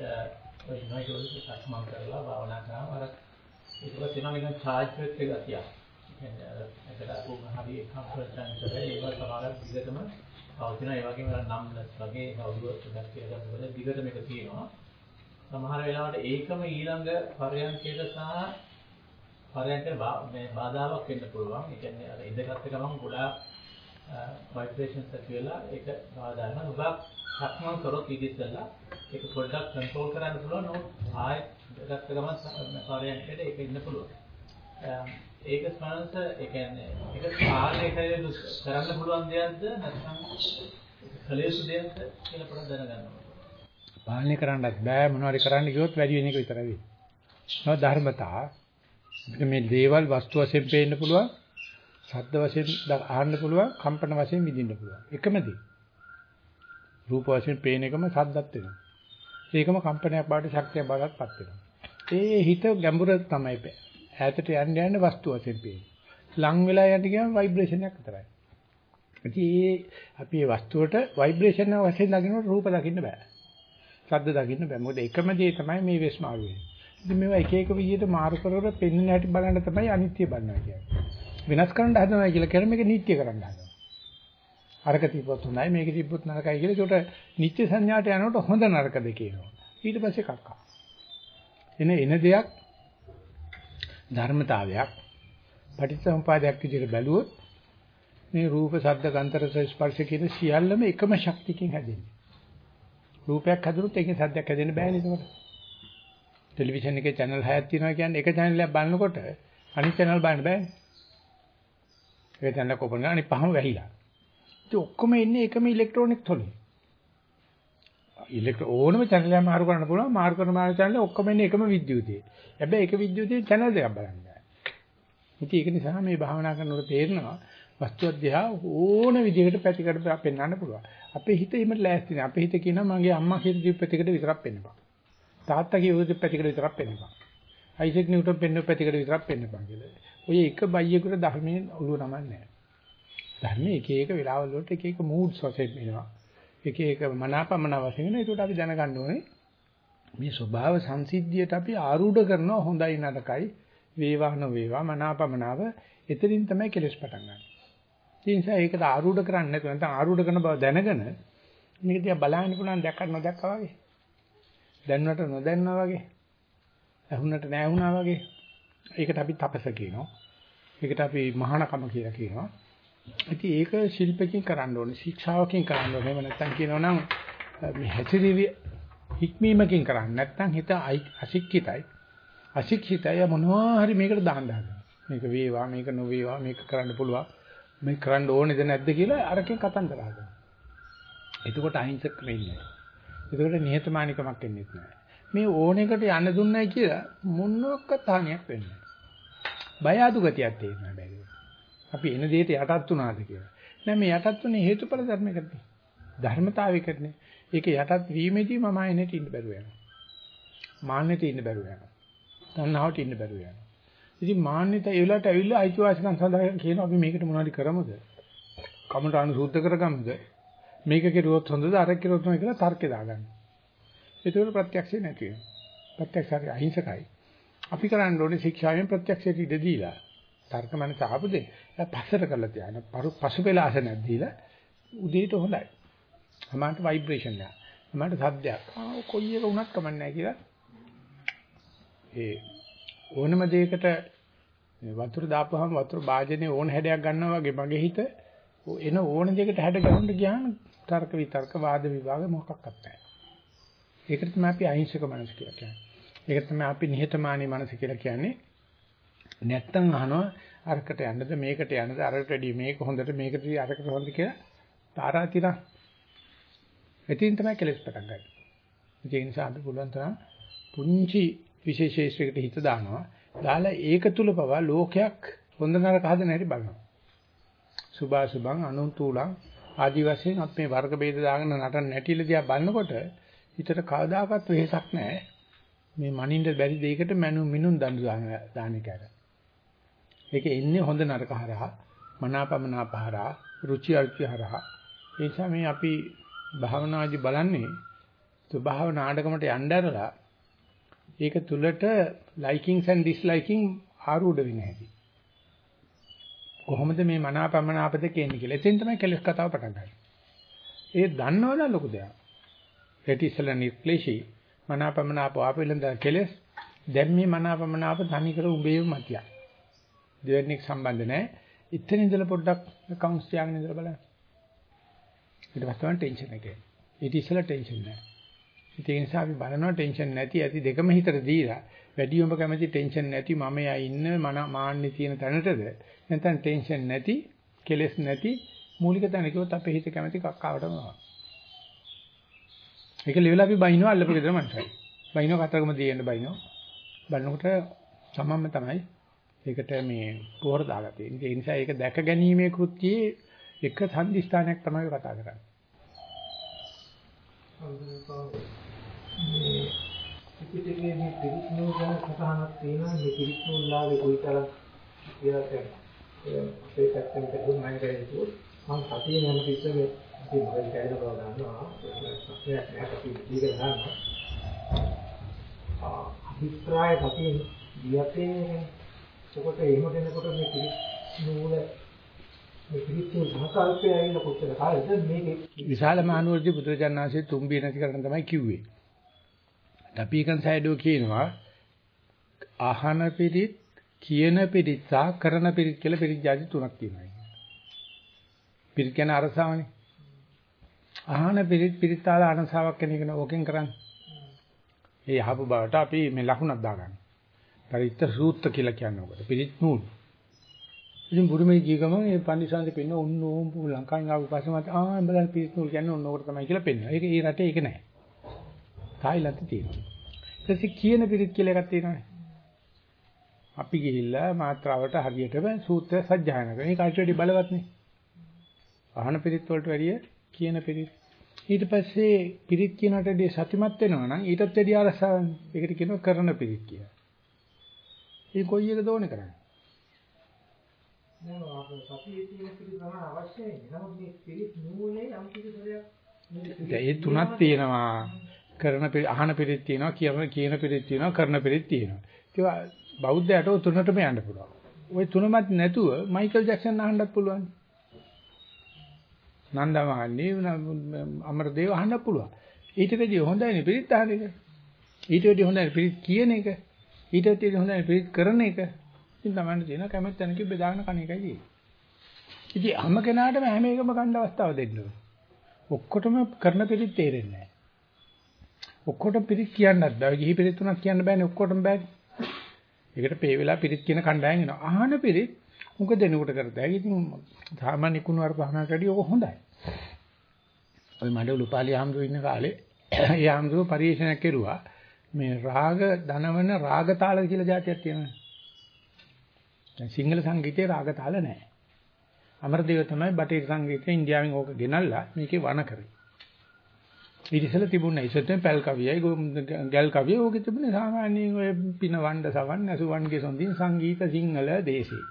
ඔය නයිටෝල් සක්මන් කරලා භාවනා කරාම අර ඒක තියෙනවා නිකන් charge වෙච්ච ගතියක් කියන්නේ අර එකට අකුම හරි කම්ෆර්ට් කරේ ඒක සමහරක් දිගටම පවතින ඒ වගේම අර නම්නස් වගේ කවුරුත් ටිකක් කියලා ගන්නකොට දිගට මේක තියෙනවා. සමහර වෙලාවට ඒකම ඊළඟ පරයන්කයට සහ පරයන්කේ මේ බාධාවක් වෙන්න පුළුවන්. ඒ කියන්නේ අර ඉඳගත්ත ගමන් ගොඩාක් ভাইබ්‍රේෂන්ස් ඇති වෙලා ඒක බාධා වෙනවා. ඔබ සක්මන් කරොත් ඉතිස්සලා ඒක පොඩ්ඩක් කන්ට්‍රෝල් කරන්න පුළුවන්. නමුත් ආයෙත් ඉඳගත්ත ගමන් පරයන්කයට ඒක ඉන්න පුළුවන්. ඒක ස්පර්ශ ඒ කියන්නේ ඒක පාලනය කරන්න පුළුවන් දෙයක්ද නැත්නම් කලේසු දෙයක්ද කියලා පොඩ්ඩක් දැනගන්න ඕනේ. පාලනය කරන්නත් බෑ මොනවාරි කරන්න ගියොත් වැඩි වෙන එක විතරයි වෙන්නේ. නෝ ධර්මතා අපිට මේ දේවල් වස්තු වශයෙන් පේන්න පුළුවන්, ශබ්ද වශයෙන් අහන්න පුළුවන්, කම්පන වශයෙන් විඳින්න පුළුවන්. එකම දේ. රූප වශයෙන් පේන එකම ශබ්දත් වෙනවා. ඒකම කම්පනයක් බවට ශක්තියක් බවටපත් වෙනවා. ඒ හිත ගැඹුර තමයි පෑ. ඈතට යන්න යන්න වස්තු වශයෙන් පේනවා. ලං වෙලා යන්න ගියාම ভাইබ්‍රේෂන් එකක් විතරයි. ඉතින් ඒ අපි මේ වස්තුවට ভাইබ්‍රේෂන් එක වශයෙන් දකින්නට රූප දකින්න බෑ. ශබ්ද දකින්න බෑ. මොකද එකම දේ තමයි මේ වෙස් මාරු වෙන්නේ. ඉතින් මේවා එක එක විදිහට මාරු කරගෙන පෙන්වන්න හැටි බලන්න තමයි අනිත්‍ය බලනවා කියන්නේ. වෙනස් කරන්න හදනවා කියලා කියන්නේ මේක නිට්ටය කරන්න හදනවා. අරක තිබ්බොත් හොඳයි මේක තිබ්බොත් නරකයි කියලා ඒකට නිත්‍ය සංඥාට යනකොට හොඳ නරක දෙක එනවා. ඊට පස්සේ කක්කා. එන එන දෙයක් ධර්මතාවයක් පටිච්චසමුපාදයක් විදිහට බැලුවොත් මේ රූප, ශබ්ද, ගන්ධ, රස, ස්පර්ශ කියන සියල්ලම එකම ශක්තියකින් හැදෙන්නේ. රූපයක් හැදුනොත් ඒකෙන් සද්දයක් හැදෙන්න බෑනේ ඒකට. ටෙලිවිෂන් එකේ channel 6ක් තියෙනවා කියන්නේ එක channel එකක් බලනකොට අනිත් channel බලන්න බෑනේ. ඒක channel එක open කරලා අනිත් පහම වැහිලා. ඉතින් ඔක්කොම ඉන්නේ එකම ඉලෙක්ට්‍රොනික තොලේ. ඉලෙක්ට්‍රෝ ඕනම channel එකක් මාරු කරන්න පුළුවන් මාරු කරන මාරු channel ඔක්කොම ඉන්නේ එකම විද්‍යුතයේ. හැබැයි එක විද්‍යුතයේ channel දෙකක් බලන්න බෑ. ඉතින් ඒක නිසා මේ භාවනා කරනකොට තේරෙනවා වස්තුව දිහා ඕන විදිහකට පැතිකඩ පෙන්වන්න පුළුවන්. අපේ හිත එහෙම ලෑස්ති නෑ. අපේ හිත කියනවා මගේ අම්මා කියන දීප පැතිකඩ විතරක් පෙන්නපන්. තාත්තා කියන දීප පැතිකඩ විතරක් පෙන්නපන්. අයිසෙක් නිව්ටන් පෙන්න පැතිකඩ විතරක් පෙන්නපන් කියලා. ඔය එක බයියෙකුට ධර්මයේ ඔළුව නමන්නේ නෑ. ධර්මයේ එක එක වෙලාවල වලට එක එක moods වශයෙන් වෙනවා. එක එක මනාපමන වශයෙන් වෙනවා. ඒකට අපි දැනගන්න ඕනේ මේ ස්වභාව සංසිද්ධියට අපි ආරූඪ කරනවා හොඳයි නරකයි වේවා නොවේවා මනාපමනාව එතනින් තමයි කෙලස් පටන් ගන්න. ඒ නිසා ඒකට ආරූඪ කරන්නේ නැතුව නැත්නම් ආරූඪ කරන බව දැනගෙන මේක දිහා බලන්න පුළුවන් දැක්කට නොදැක්කා වගේ. දැන්නට නොදැන්නා වගේ. ඇහුනට නැහැ වගේ. ඒකට අපි තපස කියනවා. ඒකට අපි මහානකම කියලා කියනවා. ඉතින් ඒක ශිල්පකින් කරන්න ඕනේ, ශික්ෂාවකින් කරන්න ඕනේ. එහෙම නැත්නම් කියනවනම් මේ හැසිරීමේ හික්මීමකින් කරන්නේ නැත්නම් හිත අශික්ෂිතයි. අශික්ෂිතය මොනවා හරි මේකට දාන්න හදනවා. මේක වේවා මේක නොවේවා මේක කරන්න පුළුවන්. මේ කරන්න ඕනේද නැද්ද කියලා අරකින් කතන්දර හදනවා. එතකොට අහිංසක වෙන්නේ නැහැ. එතකොට නිහතමානිකමක් එන්නේ නැහැ. මේ ඕනෙකට යන්න දුන්නයි කියලා මොනවාක්වත් හානියක් වෙන්නේ නැහැ. බය අඩු ගතියක් තේරෙනවා බැරි. අපි එන දෙයට යටත් වුණාද කියලා. නෑ මේ යටත් වුනේ හේතුඵල ධර්මයකට. ධර්මතාවයකටනේ. ඒක යටත් වීමේදී මම ආයෙත් ඉන්න බැරුව යනවා. මාන්නෙට ඉන්න බැරුව යනවා. තණ්හාවට ඉන්න බැරුව යනවා. ඉතින් මාන්නෙට ඒ වෙලාවට ඇවිල්ලා අයිතිවාසිකම් සඳහා කියනවා අපි මේකට මොනවද කරමුද? කමඨාන සූද්ධ කරගමුද? මේක කෙරුවොත් හොඳද අර කෙරුවොත් හොඳද කියලා තර්කේ දාගන්න. ඒකවල ප්‍රත්‍යක්ෂේ නැති වෙනවා. ප්‍රත්‍යක්ෂය අහිංසකයි. අපි කරන්න ඕනේ ශික්ෂාවෙන් ප්‍රත්‍යක්ෂයට ඉඩ දීලා තර්ක මනස ආපු දෙය පස්සට කරලා තියාන පසුපෙලාස නැද්දීලා උදේට හොඳයි. සමානට ভাইබ්‍රේෂන් එක. සමානට සද්දයක්. ආ කොයි එක වුණත් කමන්නේ නැහැ කියලා. ඒ ඕනම දෙයකට වතුර දාපුවාම වතුර භාජනයේ ඕන හැඩයක් ගන්නවා වගේ මගේ හිත එන ඕන දෙයකට හැඩ ගන්න ගියාම තර්ක විතර්ක වාද විවාද මොකක්වත් නැහැ. ඒකට තමයි අපි අහිංසක මනස කියලා කියන්නේ. ඒක තමයි අපි නිහතමානී මනස කියලා කියන්නේ. නැත්තම් අහනවා අරකට යන්නද මේකට යන්නද අරකට වැඩි මේක හොඳට මේකට අරකට හොඳ කියලා තාරාතිරා. එතින් තමයි කෙලස් පටන් ගන්න. ඒ නිසා අපි පුළුවන් තරම් පුංචි විශේෂේෂයකට හිත දානවා. දාලා ඒක තුල පවා ලෝකයක් හොඳ නරක හදන හැටි බලනවා. සුභාසුභං අනුන්තුලං ආදි වශයෙන් අපි මේ වර්ග ભેද දාගෙන නටන නැටිල දිහා බලනකොට හිතට කවදාකවත් වෙහසක් නැහැ. මේ මනින්න බැරි දෙයකට මනු මිනුම් දඬු දාන එක ඇර. ඒක එන්නේ හොඳ නරක හරහා, මනාපමනාපහරහා, රුචි අරුචි හරහා. ඒ නිසා මේ අපි භාවනාදි බලන්නේ ස්වභාව නාටකමට යන්න ඇරලා ඒක තුලට ලයිකින්ස් and disliking ආරූඪ වෙන්නේ නැහැටි. කොහොමද මේ මනාපමනාප දෙක එන්නේ කියලා. එතෙන් තමයි කෙලස් කතාව පටන් ගන්නේ. ඒ දන්නවද ලොකු දෙයක්. ඒටි ඉස්සලා නිර්ක්ලේශී මනාපමනාප ආපෙලඳ කෙලස් දැන් මේ මනාපමනාප තනි කර උඹේ මතියක්. දෙවෙනික් සම්බන්ධ නැහැ. ඉතින් ඉඳලා පොඩ්ඩක් කවුන්ස් තියාගෙන ඉඳලා බලන්න. ඊට පස්සේ තමයි ටෙන්ෂන් එක එන්නේ. ඊට ඉස්සලා ටෙන්ෂන් නැහැ. ඒ නිසා අපි බලනවා ටෙන්ෂන් නැති ඇති දෙකම හිතට දීලා වැඩියම කැමති ටෙන්ෂන් නැති මම යා ඉන්න මන මාන්නේ තියෙන තැනටද නැත්නම් ටෙන්ෂන් නැති කෙලස් නැති මූලික තැන කිව්වොත් අපේ හිත කැමති කක්කාවටම යනවා. ඒක ලෙවල අපි බයින්නවා අල්ලපු ගෙදර මනසයි. බයින්නවා කතරගම දෙන්න බයින්නවා. බලනකොට සමම්ම තමයි ඒකට මේ පොහොර දාලා තියෙන්නේ. ඒ නිසා ඒක දැක ගැනීමේ කෘත්‍යයේ එක සම්දිස්ථානයක් තමයි කතා කරන්නේ. මේ පිටිකේ මේ පිරිත් නූල් ගැන සටහනක් තියෙනවා මේ පිරිත් නූල් ලාගේ කොයිතරම් කියලා ඒ අපේ පැත්තෙන් කරුණ මම කරේ මම සතියේ යන පිටේ අපි මොකද කියලා බව ගන්නවා සත්‍යයක් නැහැ අපි දීක ගන්නවා ආ අභිප්‍රාය සතියේ දියතේ ඔකට එහෙම දෙනකොට මේ පිරිත් නූල මේ පිරිත් සංකල්පය ඇවිල්ලා කොච්චර කාලෙද මේකේ විශාල මහනුවරදී බුදුරජාණන්සේ තුම්බිය නැති කරන්න තමයි කිව්වේ. ටපීකන් සයිඩෝ කියනවා ආහන පිරිත් කියන පිරිත් සහ කරන පිරිත් කියලා පිරිත් જાති තුනක් තියෙනවා. පිරිත් කියන අරසාවනේ. ආහන පිරිත් පිරිත් ආල අරසාවක් කියන එක ඕකෙන් කරන්නේ. ඒ යහපු බවට අපි මේ ලකුණක් දාගන්න. පරිත්‍ත සූත්‍ර කියලා කියන්නේ ඔකට. පිරිත් නූල්. ඉතින් බුරුමේ ගිය ගමන් මේ පන්දිසාන්සේ පෙන්න ඔන්න ඕම් ලංකාවෙන් ආපු පස්සේ මට ආ බලන්න පිරිත් නූල් කියන්නේ ඔන්න ඕකට තමයි කියලා පෙන්නනවා. ඒක ඒ රටේ ඒක නෑ. තායිලන්තේ තියෙනවා. ඊට පස්සේ කියන පිරිත් කියලා එකක් තියෙනවානේ. අපි ගිහිල්ලා මාත්‍රාවට හරියටම සූත්‍රය සජ්ජායනා කරනවා. ඒක අයිට වැඩි බලවත් නේ. අහන පිරිත් වලට වැඩිය කියන පිරිත්. ඊට පස්සේ පිරිත් කියනට වැඩිය සතිමත් වෙනවා නම් ඊටත් වැඩිය අරසවන්නේ. ඒකට කියනවා කරන පිරිත් කියලා. ඒ කොයි එකද ඕනේ කරන්නේ? නෑ අපේ සතියේ තියෙන පිළි ප්‍රමාණ අවශ්‍යයි. නමුත් මේ පිළිත් නූලේ යම් කිසි දෙයක් ඒ තුනක් තියෙනවා. කරන අහන පිළිත් තියෙනවා, කියන කියන පිළිත් තියෙනවා, කරන පිළිත් තියෙනවා. ඒවා බෞද්ධයට ඔය තුනටම යන්න පුළුවන්. ওই තුනමත් නැතුව මයිකල් ජැක්සන් අහන්නත් පුළුවන්. නන්දමාලි අමරදේව අහන්න පුළුවන්. ඊට වැඩිය හොඳයිනේ පිළිත් අහන එක. ඊට වැඩිය හොඳයි පිළිත් කියන එක. ඊට වැඩිය හොඳයි පිළිත් කරන එක. ඉතින් තමයි තියෙන කැමැත්ත තැනක බෙදාගෙන කණ එකයි තියෙන්නේ. ඉතින් හැම කෙනාටම හැම එකම ගන්න අවස්ථාව දෙන්න ඕනේ. ඔක්කොටම කරන පිළිත් තේරෙන්නේ නැහැ. ඔක්කොටම පිළිත් කියන්නත් බෑ. ගිහි පිළිත් තුනක් කියන්න බෑනේ ඔක්කොටම බෑනේ. ඒකට පේ වෙලා පිළිත් කියන කණ්ඩායම් එනවා. අහන පිළිත් මුක දෙනකොට කරතයි. ඉතින් සාමාන්‍ය කුණු වර පහනකට වැඩිය ඕක හොඳයි. ওই මඩවලු පාලි ආම්දුව ඉන්න කාලේ ඒ ආම්දුව පරිශනයක් කෙරුවා. මේ රාග ධනවන රාග තාල කියලා જાතියක් තියෙනවා. දැන් සිංහල සංගීතයේ රාග තාල නැහැ. අමරදේව තමයි බටහිර සංගීතය ඉන්දියාවෙන් ඕක ගෙනල්ලා මේකේ වණ කරේ. ඊට ඉස්සෙල්ලා තිබුණේ ඉස්සෙල්ලා පැල් කවියයි ගල් කවිය ඕකේ තිබුණේ සාමාන්‍යයෙන් ඔය පින වණ්ඩ සවන් නසුවන්ගේ සොඳින් සංගීත සිංහල දේශේ.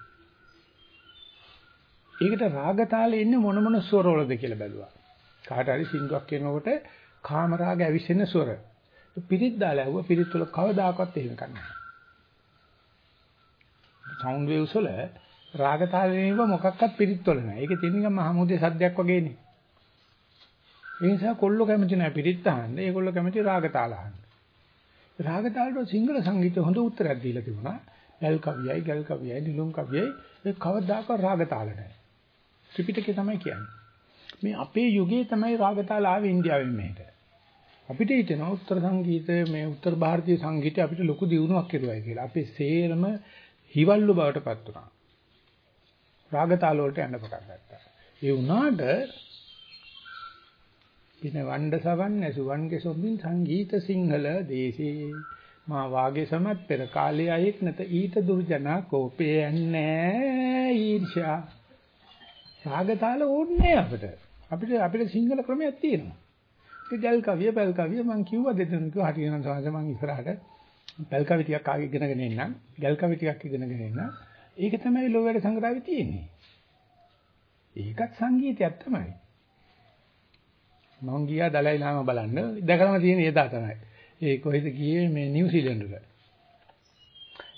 ඒකට රාග තාලේ ඉන්නේ මොන මොන ස්වරවලද කියලා බැලුවා. කාට හරි සින්දුවක් කියනකොට කාම රාග ඇවිස්සෙන ස්වර. පිරිත් දාලා ඇහුවා පිරිත් වල කවදාකවත් එහෙම කරන්නේ නැහැ. සවුන්ඩ් වේව්ස් වල රාග තාලේව මොකක්වත් පිරිත් වල නැහැ. ඒකේ තියෙන නිකන් මහමුදේ සද්දයක් වගේනේ. ඒ නිසා කොල්ලෝ කැමති නැහැ පිරිත් අහන්න. ඒගොල්ලෝ කැමති රාග තාල අහන්න. රාග තාලට සිංහල සංගීතය හොඳ උත්තරයක් දීලා තිබුණා. පැල් කවියයි, ගල් කවියයි, නිලුම් කවියයි ඒ කවදාකවත් රාග තාල නැහැ. ත්‍රිපිටකේ තමයි කියන්නේ. මේ අපේ යුගයේ තමයි රාග තාල ආවේ ඉන්දියාවෙන් මෙහෙට. අපිට හිතෙනවා උත්තර සංගීතය මේ උත්තර ಭಾರತೀಯ සංගීතය අපිට ලොකු දියුණුවක් කෙරුවයි කියලා. අපේ සේරම හිවල්ලු බවට පත් වුණා. රාගතාල වලට යන්න පටන් ගත්තා. ඒ වුණාට පින වණ්ඩ සවන් නැසුවන්ගේ සොම්බින් සංගීත සිංහල දේශේ මා වාගේ සමත් පෙර කාලයේ අයෙක් නැත ඊට දුර්ජනා කෝපයන්නේ ඊර්ෂා රාගතාල ඕනේ අපිට අපිට අපිට සිංහල ක්‍රමයක් තියෙනවා ඒ ගල් කවිය පැල් කවිය මම කිව්වා දෙතුන් කිව්වා හරියනම් තමයි මම ඉස්සරහට. පැල් කවි ටිකක් ආගෙ ඉගෙනගෙන එන්නම් ගල් කවි ටිකක් ඉගෙනගෙන එන්නම් ඒක තමයි ලෝකයට සංග්‍රහය තියෙන්නේ. ඒකත් සංගීතයක් තමයි. මම ගියා දලයි ලාම බලන්න. දැකලාම තියෙන එදා තමයි. ඒ කොහෙද ගියේ මේ නිව්සීලන්තට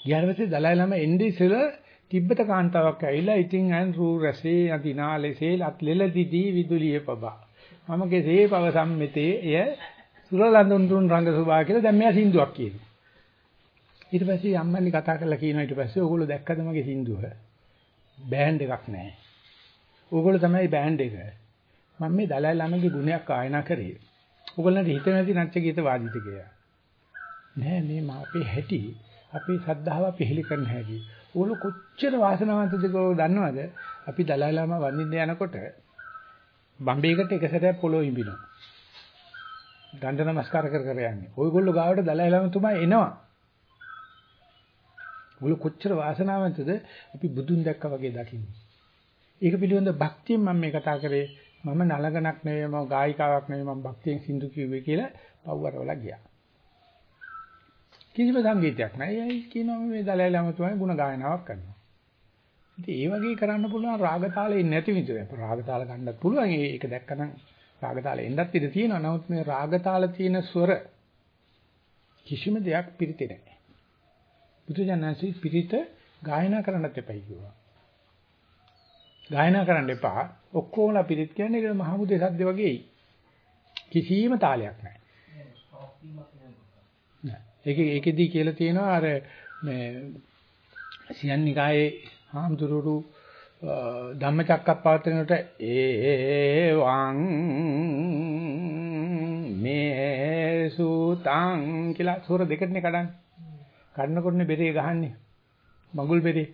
ගියාට පස්සේ දලයි ලාම එන්නේ ඉස්සෙල්ලා තිබ්බත කාන්තාවක් ඇවිල්ලා ඉතින් අයන් රූ රසේ අදිනාලෙසේ ලත්ලෙල දිදී විදුලිය පබා. මම කෙසේ පව සම්මිතේ එය සුරලඳුන් තුන් රංග සුභා කියලා දැන් මෙයා සින්දුවක් කියනවා ඊට පස්සේ අම්මනි කතා කරලා කියනවා ඊට පස්සේ ඕගොල්ලෝ දැක්කද මගේ සින්දුව? බෑන්ඩ් එකක් නැහැ. ඕගොල්ලෝ තමයි බෑන්ඩ් එක. මම මේ දලයි ළමගේ ගුණයක් ආයනා කරේ. ඕගොල්ලන්ට හිත නැති නැච්ච ගීත වාදිත කියලා. නෑ මේ අපේ හැටි අපේ ශ්‍රද්ධාව පිළිලි කරන හැටි. ඕගොල්ලෝ කොච්චර වාසනාවන්තද කියලා දන්නවද? අපි දලයි ළම වඳින්න යනකොට බම්බේකට එක සැරයක් පොළොව ඉඹිනවා. දණ්ඩ නමස්කාර කර කර යන්නේ. ඔයගොල්ලෝ ගාවට දලයි ළම තුමා එනවා. ඔගොල්ලෝ කොච්චර වාසනාවන්තද අපි බුදුන් දැක්කා වගේ දකින්නේ. ඒක පිළිබඳ භක්තියෙන් මම මේ කතා කරේ මම නලගණක් නෙවෙයි මම ගායිකාවක් නෙවෙයි මම භක්තියෙන් සින්දු කිව්වේ කියලා පව්වරවල ගියා. කිසිම සංගීතයක් නැහැ. ඒ කියනවා මේ දලයි ළම තමයි ಗುಣ ගායනාවක් කරනවා. ඉතින් ඒ වගේ කරන්න පුළුවන් රාගතාලේ නැති විදිහට. රාගතාල ගන්නත් පුළුවන්. ඒක දැක්කනම් රාගතාලේ එන්නත් ඉඩ තියෙනවා. නමුත් මේ රාගතාල තියෙන ස්වර කිසිම දෙයක් පිළිතේ නැහැ. බුදුජානසී පිරිත ගායනා කරන්නත් එපයි කිව්වා. ගායනා කරන්න එපා. ඔක්කොමලා පිරිත් කියන්නේ ඒක මහමුදේ සද්ද වගේයි. කිසිම තාලයක් නැහැ. නෑ. ඒකේ ඒකෙදී කියලා තියෙනවා අර මේ සියන්නිකායේ හාමුදුරුවෝ ධම්මචක්කප්පවත්තනට ඒ වං මේ සූතං කියලා සූර දෙකටනේ කඩන්නේ. කඩනකොටනේ බෙරේ ගහන්නේ. මගුල් බෙරේ.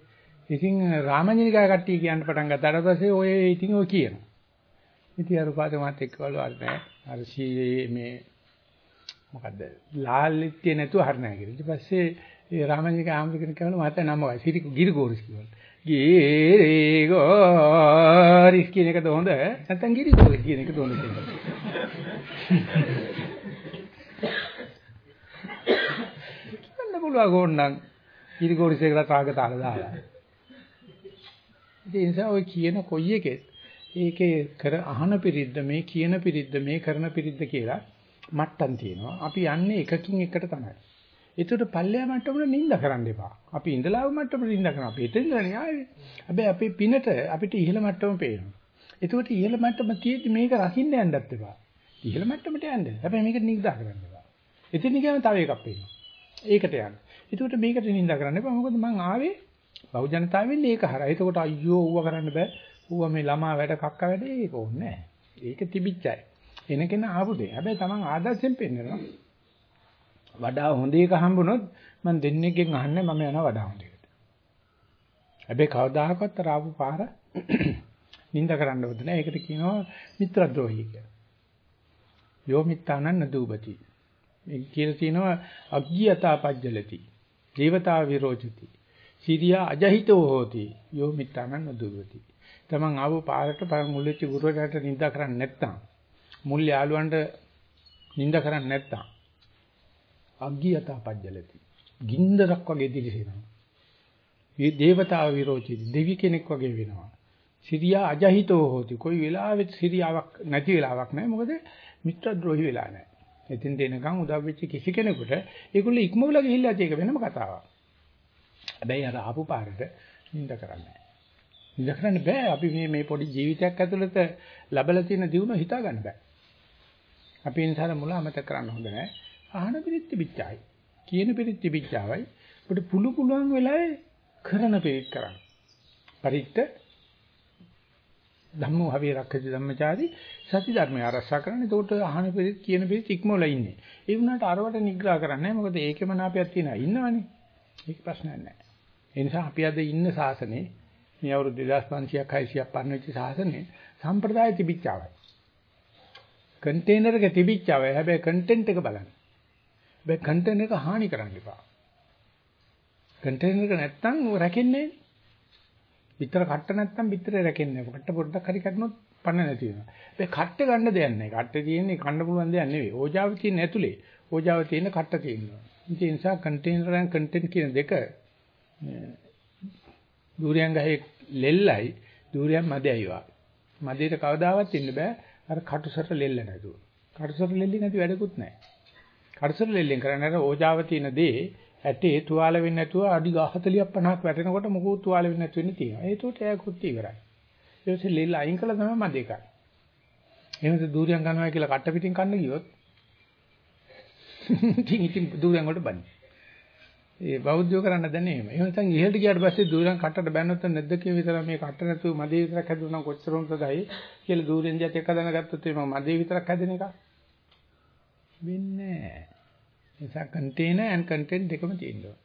ඉතින් රාමඤ්ඤනිකා කට්ටිය කියන්න පටන් ගත්තාට පස්සේ ඔය ඉතින් ඔය කියනවා. ඉතින් අර පාද මාත් එක්කවලු අර නෑ. අර සී මේ මොකද්ද? ලාල්ලිත්‍ය නැතුව හරිනෑ කියලා. ඊට පස්සේ ඒ රාමජික ආම්බුකෙන කියනවා මහත්තයා නම වයි සිරි ගිරිගෝරිස් කියනවා. ගිරිගෝරිස් කියන එකද හොඳ නැත්නම් ගිරිගෝරිස් කියන එකද හොඳ කියලා. කියන්න පුළුවන් ඕනනම් ගිරිගෝරිස් එකට රාග තාල දාලා. ඒ නිසා ඔය කියන කොයි එකෙත් ඒකේ කර අහන පිරිද්ද මේ කියන පිරිද්ද මේ කරන පිරිද්ද කියලා මට්ටම් තියෙනවා. අපි යන්නේ එකකින් එකට තමයි. ඒකට පල්ලෙය මට්ටමට නිඳ කරන්න එපා. අපි ඉඳලාව මට්ටමට නිඳ කරනවා. අපි එතෙන් ඉඳලා න්යායයි. හැබැයි අපේ පිනට අපිට ඉහළ මට්ටම පේනවා. ඒකට ඉහළ මට්ටම තියෙද්දි මේක රකින්න යන්නත් එපා. ඉහළ මට්ටමට යන්න. හැබැයි මේකට නිඳ කරන්න එපා. එතන ගියාම තව එකක් පේනවා. ඒකට යන්න. ඒකට මේකට නිඳ කරන්න එපා. මොකද මං ආවේ බහු ජනතාවෙන් ඒක හරහා. ඒකට අයියෝ ඌව කරන්න බෑ. ඌව මේ ළමා වැඩ කක්ක වැඩ ඒක ඕනේ නෑ. ඒක තිබිච්චයි. එනකෙන ආපු දෙය. හැබැයි Taman ආදර්ශයෙන් පෙන්නනවා. වඩා හොඳ එක හම්බුනොත් මම දෙන්නෙක්ගෙන් අහන්නේ මම යනවා වඩා හොඳ එකට. හැබැයි කවදාකවත් රාපු පාර නිඳ කරන්න ඕද නෑ. ඒකට කියනවා මිත්‍රද්‍රෝහී කියලා. යෝ මිත්තානන් නදුබති. මේ කියලා තියෙනවා අග්ගියතා පජ්ජලති. දේවතා විරෝචති. සිරියා අජහිතෝ හෝති. යෝ මිත්තානන් නදුබති. තමන් ආව පාරට මුල්ලෙච්ච ගුරුවරයාට නිඳ කරන්නේ නැත්නම් මුල් යාළුවන්ට නිඳ කරන්නේ නැත්නම් අග්ගියත පජ්ජලති. ගින්දරක් වගේ දිලිසෙනවා. මේ దేవතාව විරෝචිත දෙවි කෙනෙක් වගේ වෙනවා. සිරියා අජහිතෝ හෝති. કોઈ වෙලාවෙත් සිරියාවක් නැති වෙලාවක් නැහැ. මොකද මිත්‍රද්‍රෝහි වෙලා නැහැ. එතින් දෙනකන් උදව් වෙච්ච කිසි කෙනෙකුට ඒගොල්ලෝ ඉක්මවලා ගිහිල්ලා ඒක වෙනම කතාවක්. හැබැයි අර ආපු පාරට නිඳ කරන්නේ නැහැ. නිඳ කරන්න බෑ. අපි මේ මේ පොඩි ජීවිතයක් ඇතුළත ලැබලා තියෙන දියුණුව හිතා ගන්න බෑ. අපි ඉන්සාර මුල අමතක කරන්න හොඳ නැහැ. අහන පිරිත් තිබිච්චායි. කියන පිරිත් තිබිච්චාවයි. අපිට පුළු පුළුවන් වෙලාවේ කරන පිරිත් කරන්න. පරිත්ත ධම්මෝ හවේ රක්කති ධම්මචාරි සති ධර්මය ආරක්ෂා කරන්න. ඒකට අහන පිරිත් කියන පිරිත් ඉක්මවලා ඉන්නේ. ඒ වුණාට අරවට නිග්‍රහ කරන්නේ මොකද ඒකෙම නාපයක් තියෙනවා. ඉන්නවනේ. ඒක ප්‍රශ්නයක් නැහැ. ඒ නිසා අපි අද ඉන්න ශාසනේ මේ අවුරුදු 2500ක් 600ක් පරණ වෙච්ච ශාසනේ සම්ප්‍රදාය තිබිච්චාවයි. කන්ටේනර් එක තිබිච්චාවයි. හැබැයි කන්ටෙන්ට් එක බලන්න. හැබැයි කන්ටේනර් එක හානි කරන්න එපා. කන්ටේනර් එක නැත්තම් රැකෙන්නේ නැහැ. විතර කට්ට නැත්තම් විතරේ රැකෙන්නේ නැහැ. කට්ට පොඩ්ඩක් හරි කඩනොත් පණ නැති වෙනවා. හැබැයි කට්ට ගන්න දෙයක් නැහැ. කට්ට තියෙන්නේ කන්න පුළුවන් දෙයක් නෙවෙයි. ඕජාව තියෙන ඇතුලේ. ඕජාව තියෙන කට්ට තියෙනවා. ඒ නිසා කන්ටේනර් and කන්ටෙන්ට් කියන දෙක දූරියන් ගහේ ලෙල්ලයි දූරියන් මැදයි වා. මැදේට කවදාවත් ඉන්න බෑ. අර කටුසර ලෙල්ල නැතුව. කටුසර ලෙල්ලේ නැති වැඩකුත් නැහැ. කටුසර ලෙල්ලෙන් කරන්නේ අර ඕජාව තියෙන දේ ඇටේ තුවාල වෙන්නේ නැතුව අඩි 40ක් 50ක් වැටෙනකොට මොකෝ තුවාල වෙන්නේ නැතු වෙන්නේ තියෙනවා. ඒකට එයා කුත්ති ඉවරයි. ඊට පස්සේ ලෙල්ල අයින් කළා තමයි මැදේ කරන්නේ. එහෙමද දූරියන් ගන්නවා කියලා කට්ට පිටින් කන්න ගියොත් ඉතින් ඉතින් දූරියන් වලට බන්නේ. ඒ බෞද්ධයෝ කරන්න දැනේ එහෙම. එහෙම නැත්නම් ඉහෙලට ගියාට පස්සේ දූරෙන් කටට බැන්නොත් නැද්ද කියන විතර මේ කට නැතුව මදේ විතරක් හැදුණා කොච්චර හොඳදයි කියලා දූරෙන් දිහත් එක්ක දැනගත්තොත් මේ මදේ විතරක් හැදෙන එක වෙන්නේ නැහැ. නිසා කන්ටේනර් and content දෙකම තියෙනවා.